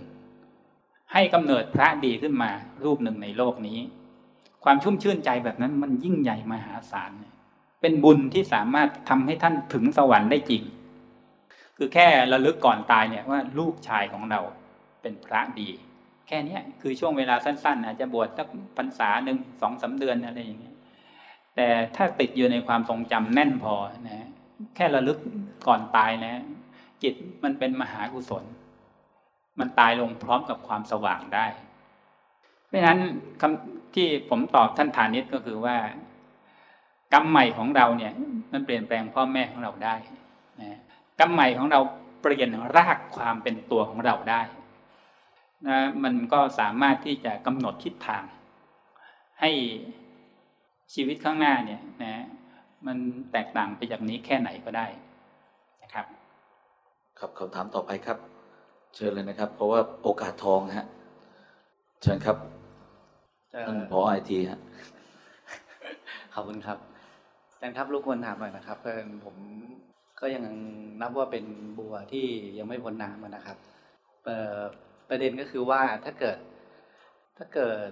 ให้กำเนิดพระดีขึ้นมา รูปหนึ่งในโลกนี้ ความชุ่มชื่นใจแบบนั้นมันยิ่งใหญ่มหาศาลเป็นบุญที่สามารถทำให้ท่านถึงสวรรค์ได้จริง คือแค่ระลึกก่อนตายเนี่ยว่าลูกชายของเราเป็นพระดี แค่นี้คือช่วงเวลาสั้นๆอาจจะบวชสักพรรษาหนึ่งสองสาเดือนอะไรอย่างเงี้ยแต่ถ้าติดอยู่ในความทรงจำแน่นพอนะแค่ระลึกก่อนตายนะ จิตมันเป็นมหากุศล มันตายลงพร้อมกับความสว่างได้ เพราะฉะนั้นคำที่ผมตอบท่านฐานิตก็คือว่า กรรมใหม่ของเราเนี่ย มันเปลี่ยนแปลงพ่อแม่ของเราได้นะกรรมใหม่ของเราเปลี่ยนรากความเป็นตัวของเราได้ นะมันก็สามารถที่จะกำหนดทิศทาง ให้ชีวิตข้างหน้าเนี่ยนะมันแตกต่างไปจากนี้แค่ไหนก็ได้นะครับ ครับคำถามต่อไปครับ เชิญเลยนะครับ เพราะว่าโอกาสทองฮะเชิญครับท่านพอไอทีฮะขอบคุณครับอาจารย์ครับลูกควรถามหน่อยนะครับเพื่อนผมก็ยังนับว่าเป็นบัวที่ยังไม่พ้นน้ำนะครับ ประเด็นก็คือว่าถ้าเกิดถ้าเกิด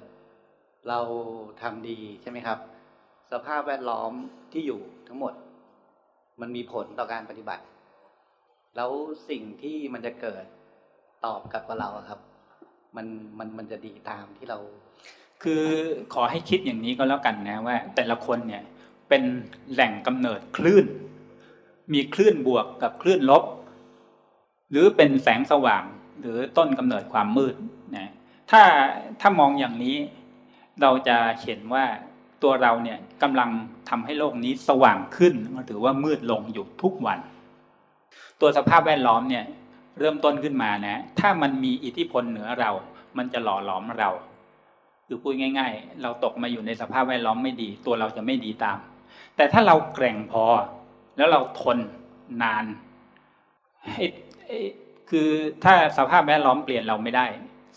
เราทำดีใช่ไหมครับ สภาพแวดล้อมที่อยู่ทั้งหมด มันมีผลต่อการปฏิบัติ แล้วสิ่งที่มันจะเกิดตอบกับเราครับ มันมันมันจะดีตามที่เรา คือขอให้คิดอย่างนี้ก็แล้วกันนะว่า แต่ละคนเนี่ยเป็นแหล่งกำเนิดคลื่น มีคลื่นบวกกับคลื่นลบ หรือเป็นแสงสว่าง หรือต้นกำเนิดความมืดนะถ้าถ้ามองอย่างนี้ เราจะเห็นว่าตัวเราเนี่ยกำลังทำให้โลกนี้สว่างขึ้นหรือว่ามืดลงอยู่ทุกวัน ตัวสภาพแวดล้อมเนี่ยเริ่มต้นขึ้นมานะถ้ามันมีอิทธิพลเหนือเรา มันจะหล่อหลอมเราคือพูดง่าย ๆ เราตกมาอยู่ในสภาพแวดล้อมไม่ดี ตัวเราจะไม่ดีตาม แต่ถ้าเราแกร่งพอ แล้วเราทนนานไอ้ไอ้ คือถ้าสภาพแวดล้อมเปลี่ยนเราไม่ได้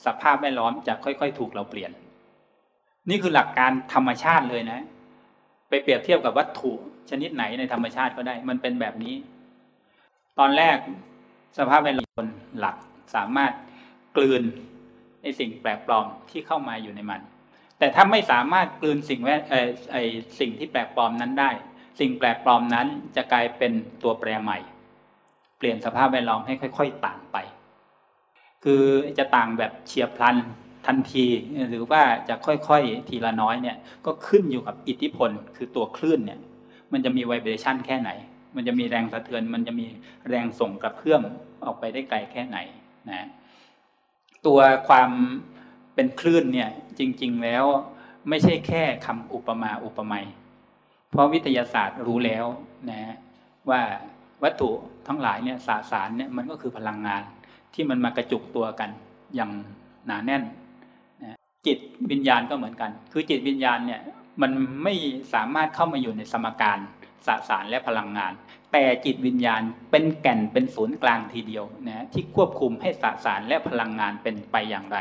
สภาพแวดล้อมจะค่อย ๆ ถูกเราเปลี่ยน นี่คือหลักการธรรมชาติเลยนะ ไปเปรียบเทียบกับวัตถุชนิดไหนในธรรมชาติก็ได้ มันเป็นแบบนี้ ตอนแรกสภาพแวดล้อมหลักสามารถกลืนไอ้สิ่งแปลกปลอมที่เข้ามาอยู่ในมัน แต่ถ้าไม่สามารถกลืนสิ่งแวดไอสิ่งที่แปลกปลอมนั้นได้ สิ่งแปลกปลอมนั้นจะกลายเป็นตัวแปรใหม่ ลี่ยนสภาพแวดล้อมให้ค่อย ๆ ต่างไป คือจะต่างแบบเฉียบพลันทันที หรือว่าจะค่อยๆทีละน้อยเนี่ยก็ขึ้นอยู่กับอิทธิพลคือตัวคลื่นเนี่ยมันจะมีไวเบรชันแค่ไหน มันจะมีแรงสะเทือน มันจะมีแรงส่งกระเพื่อมออกไปได้ไกลแค่ไหนนะตัวความเป็นคลื่นเนี่ยจริง ๆแล้วไม่ใช่แค่คำอุปมาอุปไมยเพราะวิทยาศาสตร์รู้แล้วนะว่า วัตถุทั้งหลายเนี่ยสสารเนี่ยมันก็คือพลังงานที่มันมากระจุกตัวกันอย่างหนาแน่นจิตวิญญาณก็เหมือนกัน คือจิตวิญญาณเนี่ยมันไม่สามารถเข้ามาอยู่ในสมการสสารและพลังงาน แต่จิตวิญญาณเป็นแก่นเป็นศูนย์กลางทีเดียวนะที่ควบคุมให้สสารและพลังงานเป็นไปอย่างไร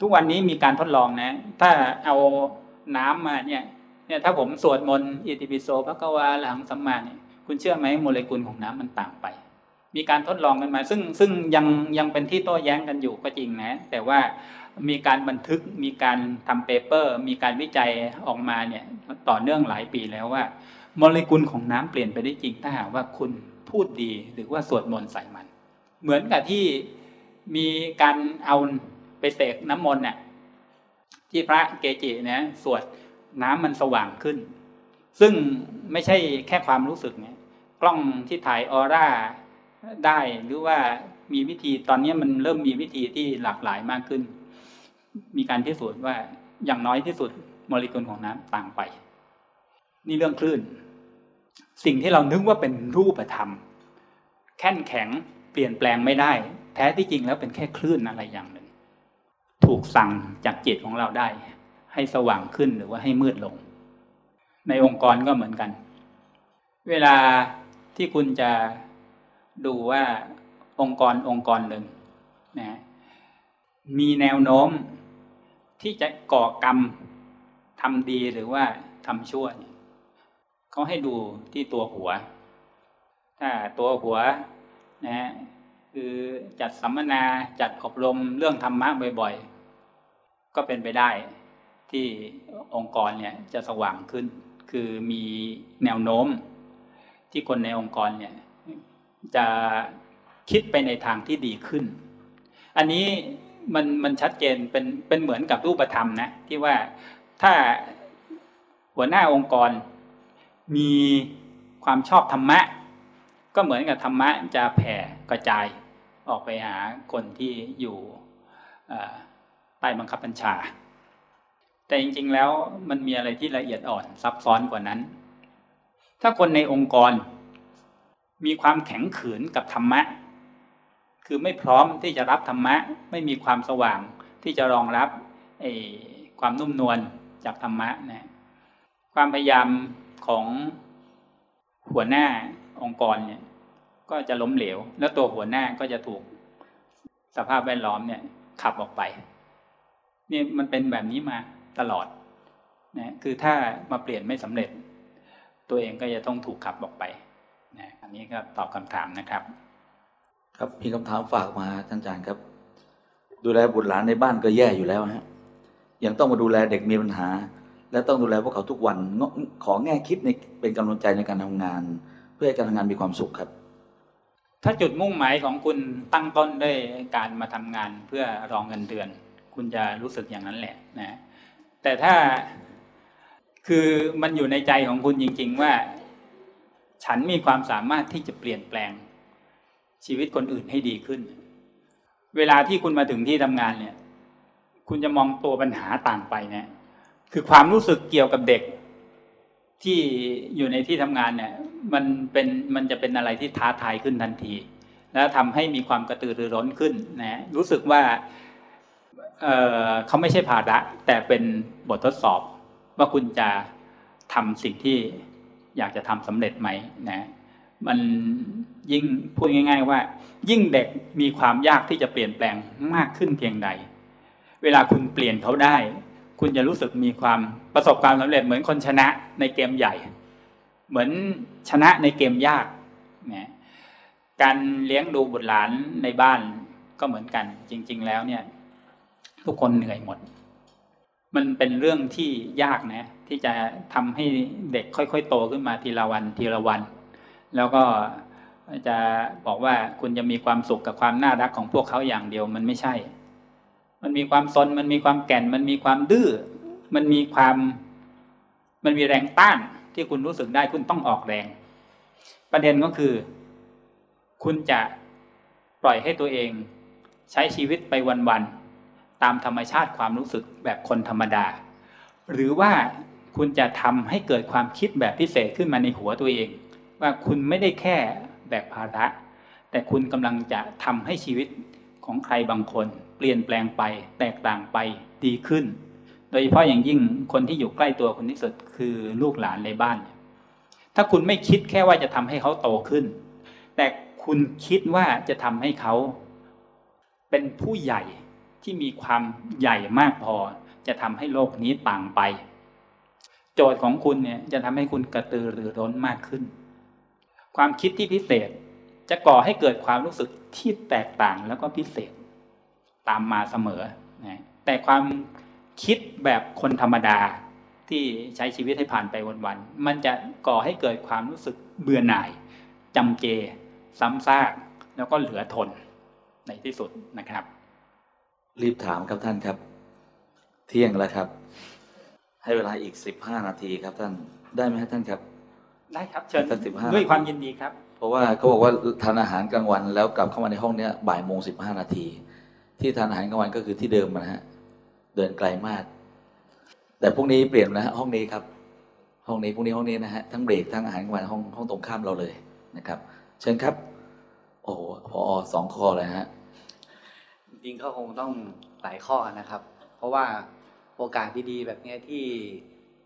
ทุกวันนี้มีการทดลองนะ ถ้าเอาน้ำมาเนี่ยเนี่ยถ้าผมสวดมนต์อิติปิโสพระกวาหลังสัมมาเนี่ย คุณเชื่อไหมโมเลกุลของน้ำมันต่างไป มีการทดลองกันมา ซึ่งซึ่งยังยังเป็นที่โต้แย้งกันอยู่ก็จริงนะ แต่ว่ามีการบันทึกมีการทำเปเปอร์ มีการวิจัยออกมาเนี่ยต่อเนื่องหลายปีแล้วว่าโมเลกุลของน้ำเปลี่ยนไปได้จริงถ้าหากว่าคุณพูดดีหรือว่าสวดมนต์ใส่มัน เหมือนกับที่มีการเอาไปเสกน้ำมนต์เนี่ยที่พระเกจิเนี่ยสวดน้ำมันสว่างขึ้น ซึ่งไม่ใช่แค่ความรู้สึกเนี่ย กล้องที่ถ่ายออร่าได้หรือว่ามีวิธีตอนนี้มันเริ่มมีวิธีที่หลากหลายมากขึ้น มีการพิสูจน์ว่าอย่างน้อยที่สุดโมเลกุลของน้ำต่างไป นี่เรื่องคลื่น สิ่งที่เรานึกว่าเป็นรูปธรรม แข็งแข็งเปลี่ยนแปลงไม่ได้ แท้ที่จริงแล้วเป็นแค่คลื่นอะไรอย่างหนึ่ง ถูกสั่งจากจิตของเราได้ ให้สว่างขึ้นหรือว่าให้มืดลง ในองค์กรก็เหมือนกัน เวลา ที่คุณจะดูว่าองค์กรองค์กรหนึ่งนะมีแนวโน้มที่จะก่อกรรมทำดีหรือว่าทำชั่วเขาให้ดูที่ตัวหัว ถ้าตัวหัวนะคือจัดสัมมนาจัดอบรมเรื่องธรรมะบ่อยๆ ก็เป็นไปได้ที่องค์กรเนี่ยจะสว่างขึ้น คือมีแนวโน้ม ที่คนในองค์กรเนี่ยจะคิดไปในทางที่ดีขึ้น อันนี้มันมันชัดเจนเป็นเป็นเหมือนกับรูปธรรมนะที่ว่าถ้าหัวหน้าองค์กรมีความชอบธรรมะ ก็เหมือนกับธรรมะจะแผ่กระจายออกไปหาคนที่อยู่ใต้บังคับบัญชา แต่จริงๆแล้วมันมีอะไรที่ละเอียดอ่อนซับซ้อนกว่านั้น ถ้าคนในองค์กร มีความแข็งขืนกับธรรมะ คือไม่พร้อมที่จะรับธรรมะ ไม่มีความสว่างที่จะรองรับความนุ่มนวลจากธรรมะนะความพยายามของหัวหน้าองค์กรเนี่ยก็จะล้มเหลว แล้วตัวหัวหน้าก็จะถูกสภาพแวดล้อมเนี่ยขับออกไปนี่มันเป็นแบบนี้มาตลอดนะคือถ้ามาเปลี่ยนไม่สำเร็จ ตัวเองก็จะต้องถูกขับออกไปนะอันนี้ก็ตอบคำถามนะครับ ครับมีคำถามฝากมาท่านอาจารย์ครับ ดูแลบุตรหลานในบ้านก็แย่อยู่แล้วฮะยังต้องมาดูแลเด็กมีปัญหา และต้องดูแลพวกเขาทุกวันขอแง่คิดในเป็นกำลังใจในการทำงาน เพื่อให้การทำงานมีความสุขครับ ถ้าจุดมุ่งหมายของคุณตั้งต้นด้วยการมาทำงานเพื่อรองเงินเดือน คุณจะรู้สึกอย่างนั้นแหละนะแต่ถ้า คือมันอยู่ในใจของคุณจริง ๆ ว่า ฉันมีความสามารถที่จะเปลี่ยนแปลง ชีวิตคนอื่นให้ดีขึ้น เวลาที่คุณมาถึงที่ทำงานเนี่ย คุณจะมองตัวปัญหาต่างไปนะคือความรู้สึกเกี่ยวกับเด็กที่อยู่ในที่ทำงานเนี่ย มันเป็นมันจะเป็นอะไรที่ท้าทายขึ้นทันที แล้วทำให้มีความกระตือรือร้นขึ้นนะรู้สึกว่าเเขาไม่ใช่ภาระแต่เป็นบททดสอบ ว่าคุณจะทำสิ่งที่อยากจะทำสำเร็จไหมนะมันยิ่งพูดง่าย ๆ ว่า ยิ่งเด็กมีความยากที่จะเปลี่ยนแปลงมากขึ้นเพียงใด เวลาคุณเปลี่ยนเขาได้ คุณจะรู้สึกมีความประสบความสำเร็จเหมือนคนชนะในเกมใหญ่ เหมือนชนะในเกมยากนะการเลี้ยงดูบุตรหลานในบ้านก็เหมือนกัน จริง ๆ แล้วเนี่ย ทุกคนเหนื่อยหมด มันเป็นเรื่องที่ยากนะ ที่จะทำให้เด็กค่อยๆ โตขึ้นมาทีละวันทีละวัน แล้วก็จะบอกว่าคุณจะมีความสุขกับความน่ารักของพวกเขาอย่างเดียวมันไม่ใช่ มันมีความซนมันมีความแก่น มันมีความดื้อ มันมีความ มันมีแรงต้านที่คุณรู้สึกได้คุณต้องออกแรง ประเด็นก็คือ คุณจะปล่อยให้ตัวเอง ใช้ชีวิตไปวันๆ ตามธรรมชาติความรู้สึกแบบคนธรรมดา หรือว่าคุณจะทำให้เกิดความคิดแบบพิเศษขึ้นมาในหัวตัวเอง ว่าคุณไม่ได้แค่แบกภาระ แต่คุณกำลังจะทำให้ชีวิตของใครบางคน เปลี่ยนแปลงไป แตกต่างไปดีขึ้น โดยเฉพาะอย่างยิ่งคนที่อยู่ใกล้ตัวคุณที่สุดคือลูกหลานในบ้าน ถ้าคุณไม่คิดแค่ว่าจะทำให้เขาโตขึ้น แต่คุณคิดว่าจะทำให้เขาเป็นผู้ใหญ่ ที่มีความใหญ่มากพอ จะทำให้โลกนี้ต่างไป โจทย์ของคุณเนี่ยจะทำให้คุณกระตือรือร้นมากขึ้น ความคิดที่พิเศษจะก่อให้เกิดความรู้สึกที่แตกต่างแล้วก็พิเศษ ตามมาเสมอนะแต่ความคิดแบบคนธรรมดาที่ใช้ชีวิตให้ผ่านไปวันๆ มันจะก่อให้เกิดความรู้สึกเบื่อหน่าย จำเจ ซ้ำซาก แล้วก็เหลือทนในที่สุดนะครับ รีบถามครับท่านครับ เที่ยงแล้วครับ ให้เวลาอีกสิบห้านาทีครับท่านได้ไหมครับท่านครับ ได้ครับเชิญสัก15ด้วยความยินดีครับ เพราะว่าเขาบอกว่าทานอาหารกลางวันแล้วกลับเข้ามาในห้องเนี้ยบ่ายโมงสิบห้านาที ที่ทานอาหารกลางวันก็คือที่เดิมนะฮะเดินไกลมาก แต่พรุ่งนี้เปลี่ยนนะฮะห้องนี้ครับ ห้องนี้พรุ่งนี้ห้องนี้นะฮะทั้งเบรกทั้งอาหารกลางวันห้องห้องตรงข้ามเราเลยนะครับ เชิญครับ โอ้โหพอสองคอเลยฮะ จริงๆก็คงต้องหลายข้อนะครับ เพราะว่าโอกาสดีๆแบบนี้ที่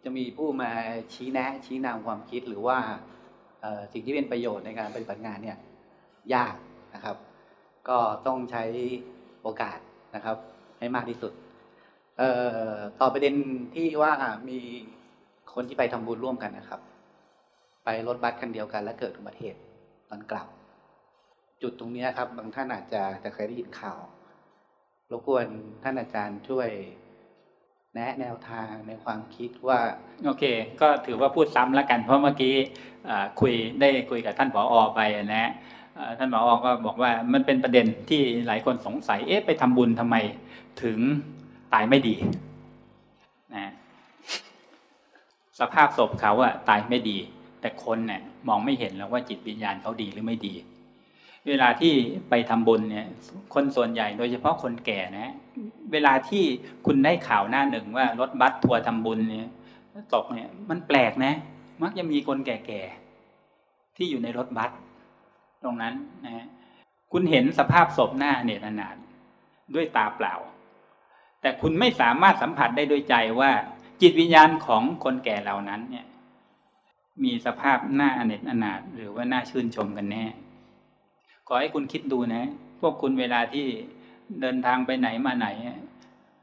จะมีผู้มาชี้แนะชี้นำความคิดหรือว่าสิ่งที่เป็นประโยชน์ในการปฏิบัติงานเนี่ยยากนะครับ ก็ต้องใช้โอกาสนะครับ ให้มากที่สุดต่อต่อประเด็นที่ว่ามีคนที่ไปทำบุญร่วมกันนะครับ ไปรถบัสคันเดียวกัน แล้วเกิดอุบัติเหตุตอนกลับ จุดตรงนี้ครับ บางท่านอาจจะจะเคยได้ยินข่าว รบกวนท่านอาจารย์ช่วย แนะแนวทางในความคิดว่า โอเค ก็ถือว่าพูดซ้ำแล้วกัน เพราะเมื่อกี้คุยได้คุยกับท่านผออไปนะท่านผออก็บอกว่ามันเป็นประเด็นที่หลายคนสงสัยเอ๊ะไปทำบุญทำไมถึงตายไม่ดีนะสภาพศพเขาอะตายไม่ดี แต่คนเนี่ยมองไม่เห็นแล้วว่าจิตวิญญาณเขาดีหรือไม่ดี เวลาที่ไปทำบุญเนี่ยคนส่วนใหญ่โดยเฉพาะคนแก่นะ เวลาที่คุณได้ข่าวหน้าหนึ่งว่ารถบัสทัวร์ทำบุญเนี่ยตกเนี่ยมันแปลกนะ มักจะมีคนแก่ๆที่อยู่ในรถบัสตรงนั้นนะคุณเห็นสภาพศพหน้าเนี่ยนานๆด้วยตาเปล่า แต่คุณไม่สามารถสัมผัสได้ด้วยใจว่า จิตวิญญาณของคนแก่เหล่านั้นเนี่ย มีสภาพหน้าอเนจอนาถหรือว่าหน่าชื่นชมกันแน่ อให้คุณคิดดูนะ พวกคุณเวลาที่เดินทางไปไหนมาไหน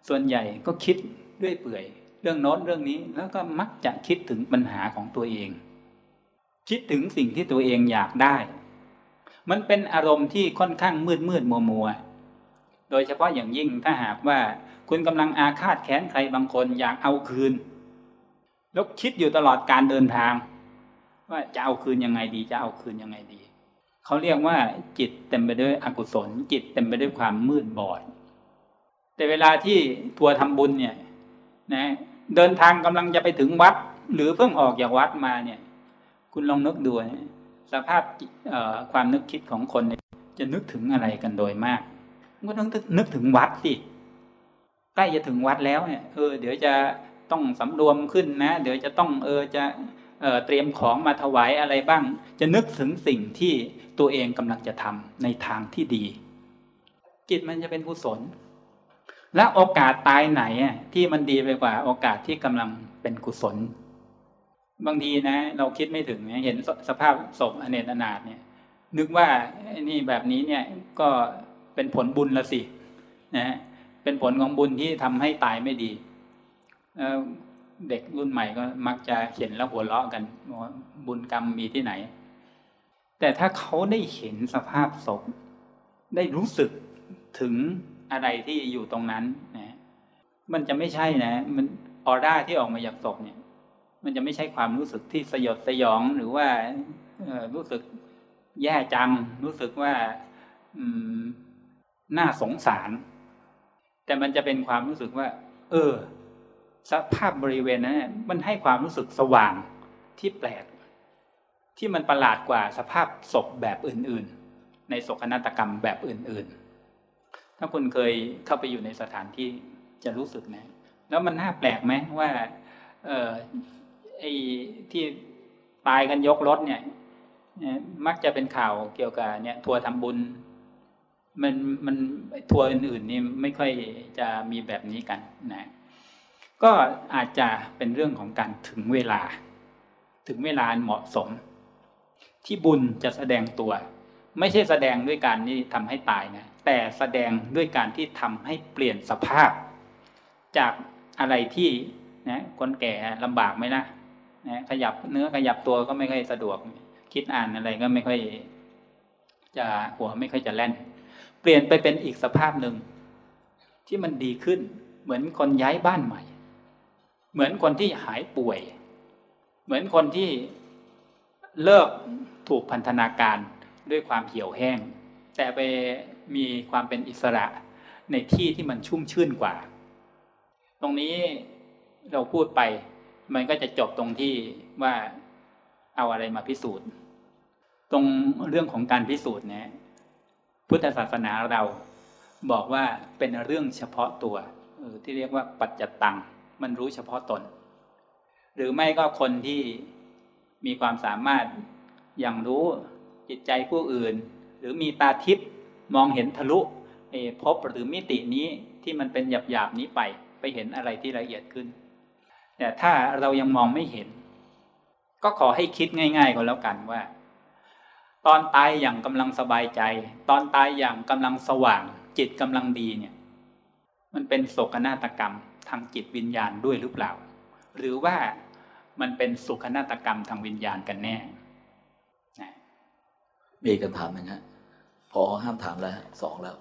ส่วนใหญ่ก็คิดเรื่อยเปื่อย เรื่องโน้นเรื่องนี้แล้วก็มักจะคิดถึงปัญหาของตัวเอง คิดถึงสิ่งที่ตัวเองอยากได้ มันเป็นอารมณ์ที่ค่อนข้างมืดมืดมัวมัวโดยเฉพาะอย่างยิ่งถ้าหากว่าคุณกำลังอาฆาตแค้นใครบางคนอยากเอาคืน แล้วคิดอยู่ตลอดการเดินทาง ว่าจะเอาคืนยังไงดี จะเอาคืนยังไงดี เขาเรียกว่าจิตเต็มไปด้วยอกุศล จิตเต็มไปด้วยความมืดบอด แต่เวลาที่ทัวร์ทำบุญเนี่ยนะเดินทางกำลังจะไปถึงวัด หรือเพิ่งออกจากวัดมาเนี่ย คุณลองนึกดูนสภาพความนึกคิดของคนเนี่ยจะนึกถึงอะไรกันโดยมากก็ต้องนึกถึงวัดสิใกล้จะถึงวัดแล้วเนี่ยเออเดี๋ยวจะต้องสำรวมขึ้นนะ เดี๋ยวจะต้องเออจะเออเตรียมของมาถวายอะไรบ้าง จะนึกถึงสิ่งที่ ตัวเองกำลังจะทำในทางที่ดี จิตมันจะเป็นกุศล และโอกาสตายไหนที่มันดีไปกว่า โอกาสที่กำลังเป็นกุศล บางทีนะ เราคิดไม่ถึงเห็นสภาพศพอเนตอนาถเนี่ย นึกว่านี่แบบนี้เนี่ยก็เป็นผลบุญละสินะเป็นผลของบุญที่ทำให้ตายไม่ดีเด็กรุ่นใหม่ก็มักจะเห็นแล้วหัวเราะกันบุญกรรมมีที่ไหน แต่ถ้าเขาได้เห็นสภาพศพ ได้รู้สึกถึงอะไรที่อยู่ตรงนั้นนะมันจะไม่ใช่นะ มันออร่าที่ออกมาจากศพเนี่ย มันจะไม่ใช่ความรู้สึกที่สยดสยองหรือว่ารู้สึกแย่จัง รู้สึกว่าน่าสงสาร แต่มันจะเป็นความรู้สึกว่า เออ สภาพบริเวณนั้นมันให้ความรู้สึกสว่างที่แปลก ที่มันประหลาดกว่าสภาพศพแบบอื่นๆ ในโศกนาฏกรรมแบบอื่นๆ ถ้าคุณเคยเข้าไปอยู่ในสถานที่จะรู้สึกนะแล้วมันน่าแปลกไหมว่าเออไอ้ที่ตายกันยกรถเนี่ยมักจะเป็นข่าวเกี่ยวกับเนี่ยทัวร์ทำบุญ มันมันทัวร์อื่นๆนี่ไม่ค่อยจะมีแบบนี้กันนะก็อาจจะเป็นเรื่องของการถึงเวลา ถึงเวลาเหมาะสม ที่บุญจะแสดงตัว ไม่ใช่แสดงด้วยการที่ทำให้ตายนะแต่แสดงด้วยการที่ทำให้เปลี่ยนสภาพ จากอะไรที่นะคนแก่ลำบากไหมนะนะขยับเนื้อขยับตัวก็ไม่ค่อยสะดวก คิดอ่านอะไรก็ไม่ค่อย จะหัวไม่ค่อยจะแล่น เปลี่ยนไปเป็นอีกสภาพหนึ่งที่มันดีขึ้น เหมือนคนย้ายบ้านใหม่ เหมือนคนที่หายป่วย เหมือนคนที่ เลิกถูกพันธนาการด้วยความเหี่ยวแห้ง แต่ไปมีความเป็นอิสระในที่ที่มันชุ่มชื่นกว่า ตรงนี้เราพูดไป มันก็จะจบตรงที่ว่าเอาอะไรมาพิสูจน์ ตรงเรื่องของการพิสูจน์เนี่ยพุทธศาสนาเราบอกว่าเป็นเรื่องเฉพาะตัวที่เรียกว่าปัจจตัง มันรู้เฉพาะตน หรือไม่ก็คนที่ มีความสามารถอย่างรู้จิตใจผู้อื่น หรือมีตาทิพย์มองเห็นทะลุพบหรือมิตินี้ที่มันเป็นหยาบๆนี้ไป ไปเห็นอะไรที่ละเอียดขึ้น แต่ถ้าเรายังมองไม่เห็น ก็ขอให้คิดง่ายๆก็แล้วกันว่า ตอนตายอย่างกำลังสบายใจ ตอนตายอย่างกำลังสว่าง จิตกำลังดีเนี่ย มันเป็นโศกนาฏกรรมทางจิตวิญญาณด้วยหรือเปล่า หรือว่า มันเป็นสุขนาฏกรรมทางวิญญาณกันแน่มีคำถามหนึ่งฮะพอห้ามถามแล้วสองแล้ว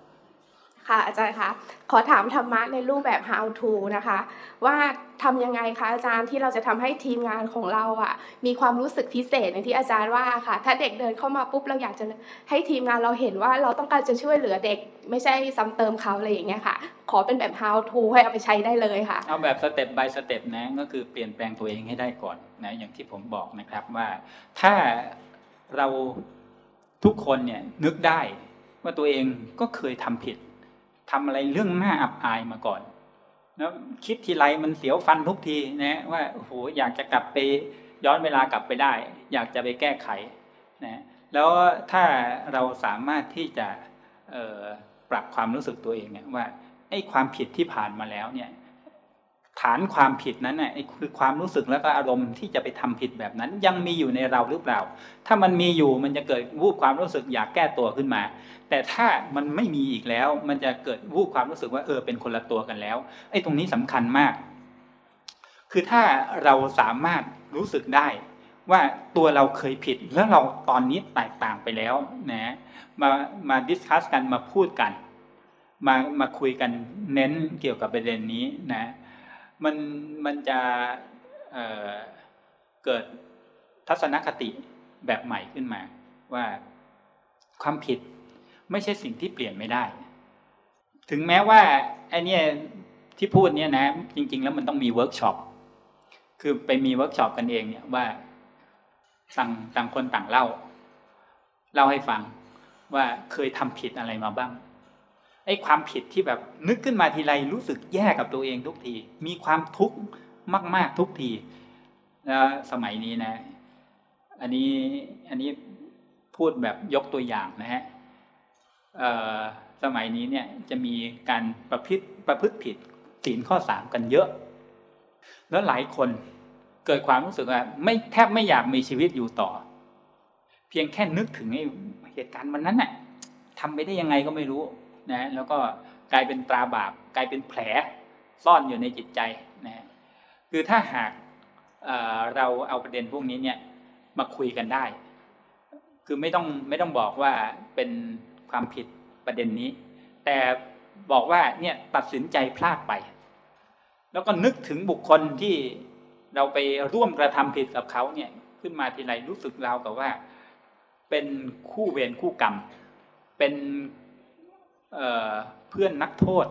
ค่ะอาจารย์คะขอถามธรรมะในรูปแบบ how to นะคะ ว่าทำยังไงคะอาจารย์ที่เราจะทำให้ทีมงานของเราอะ มีความรู้สึกพิเศษในที่อาจารย์ว่าค่ะ ถ้าเด็กเดินเข้ามาปุ๊บเราอยากจะให้ทีมงานเราเห็นว่าเราต้องการจะช่วยเหลือเด็ก ไม่ใช่ซ้ำเติมเขาอะไรอย่างเงี้ยค่ะ ขอเป็นแบบ how to ให้เอาไปใช้ได้เลยค่ะ เอาแบบสเต็ป by สเต็ปนะก็คือเปลี่ยนแปลงตัวเองให้ได้ก่อนนะอย่างที่ผมบอกนะครับว่าถ้าเราทุกคนเนี่ยนึกได้ว่าตัวเองก็เคยทำผิด ทำอะไรเรื่องน่าอับอายมาก่อน แล้วคิดทีไรมันเสียวฟันทุกทีนะว่าโอ้โหอยากจะกลับไปย้อนเวลากลับไปได้ อยากจะไปแก้ไขนะแล้วถ้าเราสามารถที่จะปรับความรู้สึกตัวเองเนี่ยว่าไอ้ความผิดที่ผ่านมาแล้วเนี่ย ฐานความผิดนั้นน่ะคือความรู้สึกแล้วก็อารมณ์ที่จะไปทำผิดแบบนั้น ยังมีอยู่ในเราหรือเปล่า ถ้ามันมีอยู่มันจะเกิดวูบความรู้สึกอยากแก้ตัวขึ้นมา แต่ถ้ามันไม่มีอีกแล้ว มันจะเกิดวูบความรู้สึกว่าเออเป็นคนละตัวกันแล้วไอ้ตรงนี้สำคัญมาก คือถ้าเราสามารถรู้สึกได้ว่าตัวเราเคยผิดแล้วเราตอนนี้แตกต่างไปแล้วนะมามาดิสคัสกันมาพูดกัน มามาคุยกันเน้นเกี่ยวกับประเด็นนี้นะ มันมันจะเเกิดทัศนคติแบบใหม่ขึ้นมา ว่าความผิดไม่ใช่สิ่งที่เปลี่ยนไม่ได้ ถึงแม้ว่าไอเนี้ยที่พูดเนี้ยนะ จริง ๆ แล้วมันต้องมีเวิร์กช็อปคือไปมีเวิร์กช็อปกันเองเนี่ยว่าต่างต่างคนต่างเล่า เล่าให้ฟังว่าเคยทำผิดอะไรมาบ้าง ไอ้ความผิดที่แบบนึกขึ้นมาทีไรรู้สึกแย่กับตัวเองทุกที มีความทุกข์มาก ๆทุกทีแล้วสมัยนี้นะ อันนี้อันนี้พูดแบบยกตัวอย่างนะฮะสมัยนี้เนี่ยจะมีการประพฤติประพฤติผิดศีลข้อสามกันเยอะ แล้วหลายคนเกิดความรู้สึกว่าไม่แทบไม่อยากมีชีวิตอยู่ต่อ เพียงแค่นึกถึงไอ้เหตุการณ์วันนั้นน่ะทำไปได้ยังไงก็ไม่รู้ นะแล้วก็กลายเป็นตราบาปกลายเป็นแผลซ่อนอยู่ในจิตใจนะคือถ้าหากเเราเอาประเด็นพวกนี้เนี่ยมาคุยกันได้ คือไม่ต้องไม่ต้องบอกว่าเป็นความผิดประเด็นนี้ แต่บอกว่าเนี่ยตัดสินใจพลาดไป แล้วก็นึกถึงบุคคลที่เราไปร่วมกระทำผิดกับเขาเนี่ยขึ้นมาทีไรรู้สึกราวกับว่า เป็นคู่เวรคู่กรรม เป็น เเพื่อนนักโทษ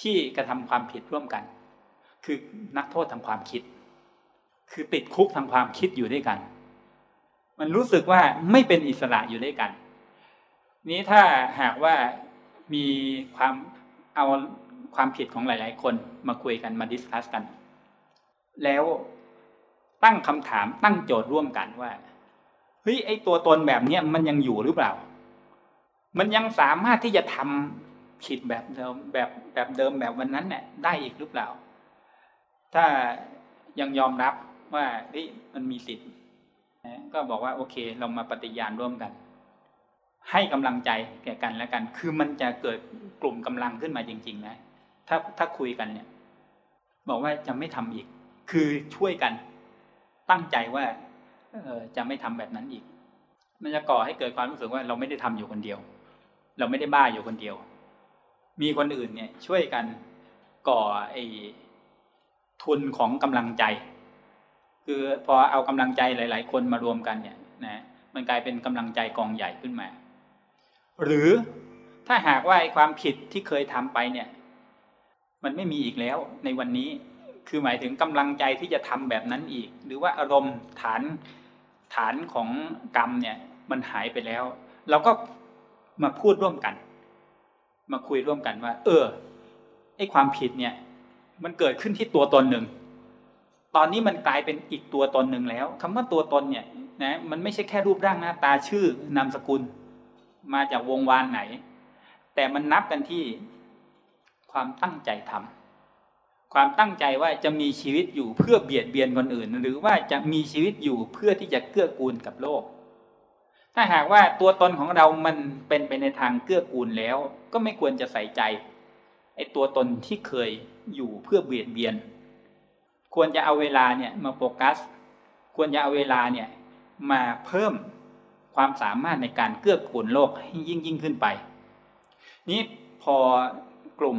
ที่กระทำความผิดร่วมกัน คือนักโทษทางความคิด คือติดคุกทางความคิดอยู่ด้วยกัน มันรู้สึกว่าไม่เป็นอิสระอยู่ด้วยกัน นี้ถ้าหากว่ามีความเอาความผิดของหลาย ๆ คนมาคุยกันมาดิสคัสกัน แล้วตั้งคำถามตั้งโจทย์ร่วมกันว่าเฮ้ยไอตัวตนแบบเนี้ยมันยังอยู่หรือเปล่า มันยังสามารถที่จะทำผิดแบบเดิมแบบแบบเดิมแบบวันนั้นเนี่ยได้อีกหรือเปล่า ถ้ายังยอมรับว่าเฮ้ยมันมีสิทธิ์ก็บอกว่าโอเค เรามาปฏิญาณร่วมกัน ให้กำลังใจแก่กันและกัน คือมันจะเกิดกลุ่มกำลังขึ้นมาจริง ๆ นะ ถ้าถ้าคุยกันเนี่ย บอกว่าจะไม่ทำอีก คือช่วยกันตั้งใจว่าเออจะไม่ทำแบบนั้นอีก มันจะก่อให้เกิดความรู้สึกว่าเราไม่ได้ทำอยู่คนเดียว เราไม่ได้บ้าอยู่คนเดียว มีคนอื่นเนี่ยช่วยกันก่อไอ้ทุนของกำลังใจ คือพอเอากำลังใจหลาย ๆ คนมารวมกันเนี่ยนะมันกลายเป็นกำลังใจกองใหญ่ขึ้นมา หรือถ้าหากว่าไอ้ความผิดที่เคยทำไปเนี่ย มันไม่มีอีกแล้วในวันนี้คือหมายถึงกำลังใจที่จะทำแบบนั้นอีก หรือว่าอารมณ์ฐานฐานของกรรมเนี่ยมันหายไปแล้ว เราก็ มาพูดร่วมกัน มาคุยร่วมกันว่า เออไอความผิดเนี่ย มันเกิดขึ้นที่ตัวตนหนึ่ง ตอนนี้มันกลายเป็นอีกตัวตนหนึ่งแล้วคำว่าตัวตนเนี่ยนะมันไม่ใช่แค่รูปร่างหน้าตาชื่อนามสกุล มาจากวงวานไหน แต่มันนับกันที่ความตั้งใจทำความตั้งใจว่าจะมีชีวิตอยู่เพื่อเบียดเบียนคนอื่น หรือว่าจะมีชีวิตอยู่เพื่อที่จะเกื้อกูลกับโลก ถ้าหากว่าตัวตนของเรามันเป็นไปในทางเกื้อกูลแล้ว ก็ไม่ควรจะใส่ใจไอ้ตัวตนที่เคยอยู่เพื่อเบียดเบียน ควรจะเอาเวลาเนี่ยมาโฟกัส ควรจะเอาเวลาเนี่ยมาเพิ่มความสามารถในการเกื้อกูลโลกให้ยิ่งยิ่งขึ้นไป นี้พอกลุ่ม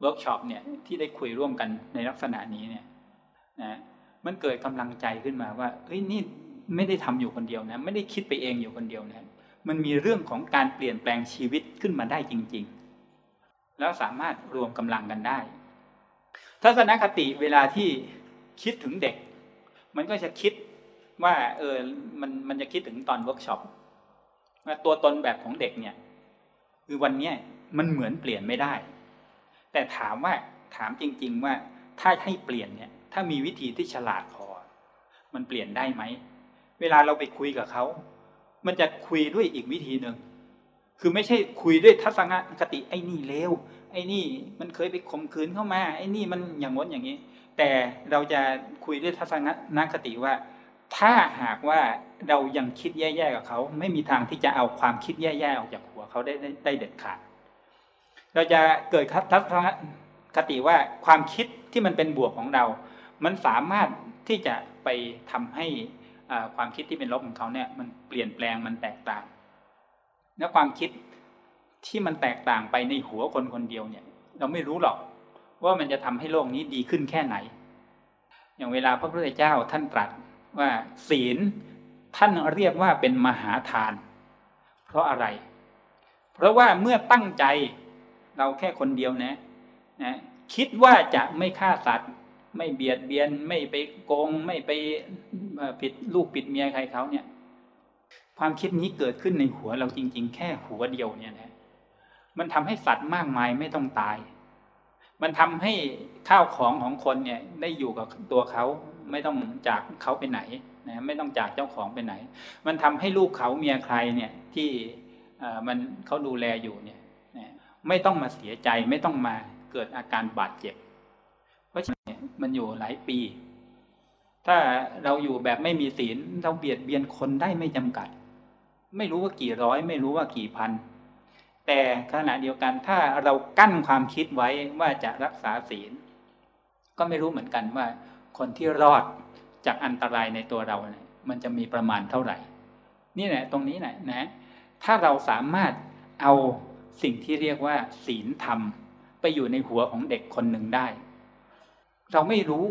เวิร์กช็อปเนี่ยที่ได้คุยร่วมกันในลักษณะนี้เนี่ยนะมันเกิดกำลังใจขึ้นมาว่าเฮ้ยนี่ ไม่ได้ทำอยู่คนเดียวนะไม่ได้คิดไปเองอยู่คนเดียวนะมันมีเรื่องของการเปลี่ยนแปลงชีวิตขึ้นมาได้จริง ๆ แล้วสามารถรวมกำลังกันได้ ทัศนคติเวลาที่คิดถึงเด็ก มันก็จะคิดว่าเออมันมันจะคิดถึงตอนเวิร์กช็อปว่าตัวตนแบบของเด็กเนี่ยคือวันนี้มันเหมือนเปลี่ยนไม่ได้ แต่ถามว่าถามจริง ๆ ว่าถ้าให้เปลี่ยนเนี่ย ถ้ามีวิธีที่ฉลาดพอ มันเปลี่ยนได้ไหม เวลาเราไปคุยกับเขา มันจะคุยด้วยอีกวิธีหนึ่ง คือไม่ใช่คุยด้วยทัศนคติไอ้นี่เลว ไอ้นี่มันเคยไปข่มขืนเข้ามา ไอ้นี่มันอย่างง้นอย่างนี้ แต่เราจะคุยด้วยทัศนคติว่า ถ้าหากว่าเรายังคิดแย่ๆกับเขา ไม่มีทางที่จะเอาความคิดแย่ๆออกจากหัวเขาได้ได้เด็ดขาด เราจะเกิดทัศนคติว่าความคิดที่มันเป็นบวกของเรา มันสามารถที่จะไปทำให้ ความคิดที่เป็นลบของเขาเนี่ยมันเปลี่ยนแปลงมันแตกต่างแล้วความคิดที่มันแตกต่างไปในหัวคนคนเดียวเนี่ย เราไม่รู้หรอกว่ามันจะทำให้โลกนี้ดีขึ้นแค่ไหน อย่างเวลาพระพุทธเจ้าท่านตรัสว่าศีลท่านเรียกว่าเป็นมหาทาน เพราะอะไร เพราะว่าเมื่อตั้งใจเราแค่คนเดียวนะนะ คิดว่าจะไม่ฆ่าสัตว์ ไม่เบียดเบียนไม่ไปโกง ไม่ไปผิดลูกผิดเมียใครเขาเนี่ย ความคิดนี้เกิดขึ้นในหัวเราจริง ๆ แค่หัวเดียวเนี่ยนะมันทำให้สัตว์มากมายไม่ต้องตาย มันทำให้ข้าวของของคนเนี่ยได้อยู่กับตัวเขาไม่ต้องจากเขาไปไหนนะไม่ต้องจากเจ้าของไปไหน มันทำให้ลูกเขาเมียใครเนี่ยที่มันเขาดูแลอยู่เนี่ยไม่ต้องมาเสียใจไม่ต้องมาเกิดอาการบาดเจ็บ เพราะฉะนั้นมันอยู่หลายปี ถ้าเราอยู่แบบไม่มีศีลเราเบียดเบียนคนได้ไม่จำกัด ไม่รู้ว่ากี่ร้อย ไม่รู้ว่ากี่พัน แต่ขณะเดียวกันถ้าเรากั้นความคิดไว้ว่าจะรักษาศีล ก็ไม่รู้เหมือนกันว่า คนที่รอดจากอันตรายในตัวเราเนี่ยมันจะมีประมาณเท่าไหร่ นี่แหละตรงนี้แหละนะ ถ้าเราสามารถเอาสิ่งที่เรียกว่าศีลธรรม ไปอยู่ในหัวของเด็กคนหนึ่งได้ เราไม่รู้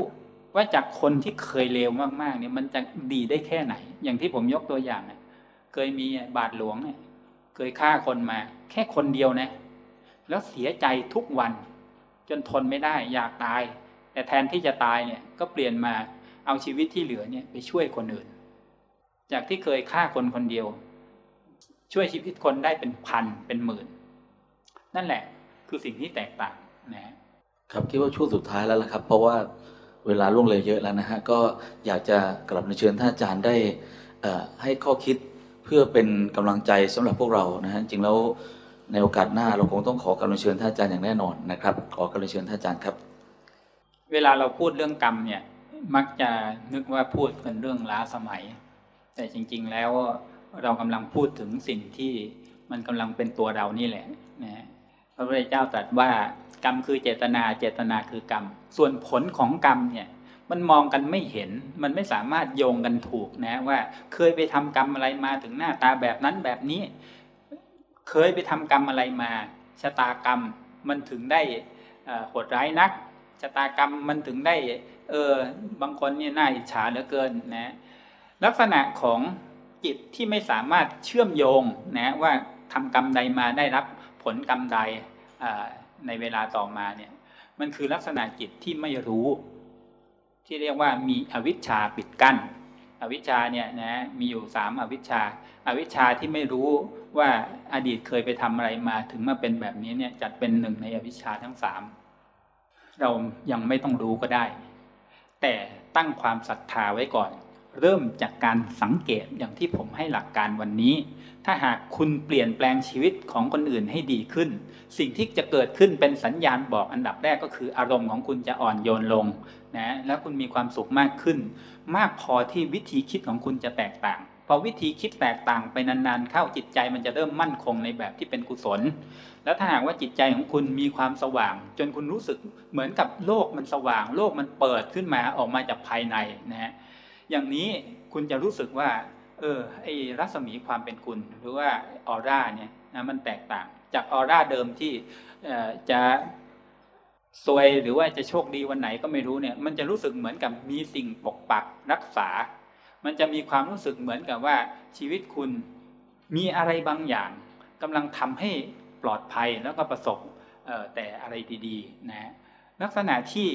ว่าจากคนที่เคยเลวมากๆเนี่ยมันจะดีได้แค่ไหน อย่างที่ผมยกตัวอย่างเนี่ยเคยมีบาทหลวงเนี่ยเคยฆ่าคนมา แค่คนเดียวนะ แล้วเสียใจทุกวัน จนทนไม่ได้อยากตาย แต่แทนที่จะตายเนี่ยก็เปลี่ยนมาเอาชีวิตที่เหลือเนี่ยไปช่วยคนอื่น จากที่เคยฆ่าคนคนเดียว ช่วยชีวิตคนได้เป็นพันเป็นหมื่น นั่นแหละคือสิ่งที่แตกต่างนะ ครับคิดว่าช่วงสุดท้ายแล้วล่ะครับ เพราะว่าเวลาล่วงเลยเยอะแล้วนะฮะก็อยากจะกลับมาเชิญท่านอาจารย์ได้ให้ข้อคิดเพื่อเป็นกำลังใจสำหรับพวกเรานะฮะจริงแล้วในโอกาสหน้าเราคงต้องขอกำลังเชิญท่านอาจารย์อย่างแน่นอนนะครับ ขอกำลังเชิญท่านอาจารย์ครับ เวลาเราพูดเรื่องกรรมเนี่ยมักจะนึกว่าพูดกันเรื่องล้าสมัย แต่จริง ๆ แล้วเรากำลังพูดถึงสิ่งที่มันกำลังเป็นตัวเรานี่แหละนะพระพุทธเจ้าตรัสว่า กรรมคือเจตนาเจตนาคือกรรม ส่วนผลของกรรมเนี่ยมันมองกันไม่เห็นมันไม่สามารถโยงกันถูกนะว่าเคยไปทำกรรมอะไรมาถึงหน้าตาแบบนั้นแบบนี้ เคยไปทำกรรมอะไรมาชะตากรรมมันถึงได้โหดร้ายนักชะตากรรมมันถึงได้เออบางคนเนี่ยน่าอิจฉาเหลือเกินนะลักษณะของจิตที่ไม่สามารถเชื่อมโยงนะว่าทำกรรมใดมาได้รับผลกรรมใดอ ในเวลาต่อมาเนี่ยมันคือลักษณะจิตที่ไม่รู้ ที่เรียกว่ามีอวิชชาปิดกั้น อวิชชาเนี่ยนะมีอยู่สามอวิชชาอวิชชาที่ไม่รู้ว่าอดีตเคยไปทำอะไรมาถึงมาเป็นแบบนี้เนี่ยจัดเป็นหนึ่งในอวิชชาทั้งสามเรายังไม่ต้องรู้ก็ได้ แต่ตั้งความศรัทธาไว้ก่อน เริ่มจากการสังเกตอย่างที่ผมให้หลักการวันนี้ ถ้าหากคุณเปลี่ยนแปลงชีวิตของคนอื่นให้ดีขึ้น สิ่งที่จะเกิดขึ้นเป็นสัญญาณบอกอันดับแรกก็คืออารมณ์ของคุณจะอ่อนโยนลงนะแล้วคุณมีความสุขมากขึ้น มากพอที่วิธีคิดของคุณจะแตกต่างพอวิธีคิดแตกต่างไปนานๆ เข้าจิตใจมันจะเริ่มมั่นคงในแบบที่เป็นกุศล แล้วถ้าหากว่าจิตใจของคุณมีความสว่าง จนคุณรู้สึกเหมือนกับโลกมันสว่าง โลกมันเปิดขึ้นมาออกมาจากภายในนะฮะอย่างนี้คุณจะรู้สึกว่า เออไอรัศมีความเป็นคุณหรือว่าออร่าเนี่ยนะมันแตกต่าง จากออร่าเดิมที่เออจะซวยหรือว่าจะโชคดีวันไหนก็ไม่รู้เนี่ย มันจะรู้สึกเหมือนกับมีสิ่งปกปักรักษา มันจะมีความรู้สึกเหมือนกับว่าชีวิตคุณมีอะไรบางอย่างกำลังทำให้ปลอดภัยแล้วก็ประสบแต่อะไรดีๆนะลักษณะที่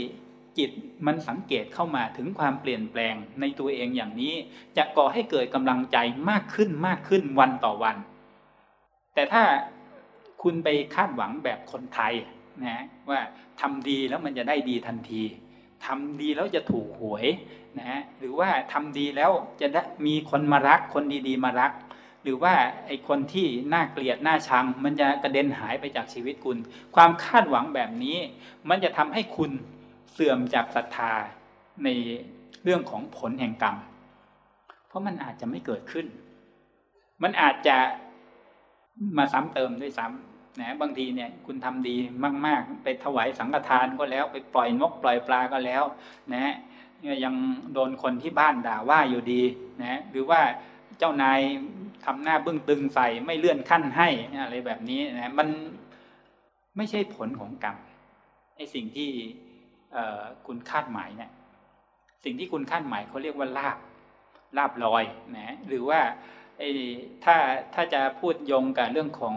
จิตมันสังเกตเข้ามาถึงความเปลี่ยนแปลงในตัวเองอย่างนี้ จะก่อให้เกิดกำลังใจมากขึ้นมากขึ้นวันต่อวัน แต่ถ้าคุณไปคาดหวังแบบคนไทยนะว่าทำดีแล้วมันจะได้ดีทันทีทำดีแล้วจะถูกหวยนะหรือว่าทำดีแล้วจะได้มีคนมารักคนดีๆ มารัก หรือว่าไอคนที่น่าเกลียดน่าชัง มันจะกระเด็นหายไปจากชีวิตคุณ ความคาดหวังแบบนี้ มันจะทำให้คุณ เสื่อมจากศรัทธาในเรื่องของผลแห่งกรรม เพราะมันอาจจะไม่เกิดขึ้น มันอาจจะมาซ้ำเติมด้วยซ้ำนะบางทีเนี่ย คุณทำดีมาก ๆ ไปถวายสังฆทานก็แล้ว ไปปล่อยนกปล่อยปลาก็แล้ว นะยังโดนคนที่บ้านด่าว่าอยู่ดี นะ หรือว่าเจ้านายทำหน้าบึ้งตึงใส่ไม่เลื่อนขั้นให้อะไรแบบนี้นะมันไม่ใช่ผลของกรรมไอ้สิ่งที่ คุณคาดหมายเนี่ยสิ่งที่คุณคาดหมายเขาเรียกว่าลาบลาบลอยนะหรือว่าไอ้ถ้าถ้าจะพูดโยงกับเรื่องของ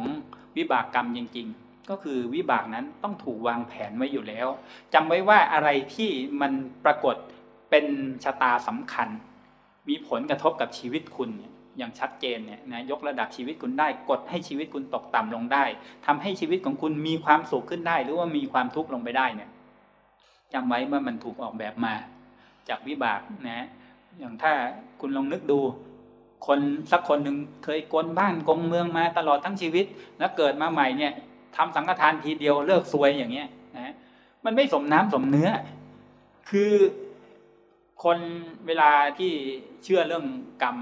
วิบากกรรมจริง ๆ ก็คือวิบากนั้นต้องถูกวางแผนไว้อยู่แล้วจำไว้ว่าอะไรที่มันปรากฏเป็นชะตาสำคัญ มีผลกระทบกับชีวิตคุณอย่างชัดเจนเนี่ยนะยกระดับชีวิตคุณได้กดให้ชีวิตคุณตกต่ำลงได้ทำให้ชีวิตของคุณมีความสุขขึ้นได้ หรือว่ามีความทุกข์ลงไปได้เนี่ย จำไว้ว่ามันถูกออกแบบมา จากวิบากนะ อย่างถ้าคุณลองนึกดู คนสักคนหนึ่งเคยกลบ้านกงเมืองมาตลอดทั้งชีวิต แล้วเกิดมาใหม่เนี่ยทำสังฆทานทีเดียวเลิกซวยอย่างเงี้ยนะมันไม่สมน้ำสมเนื้อ คือคนเวลาที่เชื่อเรื่องกรรม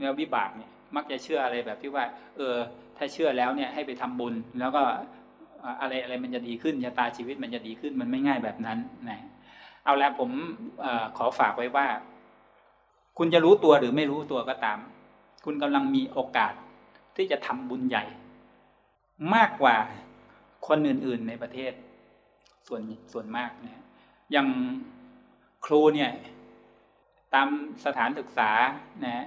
แล้ววิบากเนี่ยมักจะเชื่ออะไรแบบที่ว่า เออ ถ้าเชื่อแล้วเนี่ยให้ไปทำบุญ แล้วก็ อะไรอะไรมันจะดีขึ้นชะตาชีวิตมันจะดีขึ้นมันไม่ง่ายแบบนั้นนะเอาละผมอขอฝากไว้ว่า คุณจะรู้ตัวหรือไม่รู้ตัวก็ตาม คุณกำลังมีโอกาสที่จะทำบุญใหญ่ มากกว่าคนอื่น ๆในประเทศ ส่วนส่วนมากเนี่ยอย่างครูเนี่ยตามสถานศึกษานะ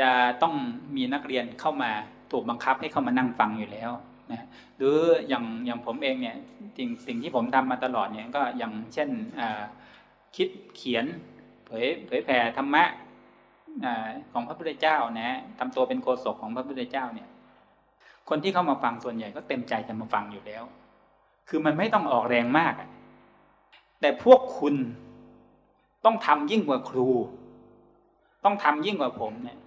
จะต้องมีนักเรียนเข้ามาถูกบังคับให้เข้ามานั่งฟังอยู่แล้ว นะหรืออย่างอย่างผมเองเนี่ยสิ่งสิ่งที่ผมทำมาตลอดเนี่ยก็อย่างเช่นคิดเขียนเผยเผยแผ่ธรรมะของพระพุทธเจ้านะทำตัวเป็นโฆษกของพระพุทธเจ้าเนี่ย คนที่เข้ามาฟังส่วนใหญ่ก็เต็มใจจะมาฟังอยู่แล้ว คือมันไม่ต้องออกแรงมากแต่พวกคุณต้องทำยิ่งกว่าครู ต้องทำยิ่งกว่าผมเนี่ย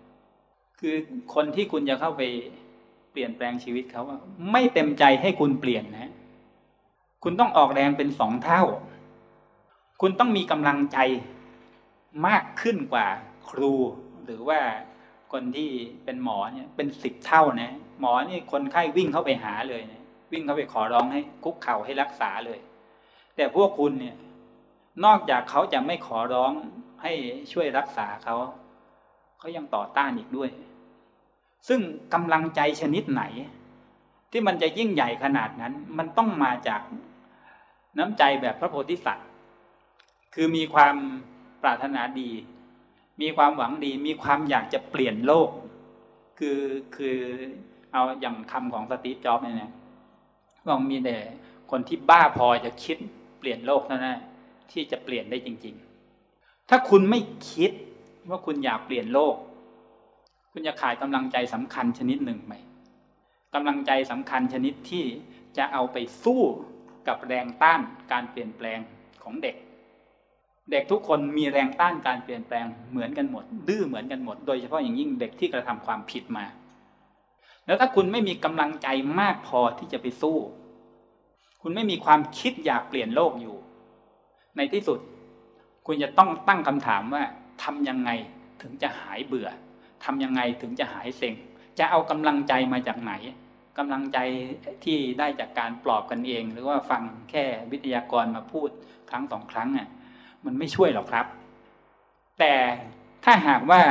คือคนที่คุณจะเข้าไป เปลี่ยนแปลงชีวิตเขาไม่เต็มใจให้คุณเปลี่ยนนะ คุณต้องออกแรงเป็นสองเท่า คุณต้องมีกำลังใจมากขึ้นกว่าครู หรือว่าคนที่เป็นหมอเนี่ยเป็นสิบเท่านะ หมอนี่คนไข้วิ่งเข้าไปหาเลยนะวิ่งเข้าไปขอร้องให้คุกเข่าให้รักษาเลย แต่พวกคุณเนี่ย นอกจากเขาจะไม่ขอร้องให้ช่วยรักษาเขา เขายังต่อต้านอีกด้วย ซึ่งกำลังใจชนิดไหน ที่มันจะยิ่งใหญ่ขนาดนั้น มันต้องมาจากน้ำใจแบบพระโพธิสัตว์ คือมีความปรารถนาดี มีความหวังดี มีความอยากจะเปลี่ยนโลก คือคือเอาอย่างคำของสตีฟจ็อบเนี่ยนะบอกมีแต่คนที่บ้าพอจะคิดเปลี่ยนโลกเท่านั้นที่จะเปลี่ยนได้จริง ๆ ถ้าคุณไม่คิดว่าคุณอยากเปลี่ยนโลก คุณจะขาดกำลังใจสำคัญชนิดหนึ่งไหมกำลังใจสำคัญชนิดที่จะเอาไปสู้กับแรงต้านการเปลี่ยนแปลงของเด็ก เด็กทุกคนมีแรงต้านการเปลี่ยนแปลงเหมือนกันหมด ดื้อเหมือนกันหมด โดยเฉพาะอย่างยิ่งเด็กที่กระทำความผิดมา แล้วถ้าคุณไม่มีกำลังใจมากพอที่จะไปสู้ คุณไม่มีความคิดอยากเปลี่ยนโลกอยู่ ในที่สุด คุณจะต้องตั้งคำถามว่าทำยังไงถึงจะหายเบื่อ ทำยังไงถึงจะหายเซ็ง จะเอากำลังใจมาจากไหนกำลังใจที่ได้จากการปลอบกันเอง หรือว่าฟังแค่วิทยากรมาพูดครั้งสองครั้งอะมันไม่ช่วยหรอกครับ แต่ถ้าหากว่า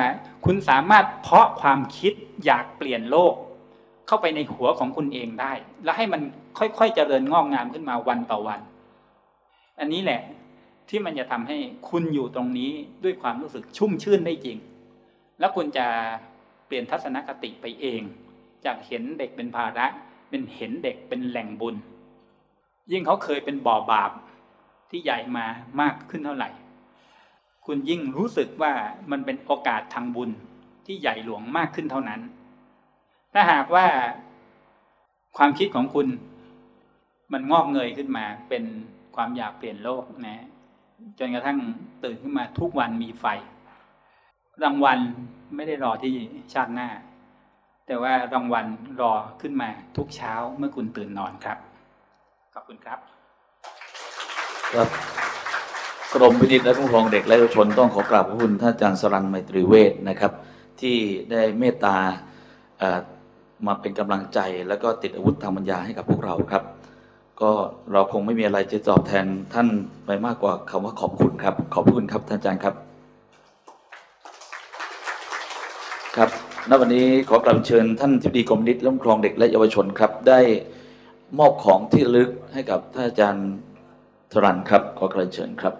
คุณสามารถเพาะความคิดอยากเปลี่ยนโลก เข้าไปในหัวของคุณเองได้ แล้วให้มันค่อยๆเจริญงอกงามขึ้นมาวันต่อวัน อันนี้แหละที่มันจะทำให้คุณอยู่ตรงนี้ด้วยความรู้สึกชุ่มชื่นได้จริง แล้วคุณจะเปลี่ยนทัศนคติไปเอง จากเห็นเด็กเป็นภาระ เป็นเห็นเด็กเป็นแหล่งบุญ ยิ่งเขาเคยเป็นบ่อบาปที่ใหญ่มามากขึ้นเท่าไหร่ คุณยิ่งรู้สึกว่ามันเป็นโอกาสทางบุญที่ใหญ่หลวงมากขึ้นเท่านั้น ถ้าหากว่าความคิดของคุณมันงอกเงยขึ้นมาเป็นความอยากเปลี่ยนโลกนะ จนกระทั่งตื่นขึ้นมาทุกวันมีไฟ รางวัลไม่ได้รอที่ชาติหน้า แต่ว่ารางวัลรอขึ้นมาทุกเช้าเมื่อคุณตื่นนอนครับ ขอบคุณครับ ครับกรมพินิจและคุ้มครองเด็กและเยาวชนต้องขอกราบขอบคุณท่านอาจารย์สรันไมตรีเวชนะครับ ที่ได้เมตตามาเป็นกำลังใจแล้วก็ติดอาวุธทางปัญญาให้กับพวกเราครับ ก็เราคงไม่มีอะไรจะตอบแทนท่านไปมากกว่าคำว่าขอบคุณครับ ขอบคุณครับท่านอาจารย์ครับ ครับณวันนี้ขอกราบเชิญท่านทิบดีกรมนิตร่มครองเด็กและเยาวชนครับ ได้มอบของที่ลึกให้กับท่านอาจารย์ธรันครับ ขอกราบเชิญครับ